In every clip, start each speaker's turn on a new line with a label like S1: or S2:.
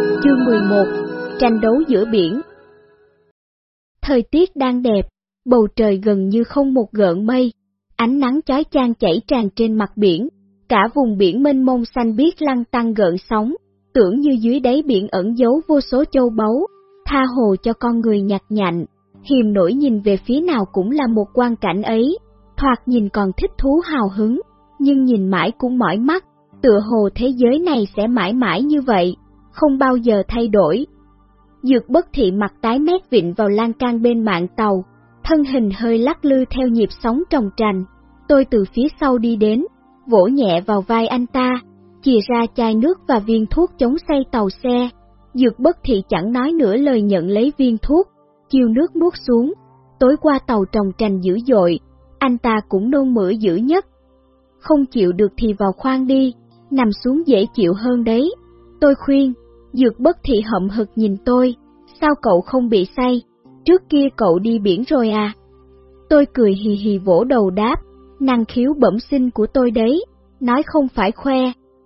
S1: Chương 11 Tranh đấu giữa biển. Thời tiết đang đẹp, bầu trời gần như không một gợn mây, ánh nắng chói chang chảy tràn trên mặt biển, cả vùng biển mênh mông xanh biếc lăn tăng gợn sóng, tưởng như dưới đáy biển ẩn giấu vô số châu báu, tha hồ cho con người nhặt nhạnh, hiềm nổi nhìn về phía nào cũng là một quan cảnh ấy, thoạt nhìn còn thích thú hào hứng, nhưng nhìn mãi cũng mỏi mắt, tựa hồ thế giới này sẽ mãi mãi như vậy, không bao giờ thay đổi. Dược bất thị mặt tái mét vịn vào lan can bên mạng tàu, thân hình hơi lắc lư theo nhịp sóng trồng trành. Tôi từ phía sau đi đến, vỗ nhẹ vào vai anh ta, chìa ra chai nước và viên thuốc chống say tàu xe. Dược bất thị chẳng nói nửa lời nhận lấy viên thuốc, chiêu nước nuốt xuống. Tối qua tàu trồng trành dữ dội, anh ta cũng nôn mửa dữ nhất. Không chịu được thì vào khoang đi, nằm xuống dễ chịu hơn đấy. Tôi khuyên, dược bất thị hậm hực nhìn tôi, sao cậu không bị say, trước kia cậu đi biển rồi à? Tôi cười hì hì vỗ đầu đáp, năng khiếu bẩm sinh của tôi đấy, nói không phải khoe,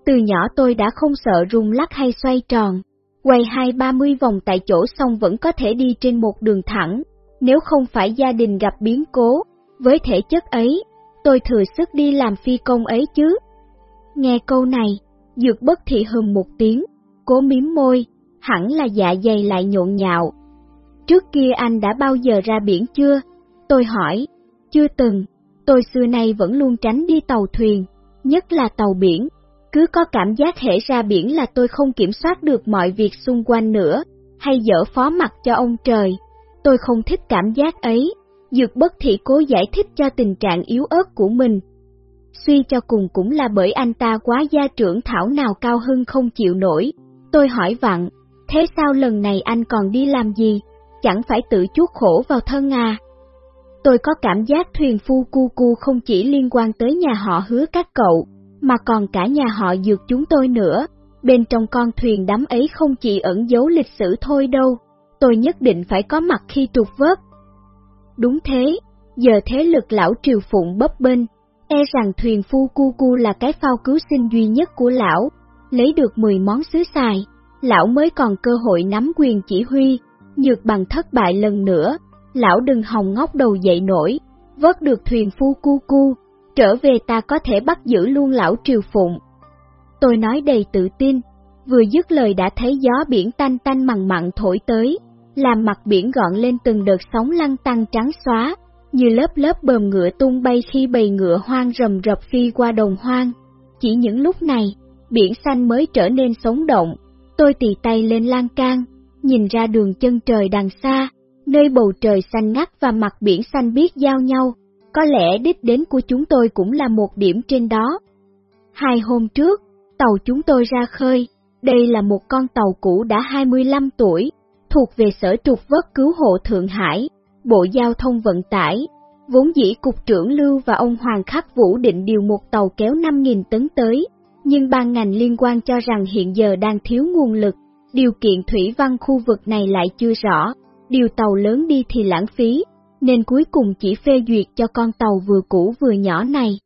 S1: từ nhỏ tôi đã không sợ rung lắc hay xoay tròn, quay hai ba mươi vòng tại chỗ xong vẫn có thể đi trên một đường thẳng, nếu không phải gia đình gặp biến cố, với thể chất ấy, tôi thừa sức đi làm phi công ấy chứ. Nghe câu này, dược bất thị hừm một tiếng, cố miếm môi, hẳn là dạ dày lại nhộn nhạo. Trước kia anh đã bao giờ ra biển chưa? Tôi hỏi, chưa từng, tôi xưa nay vẫn luôn tránh đi tàu thuyền, nhất là tàu biển. Cứ có cảm giác hễ ra biển là tôi không kiểm soát được mọi việc xung quanh nữa, hay dở phó mặt cho ông trời. Tôi không thích cảm giác ấy, dược bất thị cố giải thích cho tình trạng yếu ớt của mình. Suy cho cùng cũng là bởi anh ta quá gia trưởng thảo nào cao hưng không chịu nổi. Tôi hỏi vặn, thế sao lần này anh còn đi làm gì? Chẳng phải tự chuốc khổ vào thân à? Tôi có cảm giác thuyền phu cu cu không chỉ liên quan tới nhà họ hứa các cậu, mà còn cả nhà họ dược chúng tôi nữa. Bên trong con thuyền đám ấy không chỉ ẩn giấu lịch sử thôi đâu, tôi nhất định phải có mặt khi trục vớt. Đúng thế, giờ thế lực lão triều phụng bấp bênh, e rằng thuyền phu cu cu là cái phao cứu sinh duy nhất của lão, lấy được 10 món sứ xài, lão mới còn cơ hội nắm quyền chỉ huy, nhược bằng thất bại lần nữa, lão đừng hòng ngóc đầu dậy nổi, vớt được thuyền phu cu cu, trở về ta có thể bắt giữ luôn lão triều phụng. Tôi nói đầy tự tin, vừa dứt lời đã thấy gió biển tanh tanh mặn mặn thổi tới, làm mặt biển gọn lên từng đợt sóng lăn tăng trắng xóa, như lớp lớp bờm ngựa tung bay khi bầy ngựa hoang rầm rập phi qua đồng hoang. Chỉ những lúc này, biển xanh mới trở nên sống động, tôi tì tay lên lan can, nhìn ra đường chân trời đằng xa, nơi bầu trời xanh ngắt và mặt biển xanh biếc giao nhau, có lẽ đích đến của chúng tôi cũng là một điểm trên đó. Hai hôm trước, tàu chúng tôi ra khơi, đây là một con tàu cũ đã 25 tuổi, thuộc về sở trục vớt cứu hộ Thượng Hải, Bộ Giao thông Vận tải. Vốn dĩ Cục trưởng Lưu và ông Hoàng Khắc Vũ định điều một tàu kéo 5.000 tấn tới, nhưng ban ngành liên quan cho rằng hiện giờ đang thiếu nguồn lực, điều kiện thủy văn khu vực này lại chưa rõ, điều tàu lớn đi thì lãng phí, nên cuối cùng chỉ phê duyệt cho con tàu vừa cũ vừa nhỏ này.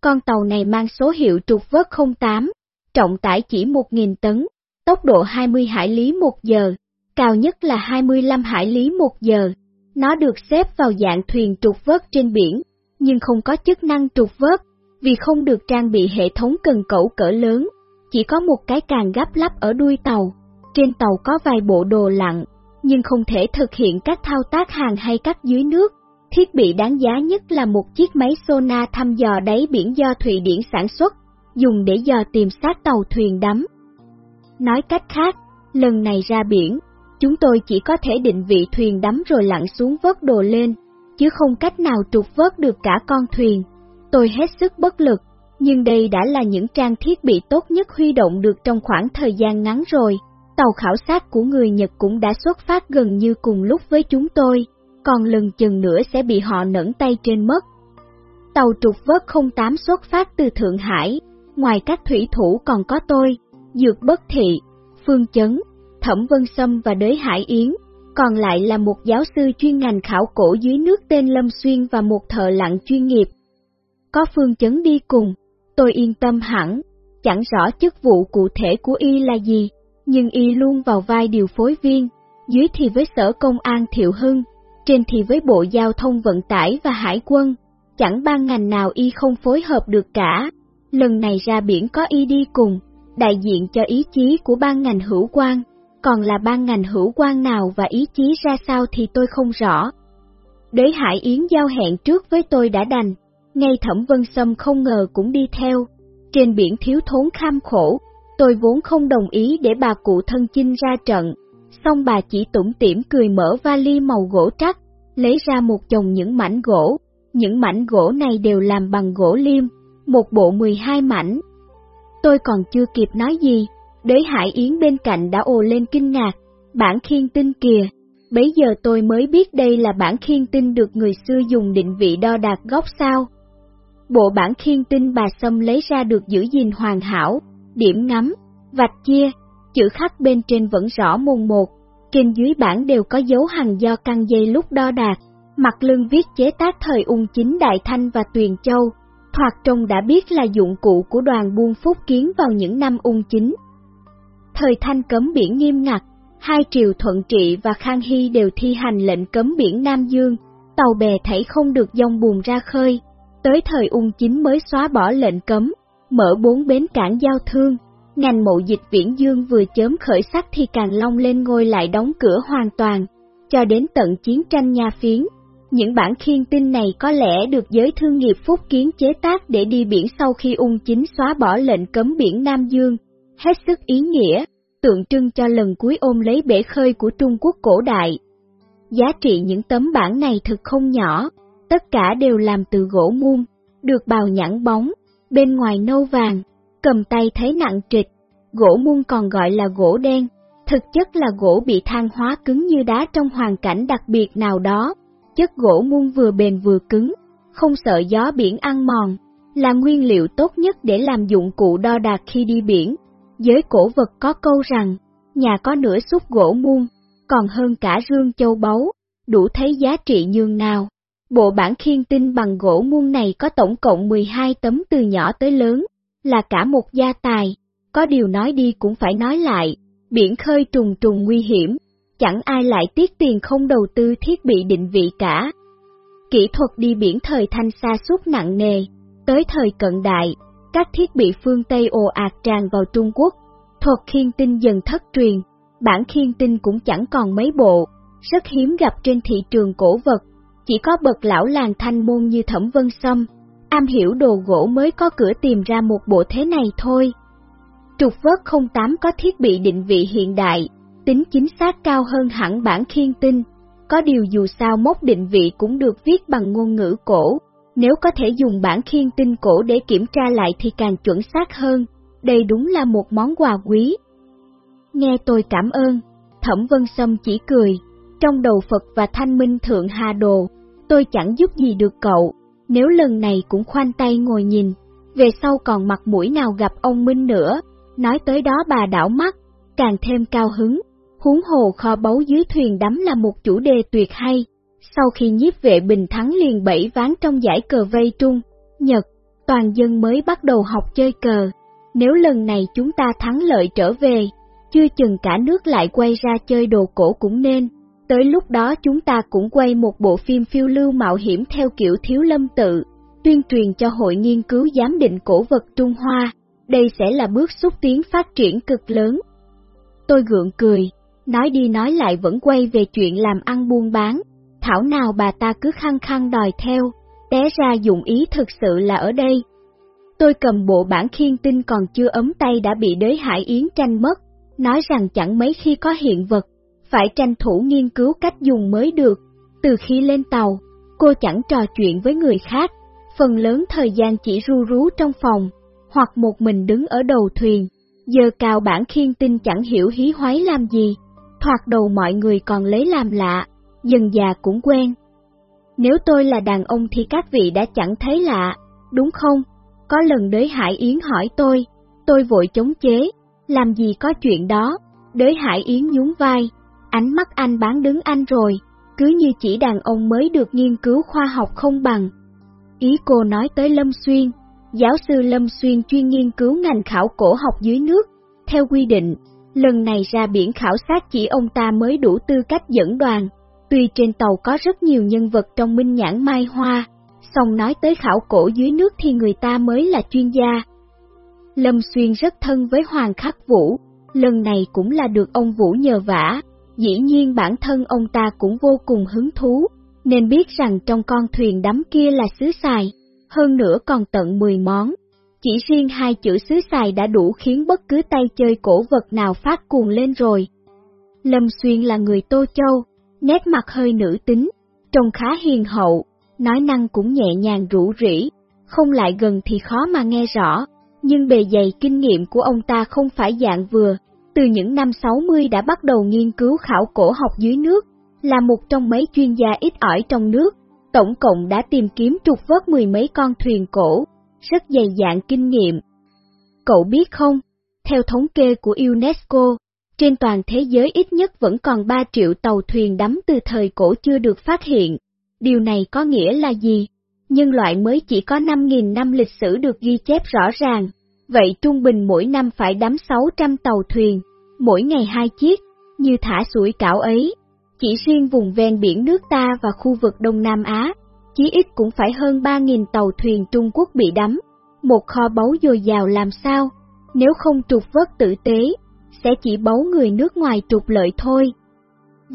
S1: Con tàu này mang số hiệu trục vớt 08, trọng tải chỉ 1.000 tấn, tốc độ 20 hải lý một giờ, cao nhất là 25 hải lý một giờ. Nó được xếp vào dạng thuyền trục vớt trên biển, nhưng không có chức năng trục vớt, vì không được trang bị hệ thống cần cẩu cỡ lớn, chỉ có một cái càng gấp lắp ở đuôi tàu. Trên tàu có vài bộ đồ lặn, nhưng không thể thực hiện các thao tác hàng hay cắt dưới nước. Thiết bị đáng giá nhất là một chiếc máy sonar thăm dò đáy biển do Thụy Điển sản xuất, dùng để dò tìm sát tàu thuyền đắm. Nói cách khác, lần này ra biển, chúng tôi chỉ có thể định vị thuyền đắm rồi lặn xuống vớt đồ lên, chứ không cách nào trục vớt được cả con thuyền. Tôi hết sức bất lực, nhưng đây đã là những trang thiết bị tốt nhất huy động được trong khoảng thời gian ngắn rồi. Tàu khảo sát của người Nhật cũng đã xuất phát gần như cùng lúc với chúng tôi, còn lần chừng nữa sẽ bị họ nẫn tay trên mất. Tàu trục vớt 08 xuất phát từ Thượng Hải, ngoài các thủy thủ còn có tôi, Dược Bất Thị, Phương Chấn, Thẩm Vân Sâm và Đới Hải Yến, còn lại là một giáo sư chuyên ngành khảo cổ dưới nước tên Lâm Xuyên và một thợ lặn chuyên nghiệp. Có Phương Chấn đi cùng, tôi yên tâm hẳn, chẳng rõ chức vụ cụ thể của y là gì, nhưng y luôn vào vai điều phối viên, dưới thì với sở công an Thiệu Hưng, trên thì với Bộ Giao thông Vận tải và Hải quân, chẳng ban ngành nào y không phối hợp được cả. Lần này ra biển có y đi cùng, đại diện cho ý chí của ban ngành hữu quan, còn là ban ngành hữu quan nào và ý chí ra sao thì tôi không rõ. Đế Hải Yến giao hẹn trước với tôi đã đành, ngay Thẩm Vân Sâm không ngờ cũng đi theo. Trên biển thiếu thốn kham khổ, tôi vốn không đồng ý để bà cụ thân chinh ra trận, xong bà chỉ tủm tỉm cười mở vali màu gỗ trắc, lấy ra một chồng những mảnh gỗ, những mảnh gỗ này đều làm bằng gỗ liêm, một bộ 12 mảnh. Tôi còn chưa kịp nói gì, đế Hải Yến bên cạnh đã ồ lên kinh ngạc, bản khiên tinh kìa. Bấy giờ tôi mới biết đây là bản khiên tinh được người xưa dùng định vị đo đạc góc sao. Bộ bản khiên tinh bà Sâm lấy ra được giữ gìn hoàn hảo, điểm ngắm, vạch chia, chữ khắc bên trên vẫn rõ mồn một, trên dưới bản đều có dấu hàng do căng dây lúc đo đạt. mặt lưng viết chế tác thời ung chính Đại Thanh và Tuyền Châu, thoạt trông đã biết là dụng cụ của đoàn buôn phúc kiến vào những năm ung chính. Thời Thanh cấm biển nghiêm ngặt, hai triều thuận trị và khang hy đều thi hành lệnh cấm biển Nam Dương, tàu bè thảy không được dông buồn ra khơi, tới thời ung chính mới xóa bỏ lệnh cấm, mở bốn bến cảng giao thương, ngành mậu dịch viễn dương vừa chớm khởi sắc thì càng long lên ngôi lại đóng cửa hoàn toàn, cho đến tận chiến tranh nha phiến. Những bản khiên tin này có lẽ được giới thương nghiệp phúc kiến chế tác để đi biển sau khi ung chính xóa bỏ lệnh cấm biển Nam Dương, hết sức ý nghĩa, tượng trưng cho lần cuối ôm lấy bể khơi của Trung Quốc cổ đại. Giá trị những tấm bản này thực không nhỏ, tất cả đều làm từ gỗ muôn, được bào nhẵn bóng, bên ngoài nâu vàng, cầm tay thấy nặng trịch, gỗ muôn còn gọi là gỗ đen, thực chất là gỗ bị than hóa cứng như đá trong hoàn cảnh đặc biệt nào đó. Chất gỗ muôn vừa bền vừa cứng, không sợ gió biển ăn mòn, là nguyên liệu tốt nhất để làm dụng cụ đo đạc khi đi biển. Giới cổ vật có câu rằng, nhà có nửa xúc gỗ muôn, còn hơn cả rương châu báu, đủ thấy giá trị nhường nào. Bộ bản khiên tinh bằng gỗ muôn này có tổng cộng 12 tấm từ nhỏ tới lớn, là cả một gia tài, có điều nói đi cũng phải nói lại, biển khơi trùng trùng nguy hiểm, chẳng ai lại tiếc tiền không đầu tư thiết bị định vị cả. Kỹ thuật đi biển thời thanh xa suốt nặng nề, tới thời cận đại, các thiết bị phương Tây ồ ạt tràn vào Trung Quốc, thuật khiên tinh dần thất truyền, bản khiên tinh cũng chẳng còn mấy bộ, rất hiếm gặp trên thị trường cổ vật, chỉ có bậc lão làng thanh môn như Thẩm Vân Sâm, am hiểu đồ gỗ mới có cửa tìm ra một bộ thế này thôi. Trục vớt 08 có thiết bị định vị hiện đại, tính chính xác cao hơn hẳn bản khiên tinh, có điều dù sao mốc định vị cũng được viết bằng ngôn ngữ cổ, nếu có thể dùng bản khiên tinh cổ để kiểm tra lại thì càng chuẩn xác hơn, đây đúng là một món quà quý. Nghe tôi cảm ơn, Thẩm Vân Sâm chỉ cười, trong đầu Phật và Thanh Minh Thượng Hà Đồ, tôi chẳng giúp gì được cậu, nếu lần này cũng khoanh tay ngồi nhìn, về sau còn mặt mũi nào gặp ông Minh nữa, nói tới đó bà đảo mắt, càng thêm cao hứng, huống hồ kho báu dưới thuyền đắm là một chủ đề tuyệt hay. Sau khi nhiếp vệ bình thắng liền bảy ván trong giải cờ vây trung, Nhật, toàn dân mới bắt đầu học chơi cờ. Nếu lần này chúng ta thắng lợi trở về, chưa chừng cả nước lại quay ra chơi đồ cổ cũng nên. Tới lúc đó chúng ta cũng quay một bộ phim phiêu lưu mạo hiểm theo kiểu thiếu lâm tự, tuyên truyền cho hội nghiên cứu giám định cổ vật Trung Hoa. Đây sẽ là bước xúc tiến phát triển cực lớn. Tôi gượng cười, nói đi nói lại vẫn quay về chuyện làm ăn buôn bán, thảo nào bà ta cứ khăng khăng đòi theo, té ra dụng ý thực sự là ở đây. Tôi cầm bộ bản khiên tinh còn chưa ấm tay đã bị đới hải yến tranh mất, nói rằng chẳng mấy khi có hiện vật, phải tranh thủ nghiên cứu cách dùng mới được. Từ khi lên tàu, cô chẳng trò chuyện với người khác, phần lớn thời gian chỉ ru rú trong phòng, hoặc một mình đứng ở đầu thuyền, giờ cào bản khiên tinh chẳng hiểu hí hoái làm gì, thoạt đầu mọi người còn lấy làm lạ, dần già cũng quen. Nếu tôi là đàn ông thì các vị đã chẳng thấy lạ, đúng không? Có lần đới Hải Yến hỏi tôi, tôi vội chống chế, làm gì có chuyện đó, đới Hải Yến nhún vai, ánh mắt anh bán đứng anh rồi, cứ như chỉ đàn ông mới được nghiên cứu khoa học không bằng. Ý cô nói tới Lâm Xuyên, giáo sư Lâm Xuyên chuyên nghiên cứu ngành khảo cổ học dưới nước, theo quy định, Lần này ra biển khảo sát chỉ ông ta mới đủ tư cách dẫn đoàn, tuy trên tàu có rất nhiều nhân vật trong minh nhãn mai hoa, song nói tới khảo cổ dưới nước thì người ta mới là chuyên gia. Lâm Xuyên rất thân với Hoàng Khắc Vũ, lần này cũng là được ông Vũ nhờ vả, dĩ nhiên bản thân ông ta cũng vô cùng hứng thú, nên biết rằng trong con thuyền đắm kia là xứ xài, hơn nữa còn tận 10 món. Chỉ riêng hai chữ xứ xài đã đủ khiến bất cứ tay chơi cổ vật nào phát cuồng lên rồi. Lâm Xuyên là người Tô Châu, nét mặt hơi nữ tính, trông khá hiền hậu, nói năng cũng nhẹ nhàng rủ rỉ, không lại gần thì khó mà nghe rõ, nhưng bề dày kinh nghiệm của ông ta không phải dạng vừa, từ những năm 60 đã bắt đầu nghiên cứu khảo cổ học dưới nước, là một trong mấy chuyên gia ít ỏi trong nước, tổng cộng đã tìm kiếm trục vớt mười mấy con thuyền cổ, rất dày dạn kinh nghiệm. Cậu biết không, theo thống kê của UNESCO, trên toàn thế giới ít nhất vẫn còn 3 triệu tàu thuyền đắm từ thời cổ chưa được phát hiện. Điều này có nghĩa là gì? Nhân loại mới chỉ có 5.000 năm lịch sử được ghi chép rõ ràng, vậy trung bình mỗi năm phải đắm 600 tàu thuyền, mỗi ngày hai chiếc, như thả sủi cảo ấy. Chỉ riêng vùng ven biển nước ta và khu vực Đông Nam Á, chí ít cũng phải hơn 3.000 tàu thuyền Trung Quốc bị đắm. Một kho báu dồi dào làm sao, nếu không trục vớt tử tế, sẽ chỉ báu người nước ngoài trục lợi thôi.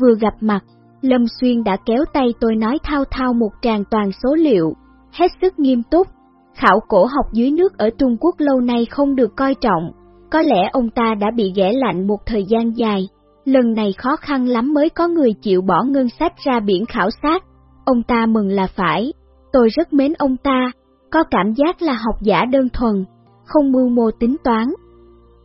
S1: Vừa gặp mặt, Lâm Xuyên đã kéo tay tôi nói thao thao một tràng toàn số liệu, hết sức nghiêm túc. Khảo cổ học dưới nước ở Trung Quốc lâu nay không được coi trọng, có lẽ ông ta đã bị ghẻ lạnh một thời gian dài, lần này khó khăn lắm mới có người chịu bỏ ngân sách ra biển khảo sát. Ông ta mừng là phải, tôi rất mến ông ta, có cảm giác là học giả đơn thuần, không mưu mô tính toán.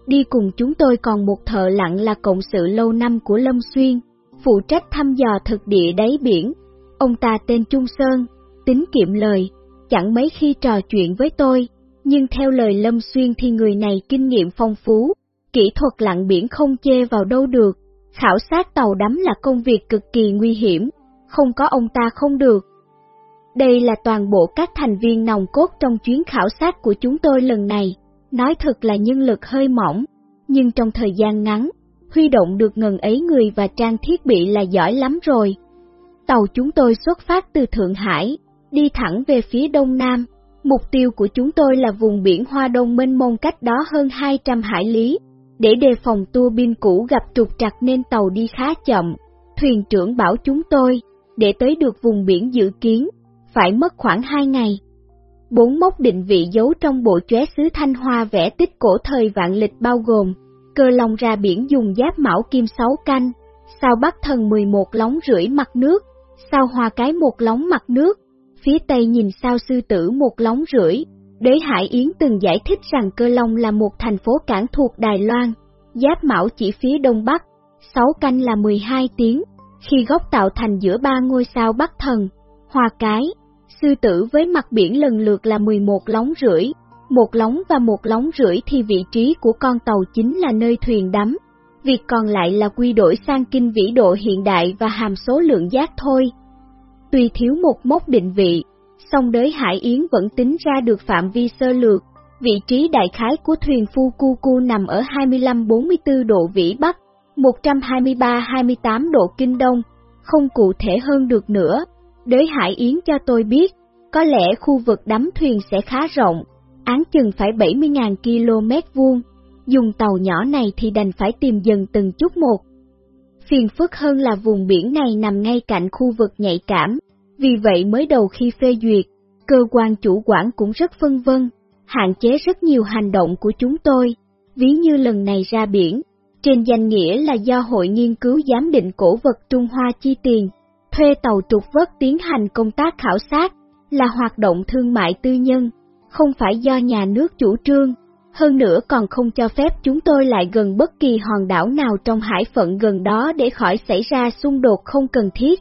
S1: Đi cùng chúng tôi còn một thợ lặng là cộng sự lâu năm của Lâm Xuyên, phụ trách thăm dò thực địa đáy biển. Ông ta tên Trung Sơn, tính kiệm lời, chẳng mấy khi trò chuyện với tôi, nhưng theo lời Lâm Xuyên thì người này kinh nghiệm phong phú, kỹ thuật lặn biển không chê vào đâu được, khảo sát tàu đắm là công việc cực kỳ nguy hiểm, không có ông ta không được. Đây là toàn bộ các thành viên nòng cốt trong chuyến khảo sát của chúng tôi lần này, nói thật là nhân lực hơi mỏng, nhưng trong thời gian ngắn, huy động được ngần ấy người và trang thiết bị là giỏi lắm rồi. Tàu chúng tôi xuất phát từ Thượng Hải, đi thẳng về phía đông nam, Mục tiêu của chúng tôi là vùng biển Hoa Đông mênh mông cách đó hơn 200 hải lý. Để đề phòng tua bin cũ gặp trục trặc nên tàu đi khá chậm. Thuyền trưởng bảo chúng tôi, để tới được vùng biển dự kiến, phải mất khoảng 2 ngày. Bốn mốc định vị giấu trong bộ chóe sứ Thanh Hoa vẽ tích cổ thời vạn lịch bao gồm cơ lòng ra biển dùng giáp mão kim 6 canh, sao bắc thần 11 lóng rưỡi mặt nước, sao hoa cái một lóng mặt nước, phía tây nhìn sao sư tử một lóng rưỡi. Đế Hải Yến từng giải thích rằng Cơ Long là một thành phố cảng thuộc Đài Loan, giáp mão chỉ phía đông bắc, sáu canh là 12 tiếng, khi góc tạo thành giữa ba ngôi sao bắc thần, hoa cái, sư tử với mặt biển lần lượt là 11 lóng rưỡi, một lóng và một lóng rưỡi thì vị trí của con tàu chính là nơi thuyền đắm, việc còn lại là quy đổi sang kinh vĩ độ hiện đại và hàm số lượng giác thôi. Tuy thiếu một mốc định vị, song đới Hải Yến vẫn tính ra được phạm vi sơ lược, vị trí đại khái của thuyền phu cu cu nằm ở 25-44 độ vĩ Bắc, 123-28 độ Kinh Đông, không cụ thể hơn được nữa. Đới Hải Yến cho tôi biết, có lẽ khu vực đắm thuyền sẽ khá rộng, án chừng phải 70.000 km vuông. Dùng tàu nhỏ này thì đành phải tìm dần từng chút một, Phiền phức hơn là vùng biển này nằm ngay cạnh khu vực nhạy cảm, vì vậy mới đầu khi phê duyệt, cơ quan chủ quản cũng rất phân vân, hạn chế rất nhiều hành động của chúng tôi, ví như lần này ra biển, trên danh nghĩa là do Hội Nghiên cứu Giám định Cổ vật Trung Hoa chi tiền, thuê tàu trục vớt tiến hành công tác khảo sát, là hoạt động thương mại tư nhân, không phải do nhà nước chủ trương, hơn nữa còn không cho phép chúng tôi lại gần bất kỳ hòn đảo nào trong hải phận gần đó để khỏi xảy ra xung đột không cần thiết.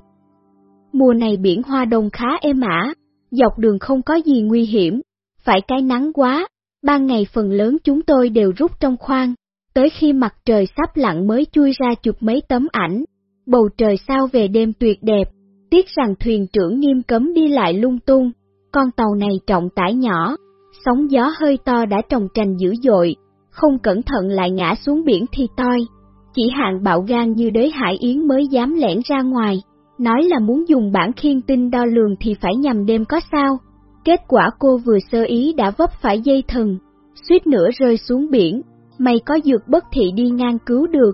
S1: Mùa này biển Hoa Đông khá êm ả, dọc đường không có gì nguy hiểm, phải cái nắng quá, ban ngày phần lớn chúng tôi đều rút trong khoang, tới khi mặt trời sắp lặn mới chui ra chụp mấy tấm ảnh, bầu trời sao về đêm tuyệt đẹp, tiếc rằng thuyền trưởng nghiêm cấm đi lại lung tung, con tàu này trọng tải nhỏ, sóng gió hơi to đã trồng trành dữ dội, không cẩn thận lại ngã xuống biển thì toi, chỉ hạng bạo gan như đế Hải Yến mới dám lẻn ra ngoài, nói là muốn dùng bản khiên tinh đo lường thì phải nhằm đêm có sao. Kết quả cô vừa sơ ý đã vấp phải dây thần, suýt nữa rơi xuống biển, may có dược bất thị đi ngang cứu được.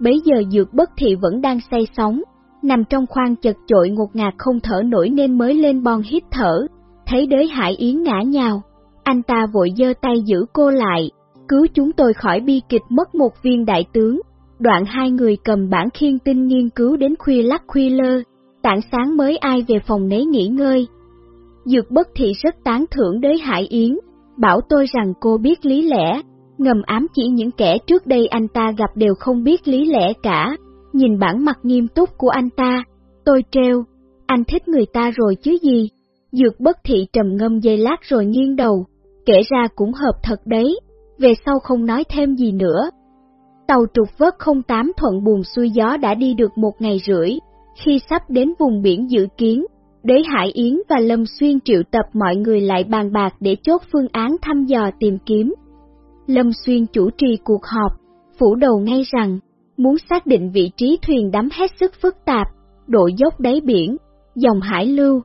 S1: Bấy giờ dược bất thị vẫn đang say sóng, nằm trong khoang chật chội ngột ngạt không thở nổi nên mới lên bon hít thở, thấy đới hải yến ngã nhào. Anh ta vội giơ tay giữ cô lại, cứu chúng tôi khỏi bi kịch mất một viên đại tướng. Đoạn hai người cầm bản khiên tinh nghiên cứu đến khuya lắc khuya lơ, tảng sáng mới ai về phòng nấy nghỉ ngơi. Dược bất thị rất tán thưởng đới hải yến, bảo tôi rằng cô biết lý lẽ, ngầm ám chỉ những kẻ trước đây anh ta gặp đều không biết lý lẽ cả. Nhìn bản mặt nghiêm túc của anh ta, tôi treo, anh thích người ta rồi chứ gì. Dược bất thị trầm ngâm dây lát rồi nghiêng đầu, kể ra cũng hợp thật đấy, về sau không nói thêm gì nữa. Tàu trục vớt 08 thuận buồn xuôi gió đã đi được một ngày rưỡi, khi sắp đến vùng biển dự kiến, Đế Hải Yến và Lâm Xuyên triệu tập mọi người lại bàn bạc để chốt phương án thăm dò tìm kiếm. Lâm Xuyên chủ trì cuộc họp, phủ đầu ngay rằng, muốn xác định vị trí thuyền đắm hết sức phức tạp, độ dốc đáy biển, dòng hải lưu,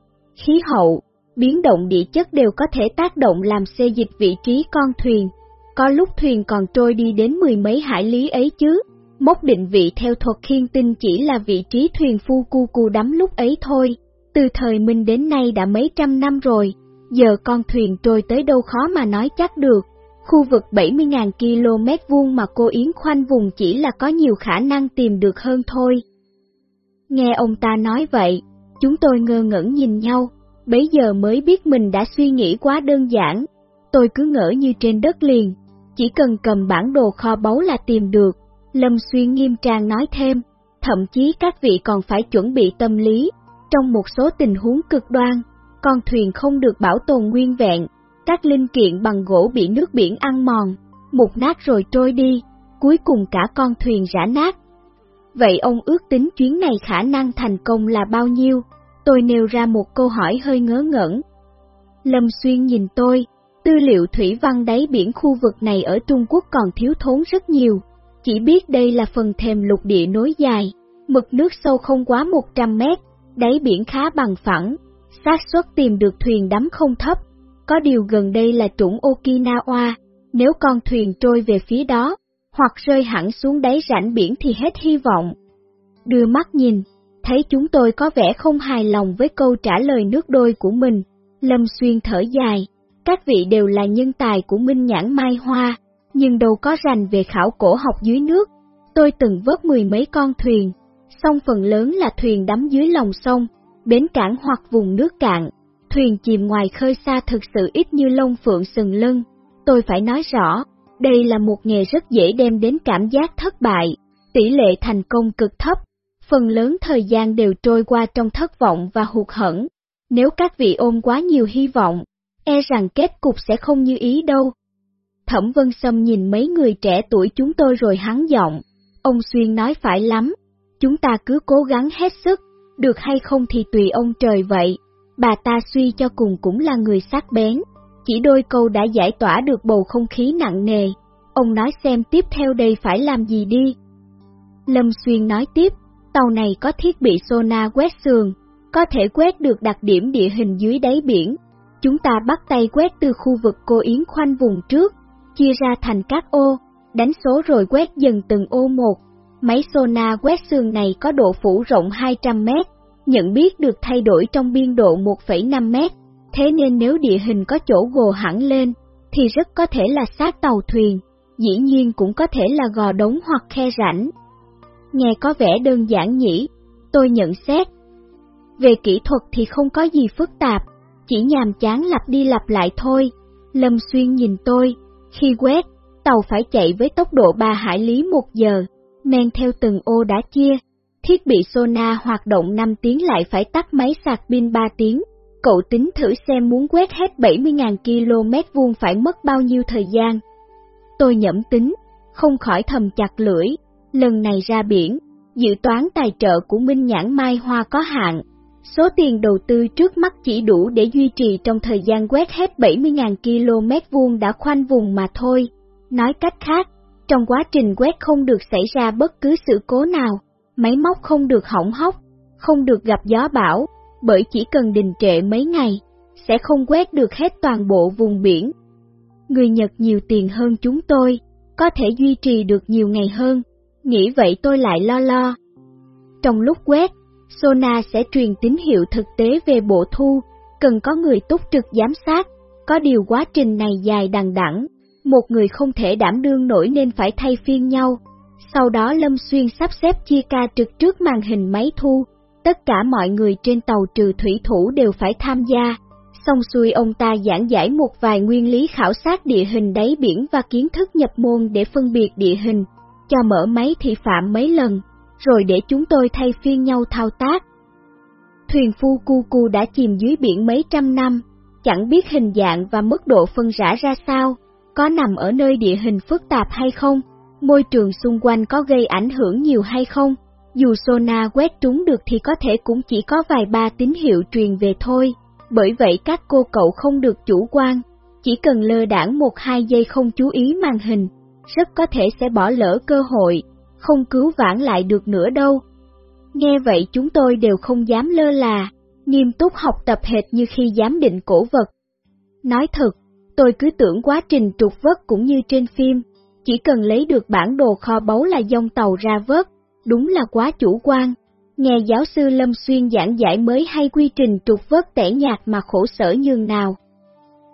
S1: khí hậu, biến động địa chất đều có thể tác động làm xê dịch vị trí con thuyền. Có lúc thuyền còn trôi đi đến mười mấy hải lý ấy chứ, mốc định vị theo thuật khiên tinh chỉ là vị trí thuyền phu cu cu đắm lúc ấy thôi. Từ thời Minh đến nay đã mấy trăm năm rồi, giờ con thuyền trôi tới đâu khó mà nói chắc được. Khu vực 70.000 km vuông mà cô Yến khoanh vùng chỉ là có nhiều khả năng tìm được hơn thôi. Nghe ông ta nói vậy, chúng tôi ngơ ngẩn nhìn nhau, bấy giờ mới biết mình đã suy nghĩ quá đơn giản. Tôi cứ ngỡ như trên đất liền, chỉ cần cầm bản đồ kho báu là tìm được. Lâm Xuyên nghiêm trang nói thêm, thậm chí các vị còn phải chuẩn bị tâm lý. Trong một số tình huống cực đoan, con thuyền không được bảo tồn nguyên vẹn, các linh kiện bằng gỗ bị nước biển ăn mòn, mục nát rồi trôi đi, cuối cùng cả con thuyền rã nát. Vậy ông ước tính chuyến này khả năng thành công là bao nhiêu? Tôi nêu ra một câu hỏi hơi ngớ ngẩn. Lâm Xuyên nhìn tôi, tư liệu thủy văn đáy biển khu vực này ở Trung Quốc còn thiếu thốn rất nhiều, chỉ biết đây là phần thềm lục địa nối dài, mực nước sâu không quá 100 mét, đáy biển khá bằng phẳng, xác suất tìm được thuyền đắm không thấp, có điều gần đây là trũng Okinawa, nếu con thuyền trôi về phía đó, hoặc rơi hẳn xuống đáy rãnh biển thì hết hy vọng. Đưa mắt nhìn, thấy chúng tôi có vẻ không hài lòng với câu trả lời nước đôi của mình, Lâm Xuyên thở dài, các vị đều là nhân tài của Minh Nhãn Mai Hoa, nhưng đâu có rành về khảo cổ học dưới nước. Tôi từng vớt mười mấy con thuyền, song phần lớn là thuyền đắm dưới lòng sông, bến cảng hoặc vùng nước cạn, thuyền chìm ngoài khơi xa thực sự ít như lông phượng sừng lưng. Tôi phải nói rõ, đây là một nghề rất dễ đem đến cảm giác thất bại, tỷ lệ thành công cực thấp, phần lớn thời gian đều trôi qua trong thất vọng và hụt hẫng. Nếu các vị ôm quá nhiều hy vọng, e rằng kết cục sẽ không như ý đâu. Thẩm Vân Sâm nhìn mấy người trẻ tuổi chúng tôi rồi hắn giọng, ông Xuyên nói phải lắm, chúng ta cứ cố gắng hết sức, được hay không thì tùy ông trời vậy. Bà ta suy cho cùng cũng là người sắc bén, chỉ đôi câu đã giải tỏa được bầu không khí nặng nề. Ông nói xem tiếp theo đây phải làm gì đi. Lâm Xuyên nói tiếp, tàu này có thiết bị sonar quét sườn, có thể quét được đặc điểm địa hình dưới đáy biển. Chúng ta bắt tay quét từ khu vực cô Yến khoanh vùng trước, chia ra thành các ô, đánh số rồi quét dần từng ô một. Máy sonar quét sườn này có độ phủ rộng 200 mét, nhận biết được thay đổi trong biên độ 1,5 mét, thế nên nếu địa hình có chỗ gồ hẳn lên, thì rất có thể là sát tàu thuyền, dĩ nhiên cũng có thể là gò đống hoặc khe rãnh. Nghe có vẻ đơn giản nhỉ, tôi nhận xét. Về kỹ thuật thì không có gì phức tạp, chỉ nhàm chán lặp đi lặp lại thôi. Lâm Xuyên nhìn tôi, khi quét, tàu phải chạy với tốc độ 3 hải lý một giờ, men theo từng ô đã chia, Thiết bị sona hoạt động 5 tiếng lại phải tắt máy sạc pin 3 tiếng. Cậu tính thử xem muốn quét hết 70.000 km vuông phải mất bao nhiêu thời gian. Tôi nhẩm tính, không khỏi thầm chặt lưỡi, lần này ra biển, dự toán tài trợ của Minh Nhãn Mai Hoa có hạn. Số tiền đầu tư trước mắt chỉ đủ để duy trì trong thời gian quét hết 70.000 km vuông đã khoanh vùng mà thôi. Nói cách khác, Trong quá trình quét không được xảy ra bất cứ sự cố nào, máy móc không được hỏng hóc, không được gặp gió bão, bởi chỉ cần đình trệ mấy ngày, sẽ không quét được hết toàn bộ vùng biển. Người Nhật nhiều tiền hơn chúng tôi, có thể duy trì được nhiều ngày hơn, nghĩ vậy tôi lại lo lo. Trong lúc quét, Sona sẽ truyền tín hiệu thực tế về bộ thu, cần có người túc trực giám sát, có điều quá trình này dài đằng đẵng, một người không thể đảm đương nổi nên phải thay phiên nhau. Sau đó Lâm Xuyên sắp xếp chia ca trực trước màn hình máy thu, tất cả mọi người trên tàu trừ thủy thủ đều phải tham gia. Xong xuôi ông ta giảng giải một vài nguyên lý khảo sát địa hình đáy biển và kiến thức nhập môn để phân biệt địa hình, cho mở máy thị phạm mấy lần, rồi để chúng tôi thay phiên nhau thao tác. Thuyền phu cu cu đã chìm dưới biển mấy trăm năm, chẳng biết hình dạng và mức độ phân rã ra sao, có nằm ở nơi địa hình phức tạp hay không, môi trường xung quanh có gây ảnh hưởng nhiều hay không. Dù Sona quét trúng được thì có thể cũng chỉ có vài ba tín hiệu truyền về thôi, bởi vậy các cô cậu không được chủ quan, chỉ cần lơ đảng một hai giây không chú ý màn hình, rất có thể sẽ bỏ lỡ cơ hội, không cứu vãn lại được nữa đâu. Nghe vậy chúng tôi đều không dám lơ là, nghiêm túc học tập hệt như khi giám định cổ vật. Nói thật, tôi cứ tưởng quá trình trục vớt cũng như trên phim, chỉ cần lấy được bản đồ kho báu là dông tàu ra vớt, đúng là quá chủ quan. Nghe giáo sư Lâm Xuyên giảng giải mới hay quy trình trục vớt tẻ nhạt mà khổ sở nhường nào.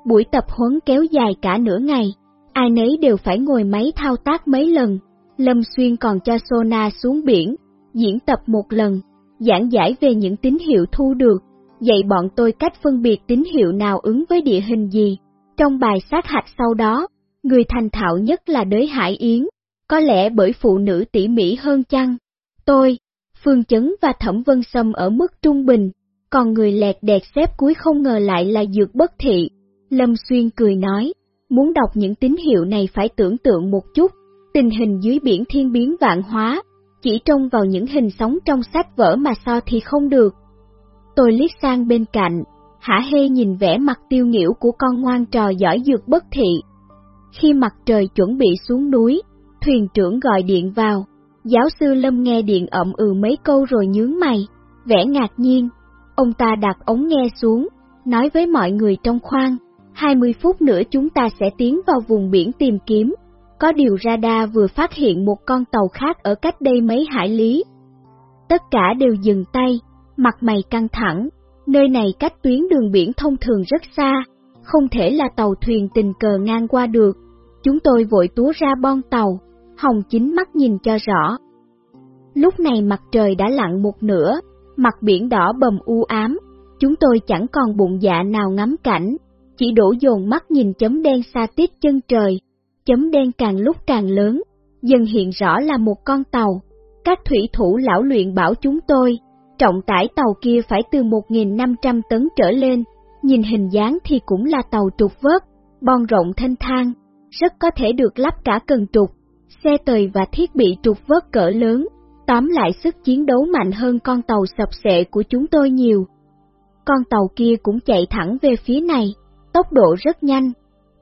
S1: Buổi tập huấn kéo dài cả nửa ngày, ai nấy đều phải ngồi máy thao tác mấy lần. Lâm Xuyên còn cho Sona xuống biển, diễn tập một lần, giảng giải về những tín hiệu thu được, dạy bọn tôi cách phân biệt tín hiệu nào ứng với địa hình gì. Trong bài sát hạch sau đó, người thành thạo nhất là đới Hải Yến, có lẽ bởi phụ nữ tỉ mỉ hơn chăng. Tôi, Phương Chấn và Thẩm Vân Sâm ở mức trung bình, còn người lẹt đẹt xếp cuối không ngờ lại là dược bất thị. Lâm Xuyên cười nói, muốn đọc những tín hiệu này phải tưởng tượng một chút, tình hình dưới biển thiên biến vạn hóa, chỉ trông vào những hình sóng trong sách vở mà so thì không được. Tôi liếc sang bên cạnh, hả hê nhìn vẻ mặt tiêu nghỉu của con ngoan trò giỏi dược bất thị. Khi mặt trời chuẩn bị xuống núi, thuyền trưởng gọi điện vào, giáo sư Lâm nghe điện ậm ừ mấy câu rồi nhướng mày, vẻ ngạc nhiên. Ông ta đặt ống nghe xuống, nói với mọi người trong khoang, 20 phút nữa chúng ta sẽ tiến vào vùng biển tìm kiếm. Có điều radar vừa phát hiện một con tàu khác ở cách đây mấy hải lý. Tất cả đều dừng tay, mặt mày căng thẳng, nơi này cách tuyến đường biển thông thường rất xa, không thể là tàu thuyền tình cờ ngang qua được. Chúng tôi vội túa ra bon tàu, hồng chính mắt nhìn cho rõ. Lúc này mặt trời đã lặn một nửa, mặt biển đỏ bầm u ám, chúng tôi chẳng còn bụng dạ nào ngắm cảnh, chỉ đổ dồn mắt nhìn chấm đen xa tít chân trời, chấm đen càng lúc càng lớn, dần hiện rõ là một con tàu. Các thủy thủ lão luyện bảo chúng tôi, trọng tải tàu kia phải từ 1.500 tấn trở lên, nhìn hình dáng thì cũng là tàu trục vớt, bon rộng thanh thang, rất có thể được lắp cả cần trục, xe tời và thiết bị trục vớt cỡ lớn, tóm lại sức chiến đấu mạnh hơn con tàu sập sệ của chúng tôi nhiều. Con tàu kia cũng chạy thẳng về phía này, tốc độ rất nhanh.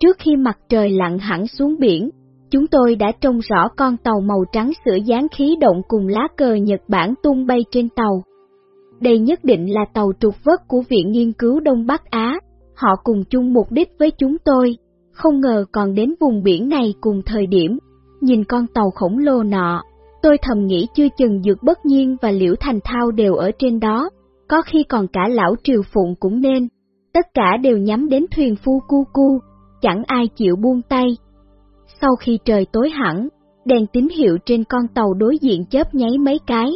S1: Trước khi mặt trời lặn hẳn xuống biển, chúng tôi đã trông rõ con tàu màu trắng sữa dáng khí động cùng lá cờ Nhật Bản tung bay trên tàu. Đây nhất định là tàu trục vớt của Viện Nghiên cứu Đông Bắc Á, họ cùng chung mục đích với chúng tôi, không ngờ còn đến vùng biển này cùng thời điểm. Nhìn con tàu khổng lồ nọ, tôi thầm nghĩ chưa chừng dược bất nhiên và liễu thành thao đều ở trên đó, có khi còn cả lão triều phụng cũng nên. Tất cả đều nhắm đến thuyền phu cu cu, chẳng ai chịu buông tay. Sau khi trời tối hẳn, đèn tín hiệu trên con tàu đối diện chớp nháy mấy cái.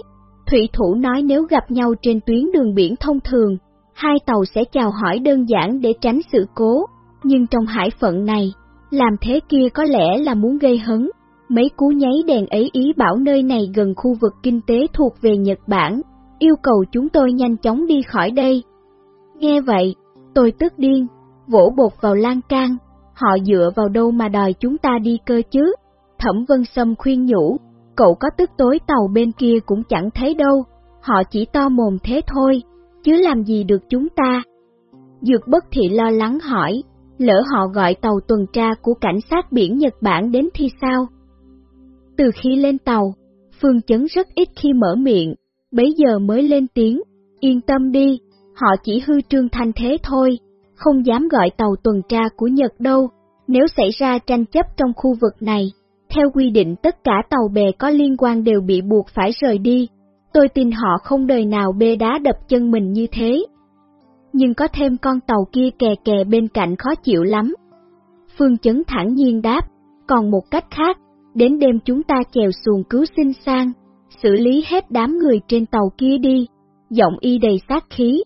S1: Thủy thủ nói nếu gặp nhau trên tuyến đường biển thông thường, hai tàu sẽ chào hỏi đơn giản để tránh sự cố, nhưng trong hải phận này, làm thế kia có lẽ là muốn gây hấn. Mấy cú nháy đèn ấy ý bảo nơi này gần khu vực kinh tế thuộc về Nhật Bản, yêu cầu chúng tôi nhanh chóng đi khỏi đây. Nghe vậy, tôi tức điên, vỗ bột vào lan can, họ dựa vào đâu mà đòi chúng ta đi cơ chứ? Thẩm Vân Sâm khuyên nhủ, cậu có tức tối tàu bên kia cũng chẳng thấy đâu, họ chỉ to mồm thế thôi, chứ làm gì được chúng ta. Dược bất thị lo lắng hỏi, lỡ họ gọi tàu tuần tra của cảnh sát biển Nhật Bản đến thì sao? Từ khi lên tàu, Phương Chấn rất ít khi mở miệng, bấy giờ mới lên tiếng, yên tâm đi, họ chỉ hư trương thanh thế thôi, không dám gọi tàu tuần tra của Nhật đâu, nếu xảy ra tranh chấp trong khu vực này, theo quy định tất cả tàu bè có liên quan đều bị buộc phải rời đi, tôi tin họ không đời nào bê đá đập chân mình như thế. Nhưng có thêm con tàu kia kè kè bên cạnh khó chịu lắm. Phương Chấn thẳng nhiên đáp, còn một cách khác, đến đêm chúng ta chèo xuồng cứu sinh sang, xử lý hết đám người trên tàu kia đi, giọng y đầy sát khí,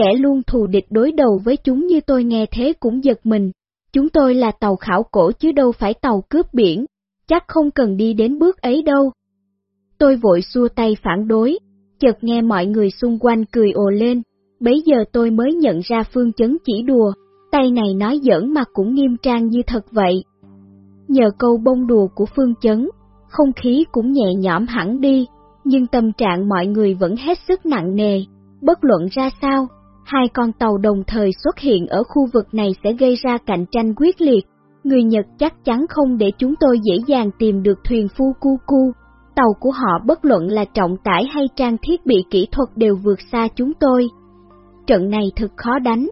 S1: kẻ luôn thù địch đối đầu với chúng như tôi nghe thế cũng giật mình. Chúng tôi là tàu khảo cổ chứ đâu phải tàu cướp biển, chắc không cần đi đến bước ấy đâu. Tôi vội xua tay phản đối, chợt nghe mọi người xung quanh cười ồ lên, bấy giờ tôi mới nhận ra phương chấn chỉ đùa, tay này nói giỡn mà cũng nghiêm trang như thật vậy. Nhờ câu bông đùa của phương chấn, không khí cũng nhẹ nhõm hẳn đi, nhưng tâm trạng mọi người vẫn hết sức nặng nề, bất luận ra sao, hai con tàu đồng thời xuất hiện ở khu vực này sẽ gây ra cạnh tranh quyết liệt. Người Nhật chắc chắn không để chúng tôi dễ dàng tìm được thuyền Fukuku. Tàu của họ bất luận là trọng tải hay trang thiết bị kỹ thuật đều vượt xa chúng tôi. Trận này thật khó đánh.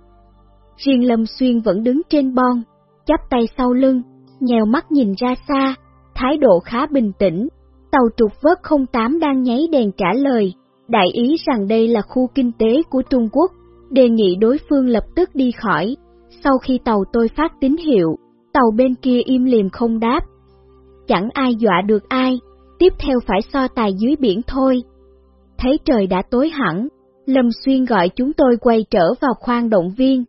S1: Riêng Lâm Xuyên vẫn đứng trên bon, chắp tay sau lưng, nhèo mắt nhìn ra xa, thái độ khá bình tĩnh. Tàu trục vớt 08 đang nháy đèn trả lời, đại ý rằng đây là khu kinh tế của Trung Quốc, đề nghị đối phương lập tức đi khỏi. Sau khi tàu tôi phát tín hiệu, tàu bên kia im lìm không đáp. Chẳng ai dọa được ai, tiếp theo phải so tài dưới biển thôi. Thấy trời đã tối hẳn, Lâm Xuyên gọi chúng tôi quay trở vào khoang động viên.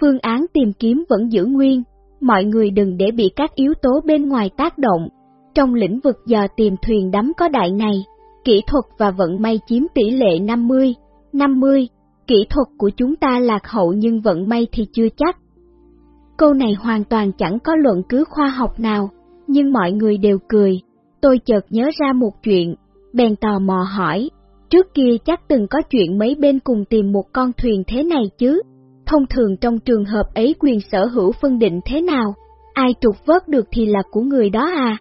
S1: Phương án tìm kiếm vẫn giữ nguyên, mọi người đừng để bị các yếu tố bên ngoài tác động. Trong lĩnh vực dò tìm thuyền đắm có đại này, kỹ thuật và vận may chiếm tỷ lệ 50, 50, kỹ thuật của chúng ta lạc hậu nhưng vận may thì chưa chắc. Câu này hoàn toàn chẳng có luận cứ khoa học nào, nhưng mọi người đều cười. Tôi chợt nhớ ra một chuyện, bèn tò mò hỏi, trước kia chắc từng có chuyện mấy bên cùng tìm một con thuyền thế này chứ? Thông thường trong trường hợp ấy quyền sở hữu phân định thế nào? Ai trục vớt được thì là của người đó à?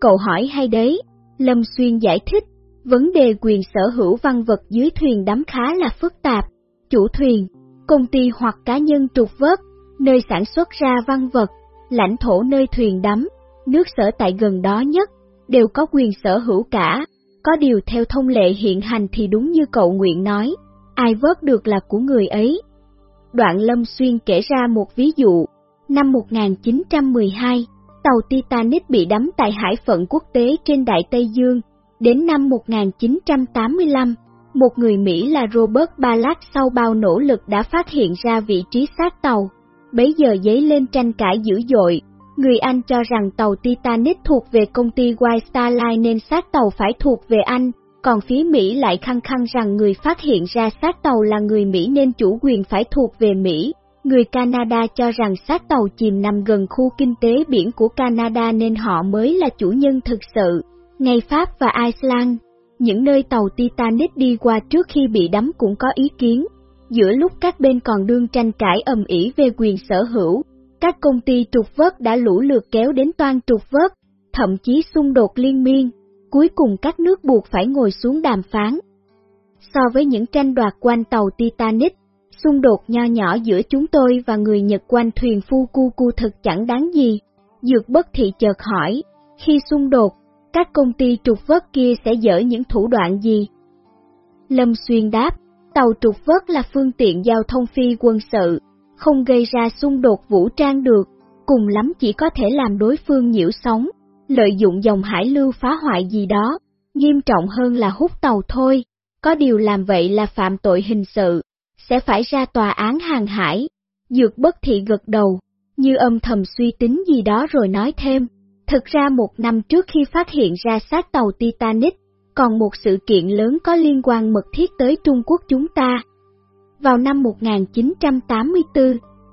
S1: Cậu hỏi hay đấy, Lâm Xuyên giải thích, Vấn đề quyền sở hữu văn vật dưới thuyền đắm khá là phức tạp. Chủ thuyền, công ty hoặc cá nhân trục vớt, nơi sản xuất ra văn vật, lãnh thổ nơi thuyền đắm, nước sở tại gần đó nhất, đều có quyền sở hữu cả. Có điều theo thông lệ hiện hành thì đúng như cậu nguyện nói, ai vớt được là của người ấy. Đoạn Lâm Xuyên kể ra một ví dụ, năm 1912, tàu Titanic bị đắm tại hải phận quốc tế trên Đại Tây Dương, Đến năm 1985, một người Mỹ là Robert Ballard sau bao nỗ lực đã phát hiện ra vị trí xác tàu. Bấy giờ giấy lên tranh cãi dữ dội, người Anh cho rằng tàu Titanic thuộc về công ty White Star Line nên xác tàu phải thuộc về Anh, còn phía Mỹ lại khăng khăng rằng người phát hiện ra xác tàu là người Mỹ nên chủ quyền phải thuộc về Mỹ. Người Canada cho rằng xác tàu chìm nằm gần khu kinh tế biển của Canada nên họ mới là chủ nhân thực sự. Ngay Pháp và Iceland, những nơi tàu Titanic đi qua trước khi bị đắm cũng có ý kiến. Giữa lúc các bên còn đương tranh cãi ầm ĩ về quyền sở hữu, các công ty trục vớt đã lũ lượt kéo đến toan trục vớt, thậm chí xung đột liên miên, cuối cùng các nước buộc phải ngồi xuống đàm phán. So với những tranh đoạt quanh tàu Titanic, xung đột nho nhỏ giữa chúng tôi và người Nhật quanh thuyền Fukuku thực chẳng đáng gì. Dược bất thị chợt hỏi, khi xung đột, các công ty trục vớt kia sẽ dỡ những thủ đoạn gì? Lâm Xuyên đáp, tàu trục vớt là phương tiện giao thông phi quân sự, không gây ra xung đột vũ trang được, cùng lắm chỉ có thể làm đối phương nhiễu sóng, lợi dụng dòng hải lưu phá hoại gì đó, nghiêm trọng hơn là hút tàu thôi, có điều làm vậy là phạm tội hình sự, sẽ phải ra tòa án hàng hải. Dược bất thị gật đầu, như âm thầm suy tính gì đó rồi nói thêm, Thực ra một năm trước khi phát hiện ra xác tàu Titanic, còn một sự kiện lớn có liên quan mật thiết tới Trung Quốc chúng ta. Vào năm 1984,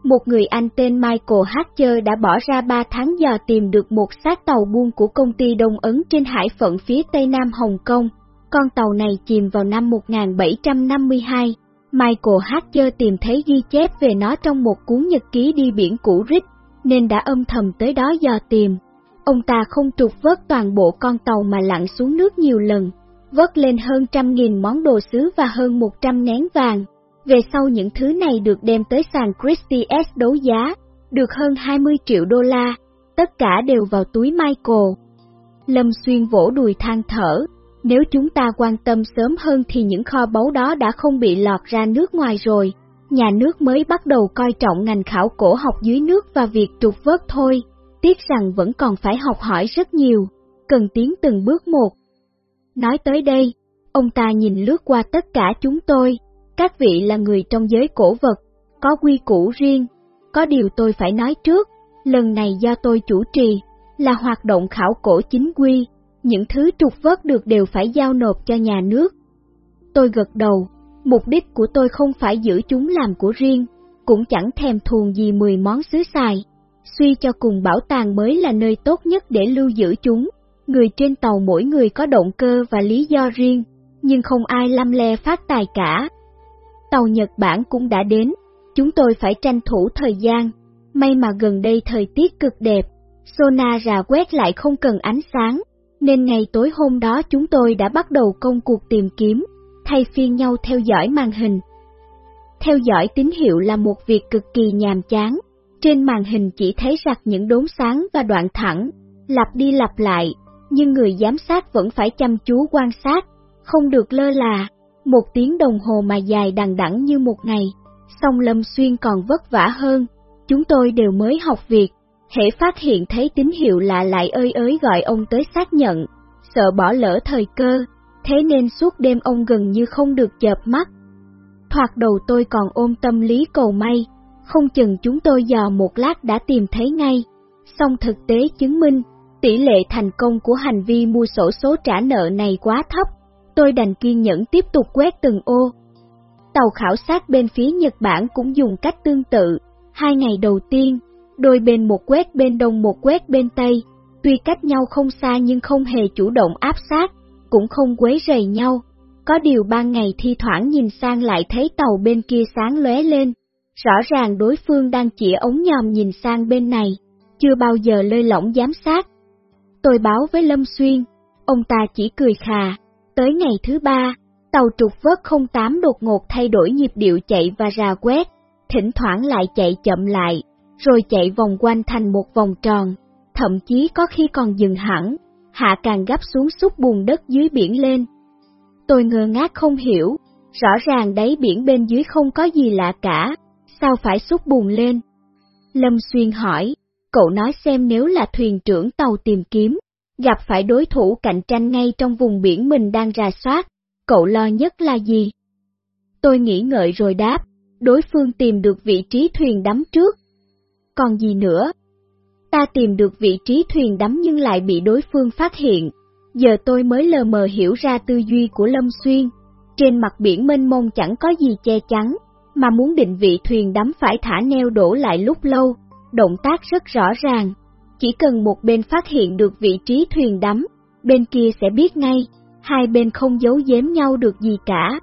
S1: một người Anh tên Michael Hatcher đã bỏ ra 3 tháng dò tìm được một xác tàu buôn của công ty Đông Ấn trên hải phận phía tây nam Hồng Kông. Con tàu này chìm vào năm 1752. Michael Hatcher tìm thấy ghi chép về nó trong một cuốn nhật ký đi biển cũ rích, nên đã âm thầm tới đó dò tìm. Ông ta không trục vớt toàn bộ con tàu mà lặn xuống nước nhiều lần, vớt lên hơn trăm nghìn món đồ sứ và hơn một trăm nén vàng. Về sau những thứ này được đem tới sàn Christie's đấu giá, được hơn 20 triệu đô la, tất cả đều vào túi Michael. Lâm Xuyên vỗ đùi than thở, nếu chúng ta quan tâm sớm hơn thì những kho báu đó đã không bị lọt ra nước ngoài rồi. Nhà nước mới bắt đầu coi trọng ngành khảo cổ học dưới nước và việc trục vớt thôi, tiếc rằng vẫn còn phải học hỏi rất nhiều, cần tiến từng bước một. Nói tới đây, ông ta nhìn lướt qua tất cả chúng tôi, các vị là người trong giới cổ vật, có quy củ riêng, có điều tôi phải nói trước, lần này do tôi chủ trì, là hoạt động khảo cổ chính quy, những thứ trục vớt được đều phải giao nộp cho nhà nước. Tôi gật đầu, mục đích của tôi không phải giữ chúng làm của riêng, cũng chẳng thèm thuồng gì 10 món xứ xài. Suy cho cùng bảo tàng mới là nơi tốt nhất để lưu giữ chúng, người trên tàu mỗi người có động cơ và lý do riêng, nhưng không ai lăm le phát tài cả. Tàu Nhật Bản cũng đã đến, chúng tôi phải tranh thủ thời gian, may mà gần đây thời tiết cực đẹp, Sona rà quét lại không cần ánh sáng, nên ngày tối hôm đó chúng tôi đã bắt đầu công cuộc tìm kiếm, thay phiên nhau theo dõi màn hình. Theo dõi tín hiệu là một việc cực kỳ nhàm chán, trên màn hình chỉ thấy rạc những đốm sáng và đoạn thẳng, lặp đi lặp lại, nhưng người giám sát vẫn phải chăm chú quan sát, không được lơ là, một tiếng đồng hồ mà dài đằng đẵng như một ngày, song Lâm Xuyên còn vất vả hơn, chúng tôi đều mới học việc, hễ phát hiện thấy tín hiệu lạ lại ơi ới gọi ông tới xác nhận, sợ bỏ lỡ thời cơ, thế nên suốt đêm ông gần như không được chợp mắt. Thoạt đầu tôi còn ôm tâm lý cầu may, không chừng chúng tôi dò một lát đã tìm thấy ngay, song thực tế chứng minh, tỷ lệ thành công của hành vi mua sổ số trả nợ này quá thấp, tôi đành kiên nhẫn tiếp tục quét từng ô. Tàu khảo sát bên phía Nhật Bản cũng dùng cách tương tự, hai ngày đầu tiên, đôi bên một quét bên đông một quét bên tây, tuy cách nhau không xa nhưng không hề chủ động áp sát, cũng không quấy rầy nhau. Có điều ban ngày thi thoảng nhìn sang lại thấy tàu bên kia sáng lóe lên, rõ ràng đối phương đang chỉ ống nhòm nhìn sang bên này, chưa bao giờ lơi lỏng giám sát. Tôi báo với Lâm Xuyên, ông ta chỉ cười khà, tới ngày thứ ba, tàu trục vớt 08 đột ngột thay đổi nhịp điệu chạy và rà quét, thỉnh thoảng lại chạy chậm lại, rồi chạy vòng quanh thành một vòng tròn, thậm chí có khi còn dừng hẳn, hạ càng gấp xuống xúc bùn đất dưới biển lên. Tôi ngơ ngác không hiểu, rõ ràng đáy biển bên dưới không có gì lạ cả, sao phải xúc bùn lên? Lâm Xuyên hỏi, cậu nói xem nếu là thuyền trưởng tàu tìm kiếm, gặp phải đối thủ cạnh tranh ngay trong vùng biển mình đang rà soát, cậu lo nhất là gì? Tôi nghĩ ngợi rồi đáp, đối phương tìm được vị trí thuyền đắm trước, còn gì nữa? Ta tìm được vị trí thuyền đắm nhưng lại bị đối phương phát hiện. Giờ tôi mới lờ mờ hiểu ra tư duy của Lâm Xuyên. Trên mặt biển mênh mông chẳng có gì che chắn, mà muốn định vị thuyền đắm phải thả neo đổ lại lúc lâu, động tác rất rõ ràng. Chỉ cần một bên phát hiện được vị trí thuyền đắm, bên kia sẽ biết ngay, hai bên không giấu giếm nhau được gì cả.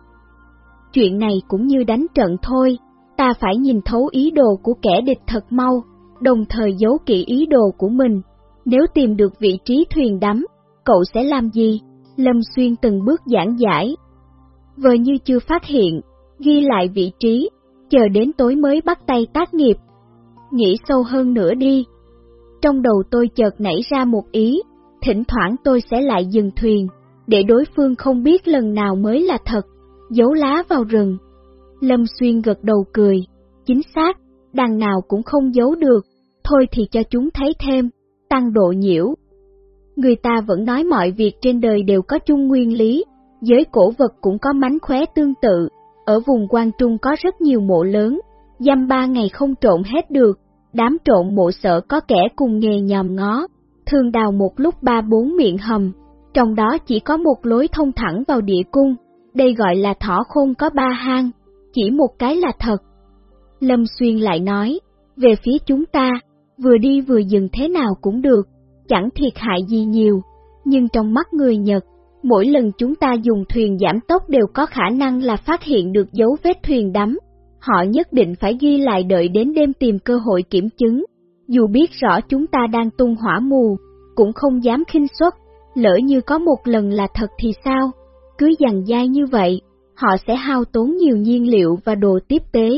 S1: Chuyện này cũng như đánh trận thôi, ta phải nhìn thấu ý đồ của kẻ địch thật mau, đồng thời giấu kỹ ý đồ của mình. Nếu tìm được vị trí thuyền đắm, cậu sẽ làm gì? Lâm Xuyên từng bước giảng giải. Vờ như chưa phát hiện, ghi lại vị trí, chờ đến tối mới bắt tay tác nghiệp. Nghĩ sâu hơn nữa đi. Trong đầu tôi chợt nảy ra một ý, thỉnh thoảng tôi sẽ lại dừng thuyền, để đối phương không biết lần nào mới là thật, giấu lá vào rừng, Lâm Xuyên gật đầu cười, chính xác, đằng nào cũng không giấu được, thôi thì cho chúng thấy thêm, tăng độ nhiễu. Người ta vẫn nói mọi việc trên đời đều có chung nguyên lý, giới cổ vật cũng có mánh khóe tương tự, ở vùng quan Trung có rất nhiều mộ lớn, dăm ba ngày không trộn hết được, đám trộn mộ sợ có kẻ cùng nghề nhòm ngó, thường đào một lúc ba bốn miệng hầm, trong đó chỉ có một lối thông thẳng vào địa cung, đây gọi là thỏ khôn có ba hang, chỉ một cái là thật. Lâm Xuyên lại nói, về phía chúng ta, vừa đi vừa dừng thế nào cũng được, chẳng thiệt hại gì nhiều, nhưng trong mắt người Nhật, mỗi lần chúng ta dùng thuyền giảm tốc đều có khả năng là phát hiện được dấu vết thuyền đắm. Họ nhất định phải ghi lại đợi đến đêm tìm cơ hội kiểm chứng, dù biết rõ chúng ta đang tung hỏa mù, cũng không dám khinh suất, lỡ như có một lần là thật thì sao? Cứ dằn dai như vậy, họ sẽ hao tốn nhiều nhiên liệu và đồ tiếp tế,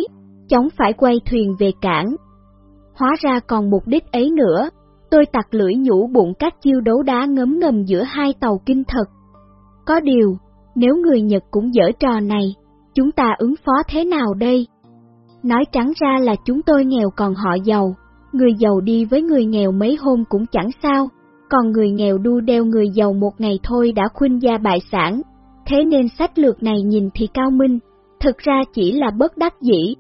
S1: chóng phải quay thuyền về cảng. Hóa ra còn mục đích ấy nữa, tôi tặc lưỡi nhủ bụng các chiêu đấu đá ngấm ngầm giữa hai tàu kinh thật. Có điều, nếu người Nhật cũng dở trò này, chúng ta ứng phó thế nào đây? Nói trắng ra là chúng tôi nghèo còn họ giàu, người giàu đi với người nghèo mấy hôm cũng chẳng sao, còn người nghèo đu đeo người giàu một ngày thôi đã khuynh gia bại sản, thế nên sách lược này nhìn thì cao minh, thực ra chỉ là bất đắc dĩ.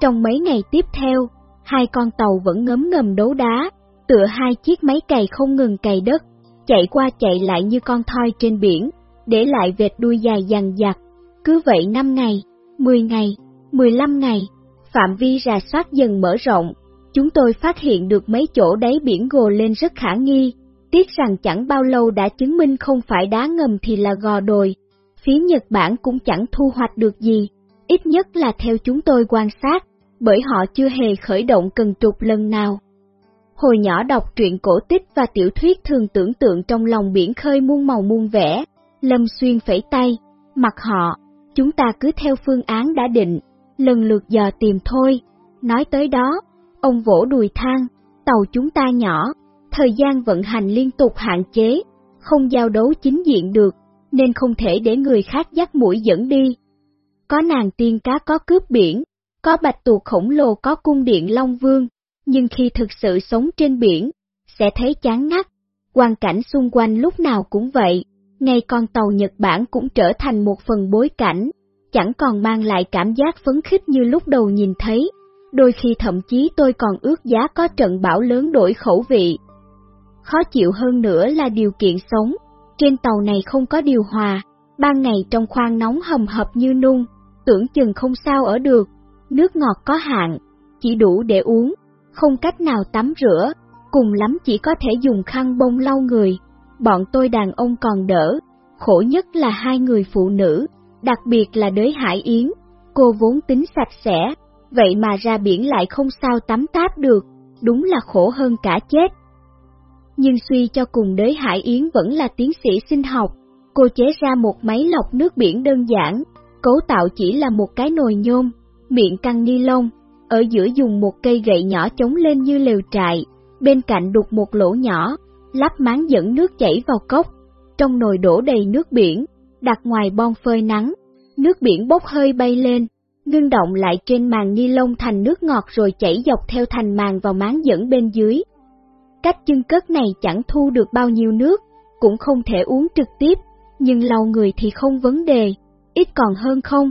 S1: Trong mấy ngày tiếp theo, hai con tàu vẫn ngấm ngầm đấu đá, tựa hai chiếc máy cày không ngừng cày đất, chạy qua chạy lại như con thoi trên biển, để lại vệt đuôi dài dằn dặt. Cứ vậy 5 ngày, 10 ngày, 15 ngày, phạm vi rà soát dần mở rộng, chúng tôi phát hiện được mấy chỗ đáy biển gồ lên rất khả nghi, tiếc rằng chẳng bao lâu đã chứng minh không phải đá ngầm thì là gò đồi. Phía Nhật Bản cũng chẳng thu hoạch được gì, ít nhất là theo chúng tôi quan sát, bởi họ chưa hề khởi động cần trục lần nào. Hồi nhỏ đọc truyện cổ tích và tiểu thuyết thường tưởng tượng trong lòng biển khơi muôn màu muôn vẻ, Lâm Xuyên phẩy tay, mặt họ, chúng ta cứ theo phương án đã định, lần lượt giờ tìm thôi. Nói tới đó, ông vỗ đùi thang, tàu chúng ta nhỏ, thời gian vận hành liên tục hạn chế, không giao đấu chính diện được, nên không thể để người khác dắt mũi dẫn đi. Có nàng tiên cá có cướp biển, có bạch tuộc khổng lồ có cung điện Long Vương, nhưng khi thực sự sống trên biển, sẽ thấy chán ngắt, hoàn cảnh xung quanh lúc nào cũng vậy, ngay con tàu Nhật Bản cũng trở thành một phần bối cảnh, chẳng còn mang lại cảm giác phấn khích như lúc đầu nhìn thấy, đôi khi thậm chí tôi còn ước giá có trận bão lớn đổi khẩu vị. Khó chịu hơn nữa là điều kiện sống, trên tàu này không có điều hòa, ban ngày trong khoang nóng hầm hập như nung, tưởng chừng không sao ở được, nước ngọt có hạn, chỉ đủ để uống, không cách nào tắm rửa, cùng lắm chỉ có thể dùng khăn bông lau người. Bọn tôi đàn ông còn đỡ, khổ nhất là hai người phụ nữ, đặc biệt là đới Hải Yến, cô vốn tính sạch sẽ, vậy mà ra biển lại không sao tắm táp được, đúng là khổ hơn cả chết. Nhưng suy cho cùng đới Hải Yến vẫn là tiến sĩ sinh học, cô chế ra một máy lọc nước biển đơn giản, cấu tạo chỉ là một cái nồi nhôm, miệng căng ni lông, ở giữa dùng một cây gậy nhỏ chống lên như lều trại, bên cạnh đục một lỗ nhỏ, lắp máng dẫn nước chảy vào cốc, trong nồi đổ đầy nước biển, đặt ngoài bon phơi nắng, nước biển bốc hơi bay lên, ngưng động lại trên màn ni lông thành nước ngọt rồi chảy dọc theo thành màn vào máng dẫn bên dưới. Cách chân cất này chẳng thu được bao nhiêu nước, cũng không thể uống trực tiếp, nhưng lau người thì không vấn đề, ít còn hơn không.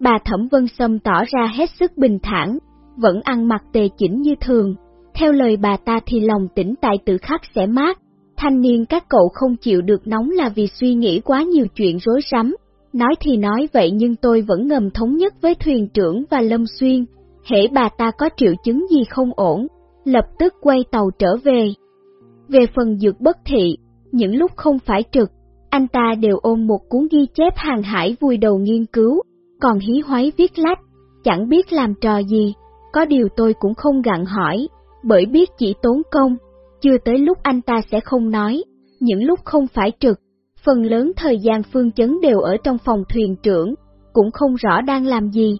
S1: Bà Thẩm Vân Sâm tỏ ra hết sức bình thản, vẫn ăn mặc tề chỉnh như thường. Theo lời bà ta thì lòng tỉnh tại tự khắc sẽ mát. Thanh niên các cậu không chịu được nóng là vì suy nghĩ quá nhiều chuyện rối rắm. Nói thì nói vậy nhưng tôi vẫn ngầm thống nhất với thuyền trưởng và Lâm Xuyên. Hễ bà ta có triệu chứng gì không ổn, lập tức quay tàu trở về. Về phần dược bất thị, những lúc không phải trực, anh ta đều ôm một cuốn ghi chép hàng hải vui đầu nghiên cứu, còn hí hoáy viết lách, chẳng biết làm trò gì, có điều tôi cũng không gặn hỏi, bởi biết chỉ tốn công, chưa tới lúc anh ta sẽ không nói, những lúc không phải trực, phần lớn thời gian phương chấn đều ở trong phòng thuyền trưởng, cũng không rõ đang làm gì.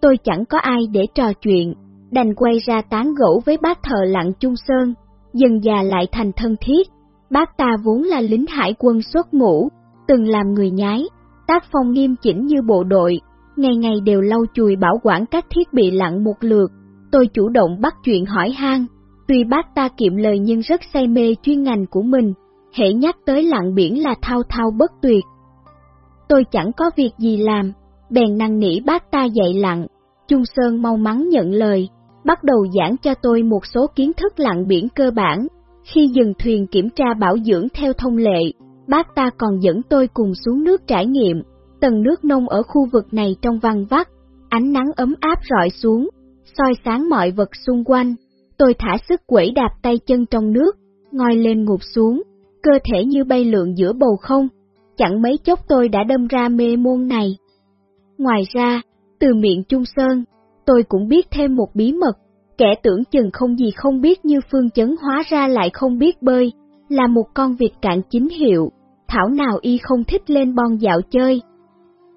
S1: Tôi chẳng có ai để trò chuyện, đành quay ra tán gẫu với bác thợ lặng Trung Sơn, dần già lại thành thân thiết. Bác ta vốn là lính hải quân xuất ngũ, từng làm người nhái, tác phong nghiêm chỉnh như bộ đội, ngày ngày đều lau chùi bảo quản các thiết bị lặn một lượt. Tôi chủ động bắt chuyện hỏi han, tuy bác ta kiệm lời nhưng rất say mê chuyên ngành của mình, hễ nhắc tới lặn biển là thao thao bất tuyệt. Tôi chẳng có việc gì làm, bèn năng nỉ bác ta dạy lặn, Trung Sơn mau mắn nhận lời, bắt đầu giảng cho tôi một số kiến thức lặn biển cơ bản. Khi dừng thuyền kiểm tra bảo dưỡng theo thông lệ, bác ta còn dẫn tôi cùng xuống nước trải nghiệm, tầng nước nông ở khu vực này trong văn vắt, ánh nắng ấm áp rọi xuống, soi sáng mọi vật xung quanh. Tôi thả sức quẩy đạp tay chân trong nước, ngồi lên ngụp xuống, cơ thể như bay lượn giữa bầu không, chẳng mấy chốc tôi đã đâm ra mê môn này. Ngoài ra, từ miệng Trung Sơn, tôi cũng biết thêm một bí mật, Kẻ tưởng chừng không gì không biết như phương chấn hóa ra lại không biết bơi, là một con vịt cạn chính hiệu, thảo nào y không thích lên bon dạo chơi.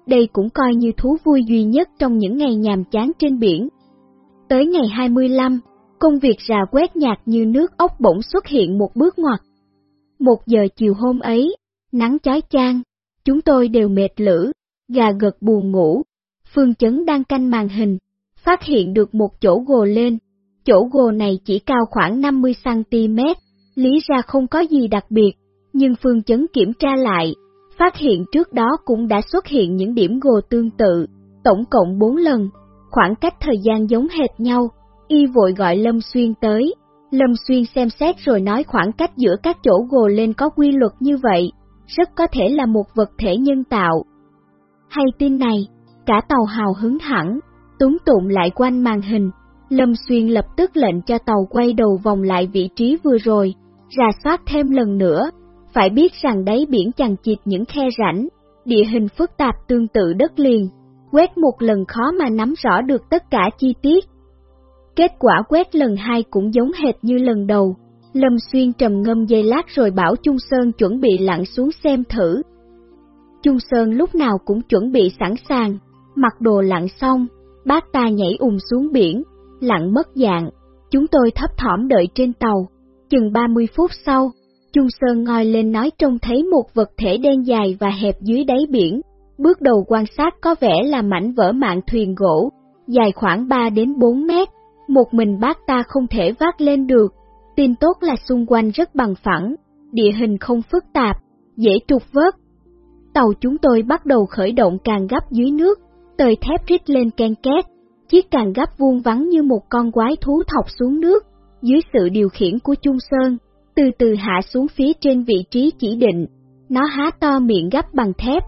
S1: Đây cũng coi như thú vui duy nhất trong những ngày nhàm chán trên biển. Tới ngày 25, công việc rà quét nhạt như nước ốc bỗng xuất hiện một bước ngoặt. Một giờ chiều hôm ấy, nắng chói chang, chúng tôi đều mệt lử, gà gật buồn ngủ. Phương Chấn đang canh màn hình, phát hiện được một chỗ gồ lên. Chỗ gồ này chỉ cao khoảng 50cm, lý ra không có gì đặc biệt, nhưng Phương Chấn kiểm tra lại, phát hiện trước đó cũng đã xuất hiện những điểm gồ tương tự, tổng cộng 4 lần, khoảng cách thời gian giống hệt nhau, y vội gọi Lâm Xuyên tới. Lâm Xuyên xem xét rồi nói khoảng cách giữa các chỗ gồ lên có quy luật như vậy, rất có thể là một vật thể nhân tạo. Hay tin này, cả tàu hào hứng hẳn, túng tụng lại quanh màn hình, Lâm Xuyên lập tức lệnh cho tàu quay đầu vòng lại vị trí vừa rồi, rà soát thêm lần nữa, phải biết rằng đáy biển chằng chịt những khe rãnh, địa hình phức tạp tương tự đất liền, quét một lần khó mà nắm rõ được tất cả chi tiết. Kết quả quét lần hai cũng giống hệt như lần đầu, Lâm Xuyên trầm ngâm dây lát rồi bảo Trung Sơn chuẩn bị lặn xuống xem thử. Trung Sơn lúc nào cũng chuẩn bị sẵn sàng, mặc đồ lặn xong, bác ta nhảy ùm xuống biển, lặn mất dạng, chúng tôi thấp thỏm đợi trên tàu. Chừng 30 phút sau, Trung Sơn ngoi lên nói trông thấy một vật thể đen dài và hẹp dưới đáy biển. Bước đầu quan sát có vẻ là mảnh vỡ mạng thuyền gỗ, dài khoảng 3 đến 4 mét. Một mình bác ta không thể vác lên được. Tin tốt là xung quanh rất bằng phẳng, địa hình không phức tạp, dễ trục vớt. Tàu chúng tôi bắt đầu khởi động càng gấp dưới nước, tời thép rít lên ken két, chiếc càng gấp vuông vắn như một con quái thú thọc xuống nước, dưới sự điều khiển của Trung Sơn, từ từ hạ xuống phía trên vị trí chỉ định. Nó há to miệng gấp bằng thép,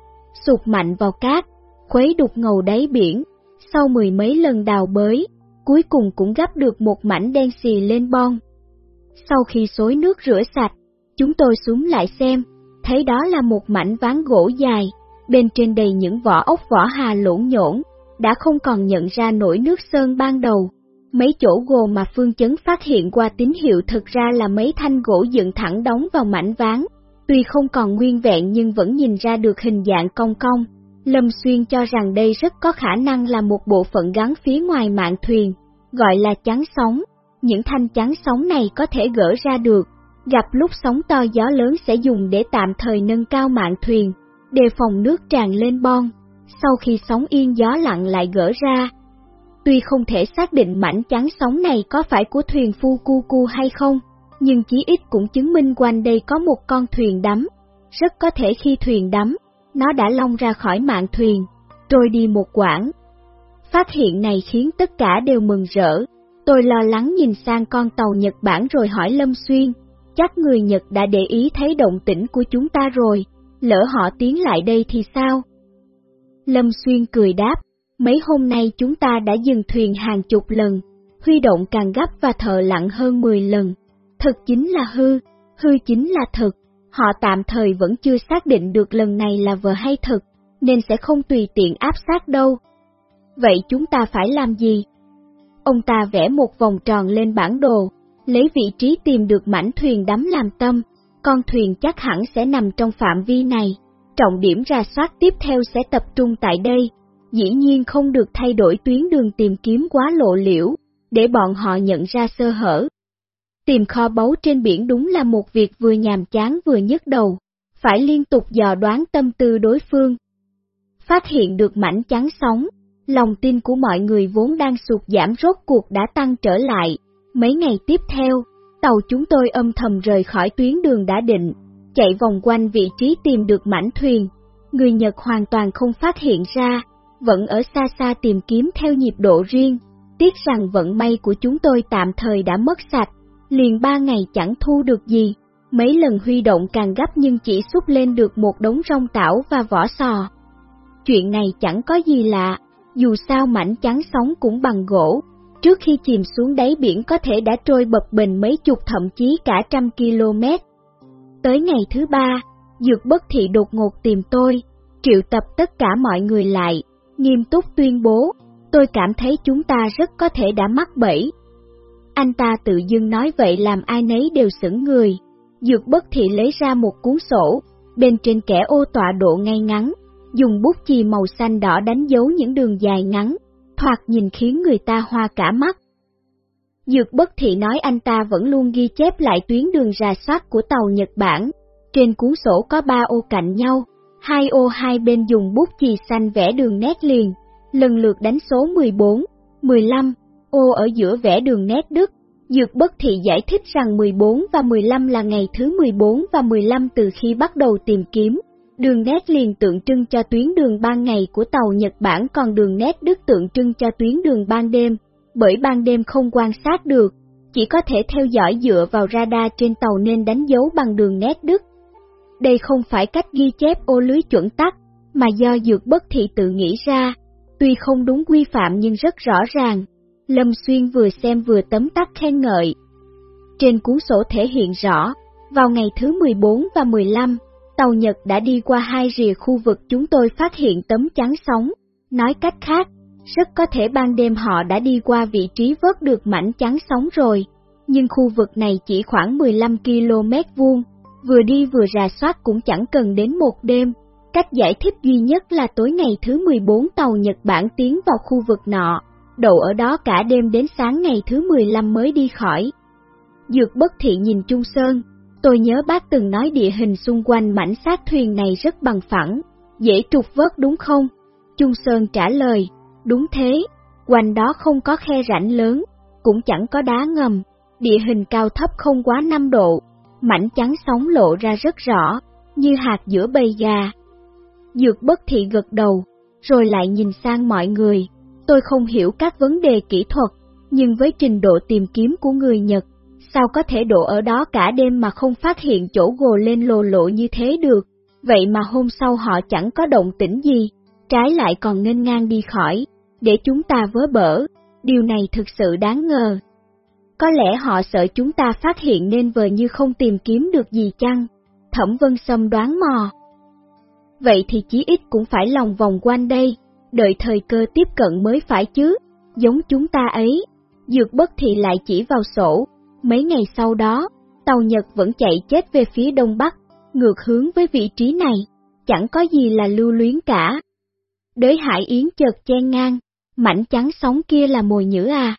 S1: sụt mạnh vào cát, khuấy đục ngầu đáy biển. Sau mười mấy lần đào bới, cuối cùng cũng gấp được một mảnh đen xì lên bon. Sau khi xối nước rửa sạch, chúng tôi xuống lại xem, thấy đó là một mảnh ván gỗ dài, bên trên đầy những vỏ ốc vỏ hà lộn nhổn, đã không còn nhận ra nổi nước sơn ban đầu. Mấy chỗ gồ mà Phương Chấn phát hiện qua tín hiệu thực ra là mấy thanh gỗ dựng thẳng đóng vào mảnh ván, tuy không còn nguyên vẹn nhưng vẫn nhìn ra được hình dạng cong cong. Lâm Xuyên cho rằng đây rất có khả năng là một bộ phận gắn phía ngoài mạng thuyền, gọi là chắn sóng. Những thanh chắn sóng này có thể gỡ ra được, gặp lúc sóng to gió lớn sẽ dùng để tạm thời nâng cao mạng thuyền, đề phòng nước tràn lên bon. Sau khi sóng yên gió lặng lại gỡ ra, Tuy không thể xác định mảnh chắn sóng này có phải của thuyền phu cu cu hay không, nhưng chí ít cũng chứng minh quanh đây có một con thuyền đắm. Rất có thể khi thuyền đắm, nó đã long ra khỏi mạng thuyền, trôi đi một quãng. Phát hiện này khiến tất cả đều mừng rỡ. Tôi lo lắng nhìn sang con tàu Nhật Bản rồi hỏi Lâm Xuyên, chắc người Nhật đã để ý thấy động tĩnh của chúng ta rồi, lỡ họ tiến lại đây thì sao? Lâm Xuyên cười đáp, Mấy hôm nay chúng ta đã dừng thuyền hàng chục lần, huy động càng gấp và thợ lặn hơn 10 lần. Thực chính là hư, hư chính là thực. Họ tạm thời vẫn chưa xác định được lần này là vợ hay thực, nên sẽ không tùy tiện áp sát đâu. Vậy chúng ta phải làm gì? Ông ta vẽ một vòng tròn lên bản đồ, lấy vị trí tìm được mảnh thuyền đắm làm tâm, con thuyền chắc hẳn sẽ nằm trong phạm vi này. Trọng điểm ra soát tiếp theo sẽ tập trung tại đây, dĩ nhiên không được thay đổi tuyến đường tìm kiếm quá lộ liễu, để bọn họ nhận ra sơ hở. Tìm kho báu trên biển đúng là một việc vừa nhàm chán vừa nhức đầu, phải liên tục dò đoán tâm tư đối phương. Phát hiện được mảnh chắn sóng, lòng tin của mọi người vốn đang sụt giảm rốt cuộc đã tăng trở lại. Mấy ngày tiếp theo, tàu chúng tôi âm thầm rời khỏi tuyến đường đã định, chạy vòng quanh vị trí tìm được mảnh thuyền. Người Nhật hoàn toàn không phát hiện ra, vẫn ở xa xa tìm kiếm theo nhịp độ riêng, tiếc rằng vận may của chúng tôi tạm thời đã mất sạch, liền ba ngày chẳng thu được gì, mấy lần huy động càng gấp nhưng chỉ xúc lên được một đống rong tảo và vỏ sò. Chuyện này chẳng có gì lạ, dù sao mảnh trắng sóng cũng bằng gỗ, trước khi chìm xuống đáy biển có thể đã trôi bập bình mấy chục thậm chí cả trăm km. Tới ngày thứ ba, Dược bất thị đột ngột tìm tôi, triệu tập tất cả mọi người lại, nghiêm túc tuyên bố, tôi cảm thấy chúng ta rất có thể đã mắc bẫy. Anh ta tự dưng nói vậy làm ai nấy đều sững người. Dược bất thị lấy ra một cuốn sổ, bên trên kẻ ô tọa độ ngay ngắn, dùng bút chì màu xanh đỏ đánh dấu những đường dài ngắn, thoạt nhìn khiến người ta hoa cả mắt. Dược bất thị nói anh ta vẫn luôn ghi chép lại tuyến đường rà soát của tàu Nhật Bản. Trên cuốn sổ có ba ô cạnh nhau, hai ô hai bên dùng bút chì xanh vẽ đường nét liền, lần lượt đánh số 14, 15, ô ở giữa vẽ đường nét đứt. Dược bất thị giải thích rằng 14 và 15 là ngày thứ 14 và 15 từ khi bắt đầu tìm kiếm. Đường nét liền tượng trưng cho tuyến đường ban ngày của tàu Nhật Bản còn đường nét đứt tượng trưng cho tuyến đường ban đêm, bởi ban đêm không quan sát được, chỉ có thể theo dõi dựa vào radar trên tàu nên đánh dấu bằng đường nét đứt. Đây không phải cách ghi chép ô lưới chuẩn tắc, mà do dược bất thị tự nghĩ ra, tuy không đúng quy phạm nhưng rất rõ ràng. Lâm Xuyên vừa xem vừa tấm tắc khen ngợi. Trên cuốn sổ thể hiện rõ, vào ngày thứ 14 và 15, tàu Nhật đã đi qua hai rìa khu vực chúng tôi phát hiện tấm chắn sóng. Nói cách khác, rất có thể ban đêm họ đã đi qua vị trí vớt được mảnh chắn sóng rồi, nhưng khu vực này chỉ khoảng 15 km vuông, vừa đi vừa rà soát cũng chẳng cần đến một đêm. Cách giải thích duy nhất là tối ngày thứ 14 tàu Nhật Bản tiến vào khu vực nọ, đậu ở đó cả đêm đến sáng ngày thứ 15 mới đi khỏi. Dược bất thị nhìn Trung Sơn, tôi nhớ bác từng nói địa hình xung quanh mảnh xác thuyền này rất bằng phẳng, dễ trục vớt đúng không? Trung Sơn trả lời, đúng thế, quanh đó không có khe rãnh lớn, cũng chẳng có đá ngầm, địa hình cao thấp không quá 5 độ, mảnh trắng sóng lộ ra rất rõ, như hạt giữa bầy gà. Dược bất thị gật đầu, rồi lại nhìn sang mọi người, tôi không hiểu các vấn đề kỹ thuật, nhưng với trình độ tìm kiếm của người Nhật, sao có thể đổ ở đó cả đêm mà không phát hiện chỗ gồ lên lồ lộ như thế được, vậy mà hôm sau họ chẳng có động tĩnh gì, trái lại còn nên ngang đi khỏi, để chúng ta vớ bở, điều này thực sự đáng ngờ. Có lẽ họ sợ chúng ta phát hiện nên vờ như không tìm kiếm được gì chăng? Thẩm Vân Sâm đoán mò. Vậy thì chí ít cũng phải lòng vòng quanh đây, đợi thời cơ tiếp cận mới phải chứ, giống chúng ta ấy. Dược bất thì lại chỉ vào sổ, mấy ngày sau đó, tàu Nhật vẫn chạy chết về phía đông bắc, ngược hướng với vị trí này, chẳng có gì là lưu luyến cả. Đới Hải Yến chợt chen ngang, mảnh trắng sóng kia là mồi nhữ à.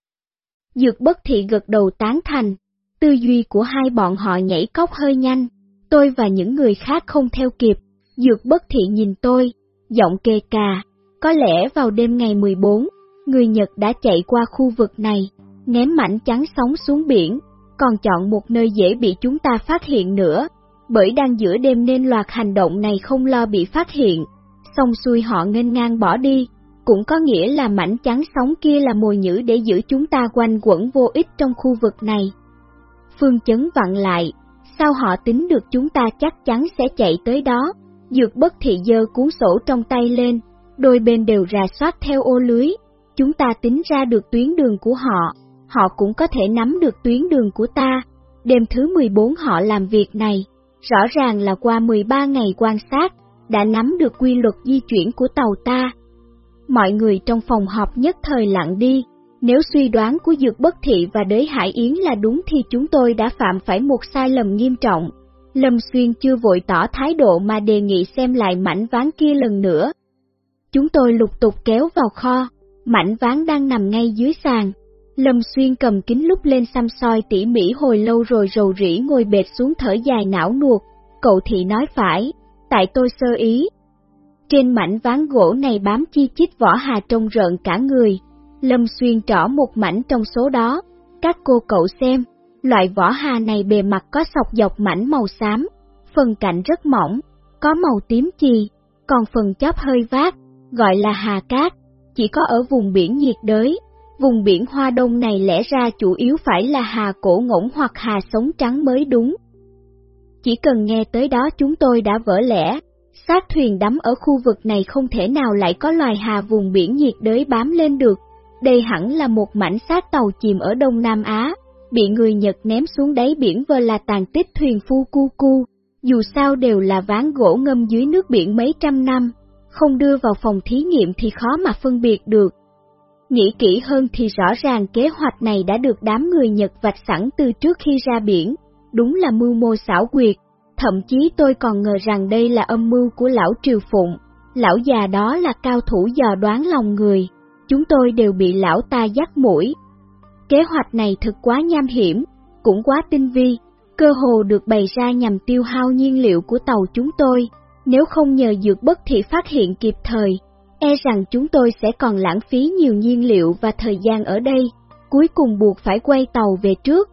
S1: Dược bất thị gật đầu tán thành, tư duy của hai bọn họ nhảy cốc hơi nhanh, tôi và những người khác không theo kịp, dược bất thị nhìn tôi, giọng kê cà, có lẽ vào đêm ngày 14, người Nhật đã chạy qua khu vực này, ném mảnh trắng sóng xuống biển, còn chọn một nơi dễ bị chúng ta phát hiện nữa, bởi đang giữa đêm nên loạt hành động này không lo bị phát hiện, xong xuôi họ nghênh ngang bỏ đi, cũng có nghĩa là mảnh trắng sóng kia là mồi nhữ để giữ chúng ta quanh quẩn vô ích trong khu vực này. Phương chấn vặn lại, sao họ tính được chúng ta chắc chắn sẽ chạy tới đó, dược bất thị dơ cuốn sổ trong tay lên, đôi bên đều rà soát theo ô lưới, chúng ta tính ra được tuyến đường của họ, họ cũng có thể nắm được tuyến đường của ta. Đêm thứ 14 họ làm việc này, rõ ràng là qua 13 ngày quan sát, đã nắm được quy luật di chuyển của tàu ta. Mọi người trong phòng họp nhất thời lặng đi, nếu suy đoán của Dược Bất Thị và Đới Hải Yến là đúng thì chúng tôi đã phạm phải một sai lầm nghiêm trọng. Lâm Xuyên chưa vội tỏ thái độ mà đề nghị xem lại mảnh ván kia lần nữa. Chúng tôi lục tục kéo vào kho, mảnh ván đang nằm ngay dưới sàn. Lâm Xuyên cầm kính lúc lên xăm soi tỉ mỉ hồi lâu rồi rầu rĩ ngồi bệt xuống thở dài não nuột. Cậu thị nói phải, tại tôi sơ ý. Trên mảnh ván gỗ này bám chi chít vỏ hà trông rợn cả người. Lâm Xuyên trỏ một mảnh trong số đó. Các cô cậu xem, loại vỏ hà này bề mặt có sọc dọc mảnh màu xám, phần cạnh rất mỏng, có màu tím chì, còn phần chóp hơi vát, gọi là hà cát, chỉ có ở vùng biển nhiệt đới. Vùng biển Hoa Đông này lẽ ra chủ yếu phải là hà cổ ngỗng hoặc hà sống trắng mới đúng. Chỉ cần nghe tới đó chúng tôi đã vỡ lẽ, xác thuyền đắm ở khu vực này không thể nào lại có loài hà vùng biển nhiệt đới bám lên được. Đây hẳn là một mảnh xác tàu chìm ở Đông Nam Á, bị người Nhật ném xuống đáy biển vơ là tàn tích thuyền Fukuku, dù sao đều là ván gỗ ngâm dưới nước biển mấy trăm năm, không đưa vào phòng thí nghiệm thì khó mà phân biệt được. Nghĩ kỹ hơn thì rõ ràng kế hoạch này đã được đám người Nhật vạch sẵn từ trước khi ra biển, đúng là mưu mô xảo quyệt, thậm chí tôi còn ngờ rằng đây là âm mưu của lão Triều Phụng, lão già đó là cao thủ dò đoán lòng người, chúng tôi đều bị lão ta dắt mũi. Kế hoạch này thực quá nham hiểm, cũng quá tinh vi, cơ hồ được bày ra nhằm tiêu hao nhiên liệu của tàu chúng tôi, nếu không nhờ dược bất thị phát hiện kịp thời, e rằng chúng tôi sẽ còn lãng phí nhiều nhiên liệu và thời gian ở đây, cuối cùng buộc phải quay tàu về trước.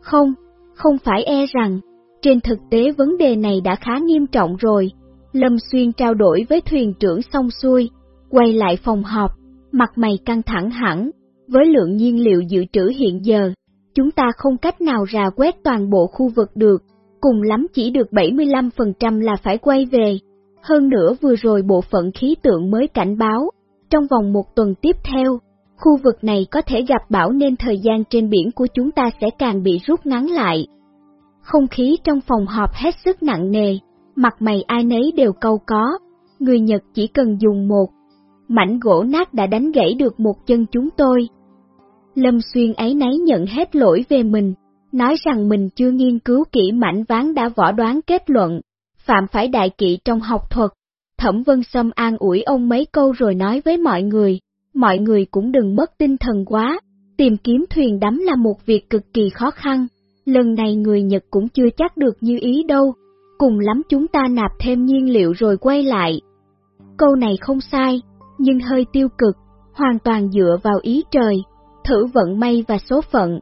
S1: Không, không phải e rằng, trên thực tế vấn đề này đã khá nghiêm trọng rồi. Lâm Xuyên trao đổi với thuyền trưởng xong xuôi, quay lại phòng họp, mặt mày căng thẳng hẳn, với lượng nhiên liệu dự trữ hiện giờ, chúng ta không cách nào rà quét toàn bộ khu vực được, cùng lắm chỉ được 75% là phải quay về. Hơn nữa vừa rồi bộ phận khí tượng mới cảnh báo, trong vòng một tuần tiếp theo, khu vực này có thể gặp bão nên thời gian trên biển của chúng ta sẽ càng bị rút ngắn lại. Không khí trong phòng họp hết sức nặng nề, mặt mày ai nấy đều câu có, người Nhật chỉ cần dùng một mảnh gỗ nát đã đánh gãy được một chân chúng tôi. Lâm Xuyên ấy nấy nhận hết lỗi về mình, nói rằng mình chưa nghiên cứu kỹ mảnh ván đã võ đoán kết luận, phạm phải đại kỵ trong học thuật. Thẩm Vân Sâm an ủi ông mấy câu rồi nói với mọi người, mọi người cũng đừng mất tinh thần quá, tìm kiếm thuyền đắm là một việc cực kỳ khó khăn, lần này người Nhật cũng chưa chắc được như ý đâu, cùng lắm chúng ta nạp thêm nhiên liệu rồi quay lại. Câu này không sai, nhưng hơi tiêu cực, hoàn toàn dựa vào ý trời, thử vận may và số phận.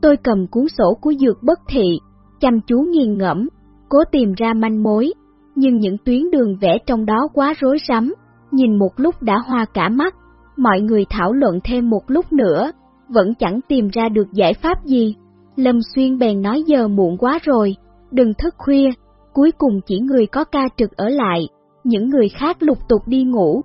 S1: Tôi cầm cuốn sổ của dược bất thị, chăm chú nghiền ngẫm, cố tìm ra manh mối, nhưng những tuyến đường vẽ trong đó quá rối rắm, nhìn một lúc đã hoa cả mắt, mọi người thảo luận thêm một lúc nữa, vẫn chẳng tìm ra được giải pháp gì. Lâm Xuyên bèn nói giờ muộn quá rồi, đừng thức khuya, cuối cùng chỉ người có ca trực ở lại, những người khác lục tục đi ngủ.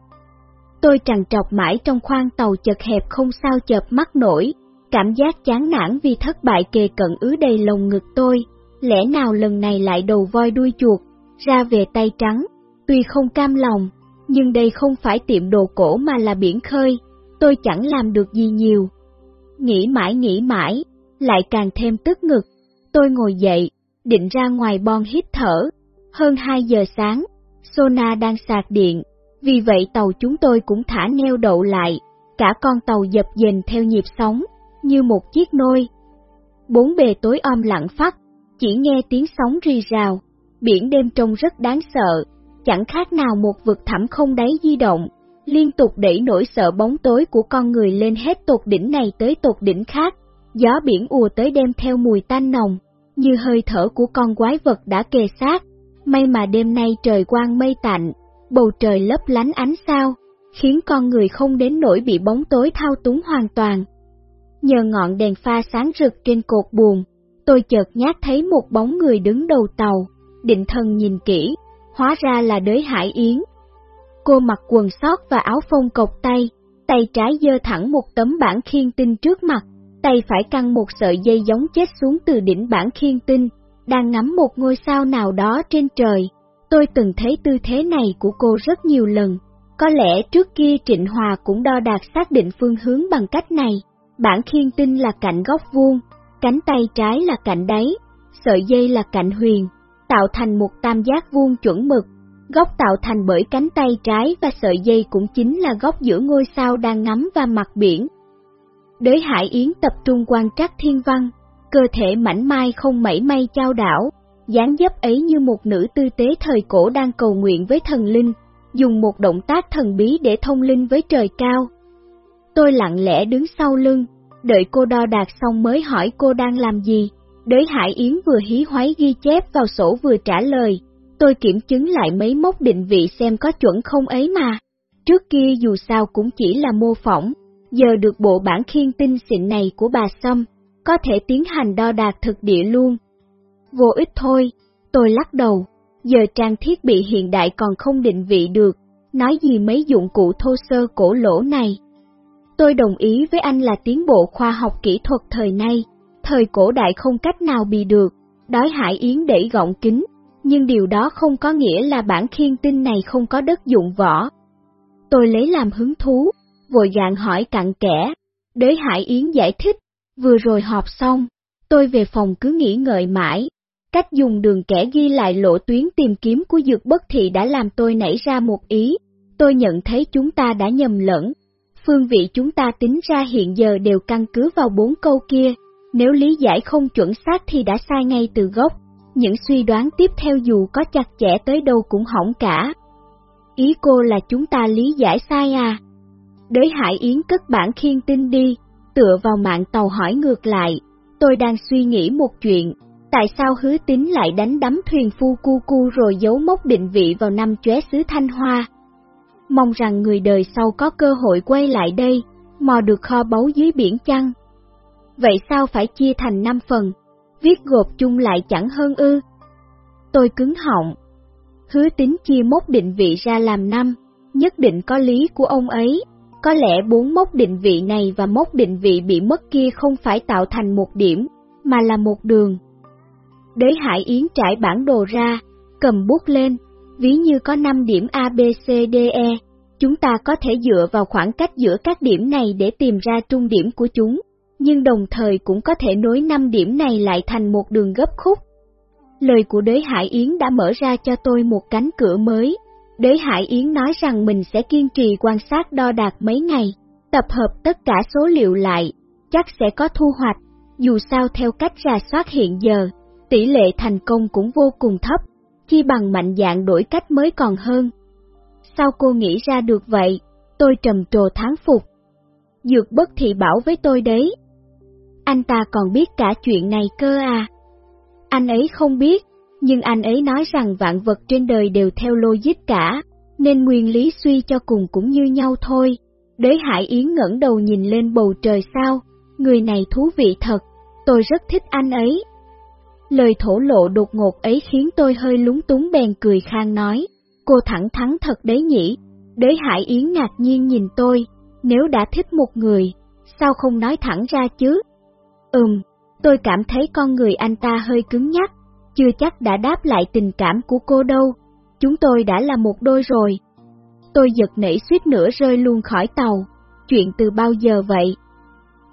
S1: Tôi trằn trọc mãi trong khoang tàu chật hẹp không sao chợp mắt nổi, cảm giác chán nản vì thất bại kề cận ứ đầy lồng ngực tôi, lẽ nào lần này lại đầu voi đuôi chuột, ra về tay trắng, tuy không cam lòng, nhưng đây không phải tiệm đồ cổ mà là biển khơi, tôi chẳng làm được gì nhiều. Nghĩ mãi nghĩ mãi, lại càng thêm tức ngực, tôi ngồi dậy, định ra ngoài bon hít thở, hơn 2 giờ sáng, Sona đang sạc điện, vì vậy tàu chúng tôi cũng thả neo đậu lại, cả con tàu dập dềnh theo nhịp sóng, như một chiếc nôi. Bốn bề tối om lặng phát, chỉ nghe tiếng sóng rì rào, biển đêm trông rất đáng sợ, chẳng khác nào một vực thẳm không đáy di động, liên tục đẩy nỗi sợ bóng tối của con người lên hết tột đỉnh này tới tột đỉnh khác, gió biển ùa tới đem theo mùi tanh nồng, như hơi thở của con quái vật đã kề sát. May mà đêm nay trời quang mây tạnh, bầu trời lấp lánh ánh sao, khiến con người không đến nỗi bị bóng tối thao túng hoàn toàn. Nhờ ngọn đèn pha sáng rực trên cột buồn, tôi chợt nhát thấy một bóng người đứng đầu tàu, định thần nhìn kỹ, hóa ra là đới Hải Yến. Cô mặc quần sót và áo phông cộc tay, tay trái giơ thẳng một tấm bản khiên tinh trước mặt, tay phải căng một sợi dây giống chết xuống từ đỉnh bản khiên tinh, đang ngắm một ngôi sao nào đó trên trời. Tôi từng thấy tư thế này của cô rất nhiều lần, có lẽ trước kia Trịnh Hòa cũng đo đạc xác định phương hướng bằng cách này. Bản khiên tinh là cạnh góc vuông, cánh tay trái là cạnh đáy, sợi dây là cạnh huyền, tạo thành một tam giác vuông chuẩn mực. Góc tạo thành bởi cánh tay trái và sợi dây cũng chính là góc giữa ngôi sao đang ngắm và mặt biển. Đới Hải Yến tập trung quan trắc thiên văn, cơ thể mảnh mai không mảy may trao đảo, dáng dấp ấy như một nữ tư tế thời cổ đang cầu nguyện với thần linh, dùng một động tác thần bí để thông linh với trời cao. Tôi lặng lẽ đứng sau lưng, đợi cô đo đạc xong mới hỏi cô đang làm gì. Đới Hải Yến vừa hí hoáy ghi chép vào sổ vừa trả lời, tôi kiểm chứng lại mấy mốc định vị xem có chuẩn không ấy mà. Trước kia dù sao cũng chỉ là mô phỏng, giờ được bộ bản khiên tinh xịn này của bà Sâm, có thể tiến hành đo đạc thực địa luôn. Vô ích thôi, tôi lắc đầu, giờ trang thiết bị hiện đại còn không định vị được, nói gì mấy dụng cụ thô sơ cổ lỗ này. Tôi đồng ý với anh là tiến bộ khoa học kỹ thuật thời nay, thời cổ đại không cách nào bị được, đói hải yến để gọng kính, nhưng điều đó không có nghĩa là bản khiên tinh này không có đất dụng võ. Tôi lấy làm hứng thú, vội gạn hỏi cặn kẽ. Đới Hải Yến giải thích, vừa rồi họp xong, tôi về phòng cứ nghĩ ngợi mãi. Cách dùng đường kẻ ghi lại lộ tuyến tìm kiếm của dược bất thị đã làm tôi nảy ra một ý. Tôi nhận thấy chúng ta đã nhầm lẫn. Phương vị chúng ta tính ra hiện giờ đều căn cứ vào bốn câu kia. Nếu lý giải không chuẩn xác thì đã sai ngay từ gốc. Những suy đoán tiếp theo dù có chặt chẽ tới đâu cũng hỏng cả. Ý cô là chúng ta lý giải sai à? Đới Hải Yến cất bản khiên tin đi, tựa vào mạng tàu hỏi ngược lại. Tôi đang suy nghĩ một chuyện, tại sao hứa tính lại đánh đắm thuyền phu cu cu rồi giấu mốc định vị vào năm chóe xứ Thanh Hoa? Mong rằng người đời sau có cơ hội quay lại đây, mò được kho báu dưới biển chăng? Vậy sao phải chia thành năm phần? Viết gộp chung lại chẳng hơn ư? Tôi cứng họng. Hứa tính chia mốc định vị ra làm năm, nhất định có lý của ông ấy. Có lẽ bốn mốc định vị này và mốc định vị bị mất kia không phải tạo thành một điểm, mà là một đường. Đế Hải Yến trải bản đồ ra, cầm bút lên, ví như có 5 điểm A, B, C, D, E. Chúng ta có thể dựa vào khoảng cách giữa các điểm này để tìm ra trung điểm của chúng, nhưng đồng thời cũng có thể nối 5 điểm này lại thành một đường gấp khúc. Lời của đế Hải Yến đã mở ra cho tôi một cánh cửa mới, Đế Hải Yến nói rằng mình sẽ kiên trì quan sát đo đạc mấy ngày, tập hợp tất cả số liệu lại, chắc sẽ có thu hoạch, dù sao theo cách rà soát hiện giờ, tỷ lệ thành công cũng vô cùng thấp, chi bằng mạnh dạng đổi cách mới còn hơn. Sao cô nghĩ ra được vậy? Tôi trầm trồ tháng phục. Dược bất thị bảo với tôi đấy. Anh ta còn biết cả chuyện này cơ à? Anh ấy không biết, nhưng anh ấy nói rằng vạn vật trên đời đều theo logic cả, nên nguyên lý suy cho cùng cũng như nhau thôi. Đế Hải Yến ngẩng đầu nhìn lên bầu trời sao, người này thú vị thật, tôi rất thích anh ấy. Lời thổ lộ đột ngột ấy khiến tôi hơi lúng túng bèn cười khang nói, cô thẳng thắn thật đấy nhỉ. Đế Hải Yến ngạc nhiên nhìn tôi, nếu đã thích một người, sao không nói thẳng ra chứ? Ừm, tôi cảm thấy con người anh ta hơi cứng nhắc, chưa chắc đã đáp lại tình cảm của cô đâu, chúng tôi đã là một đôi rồi. Tôi giật nảy suýt nữa rơi luôn khỏi tàu, chuyện từ bao giờ vậy?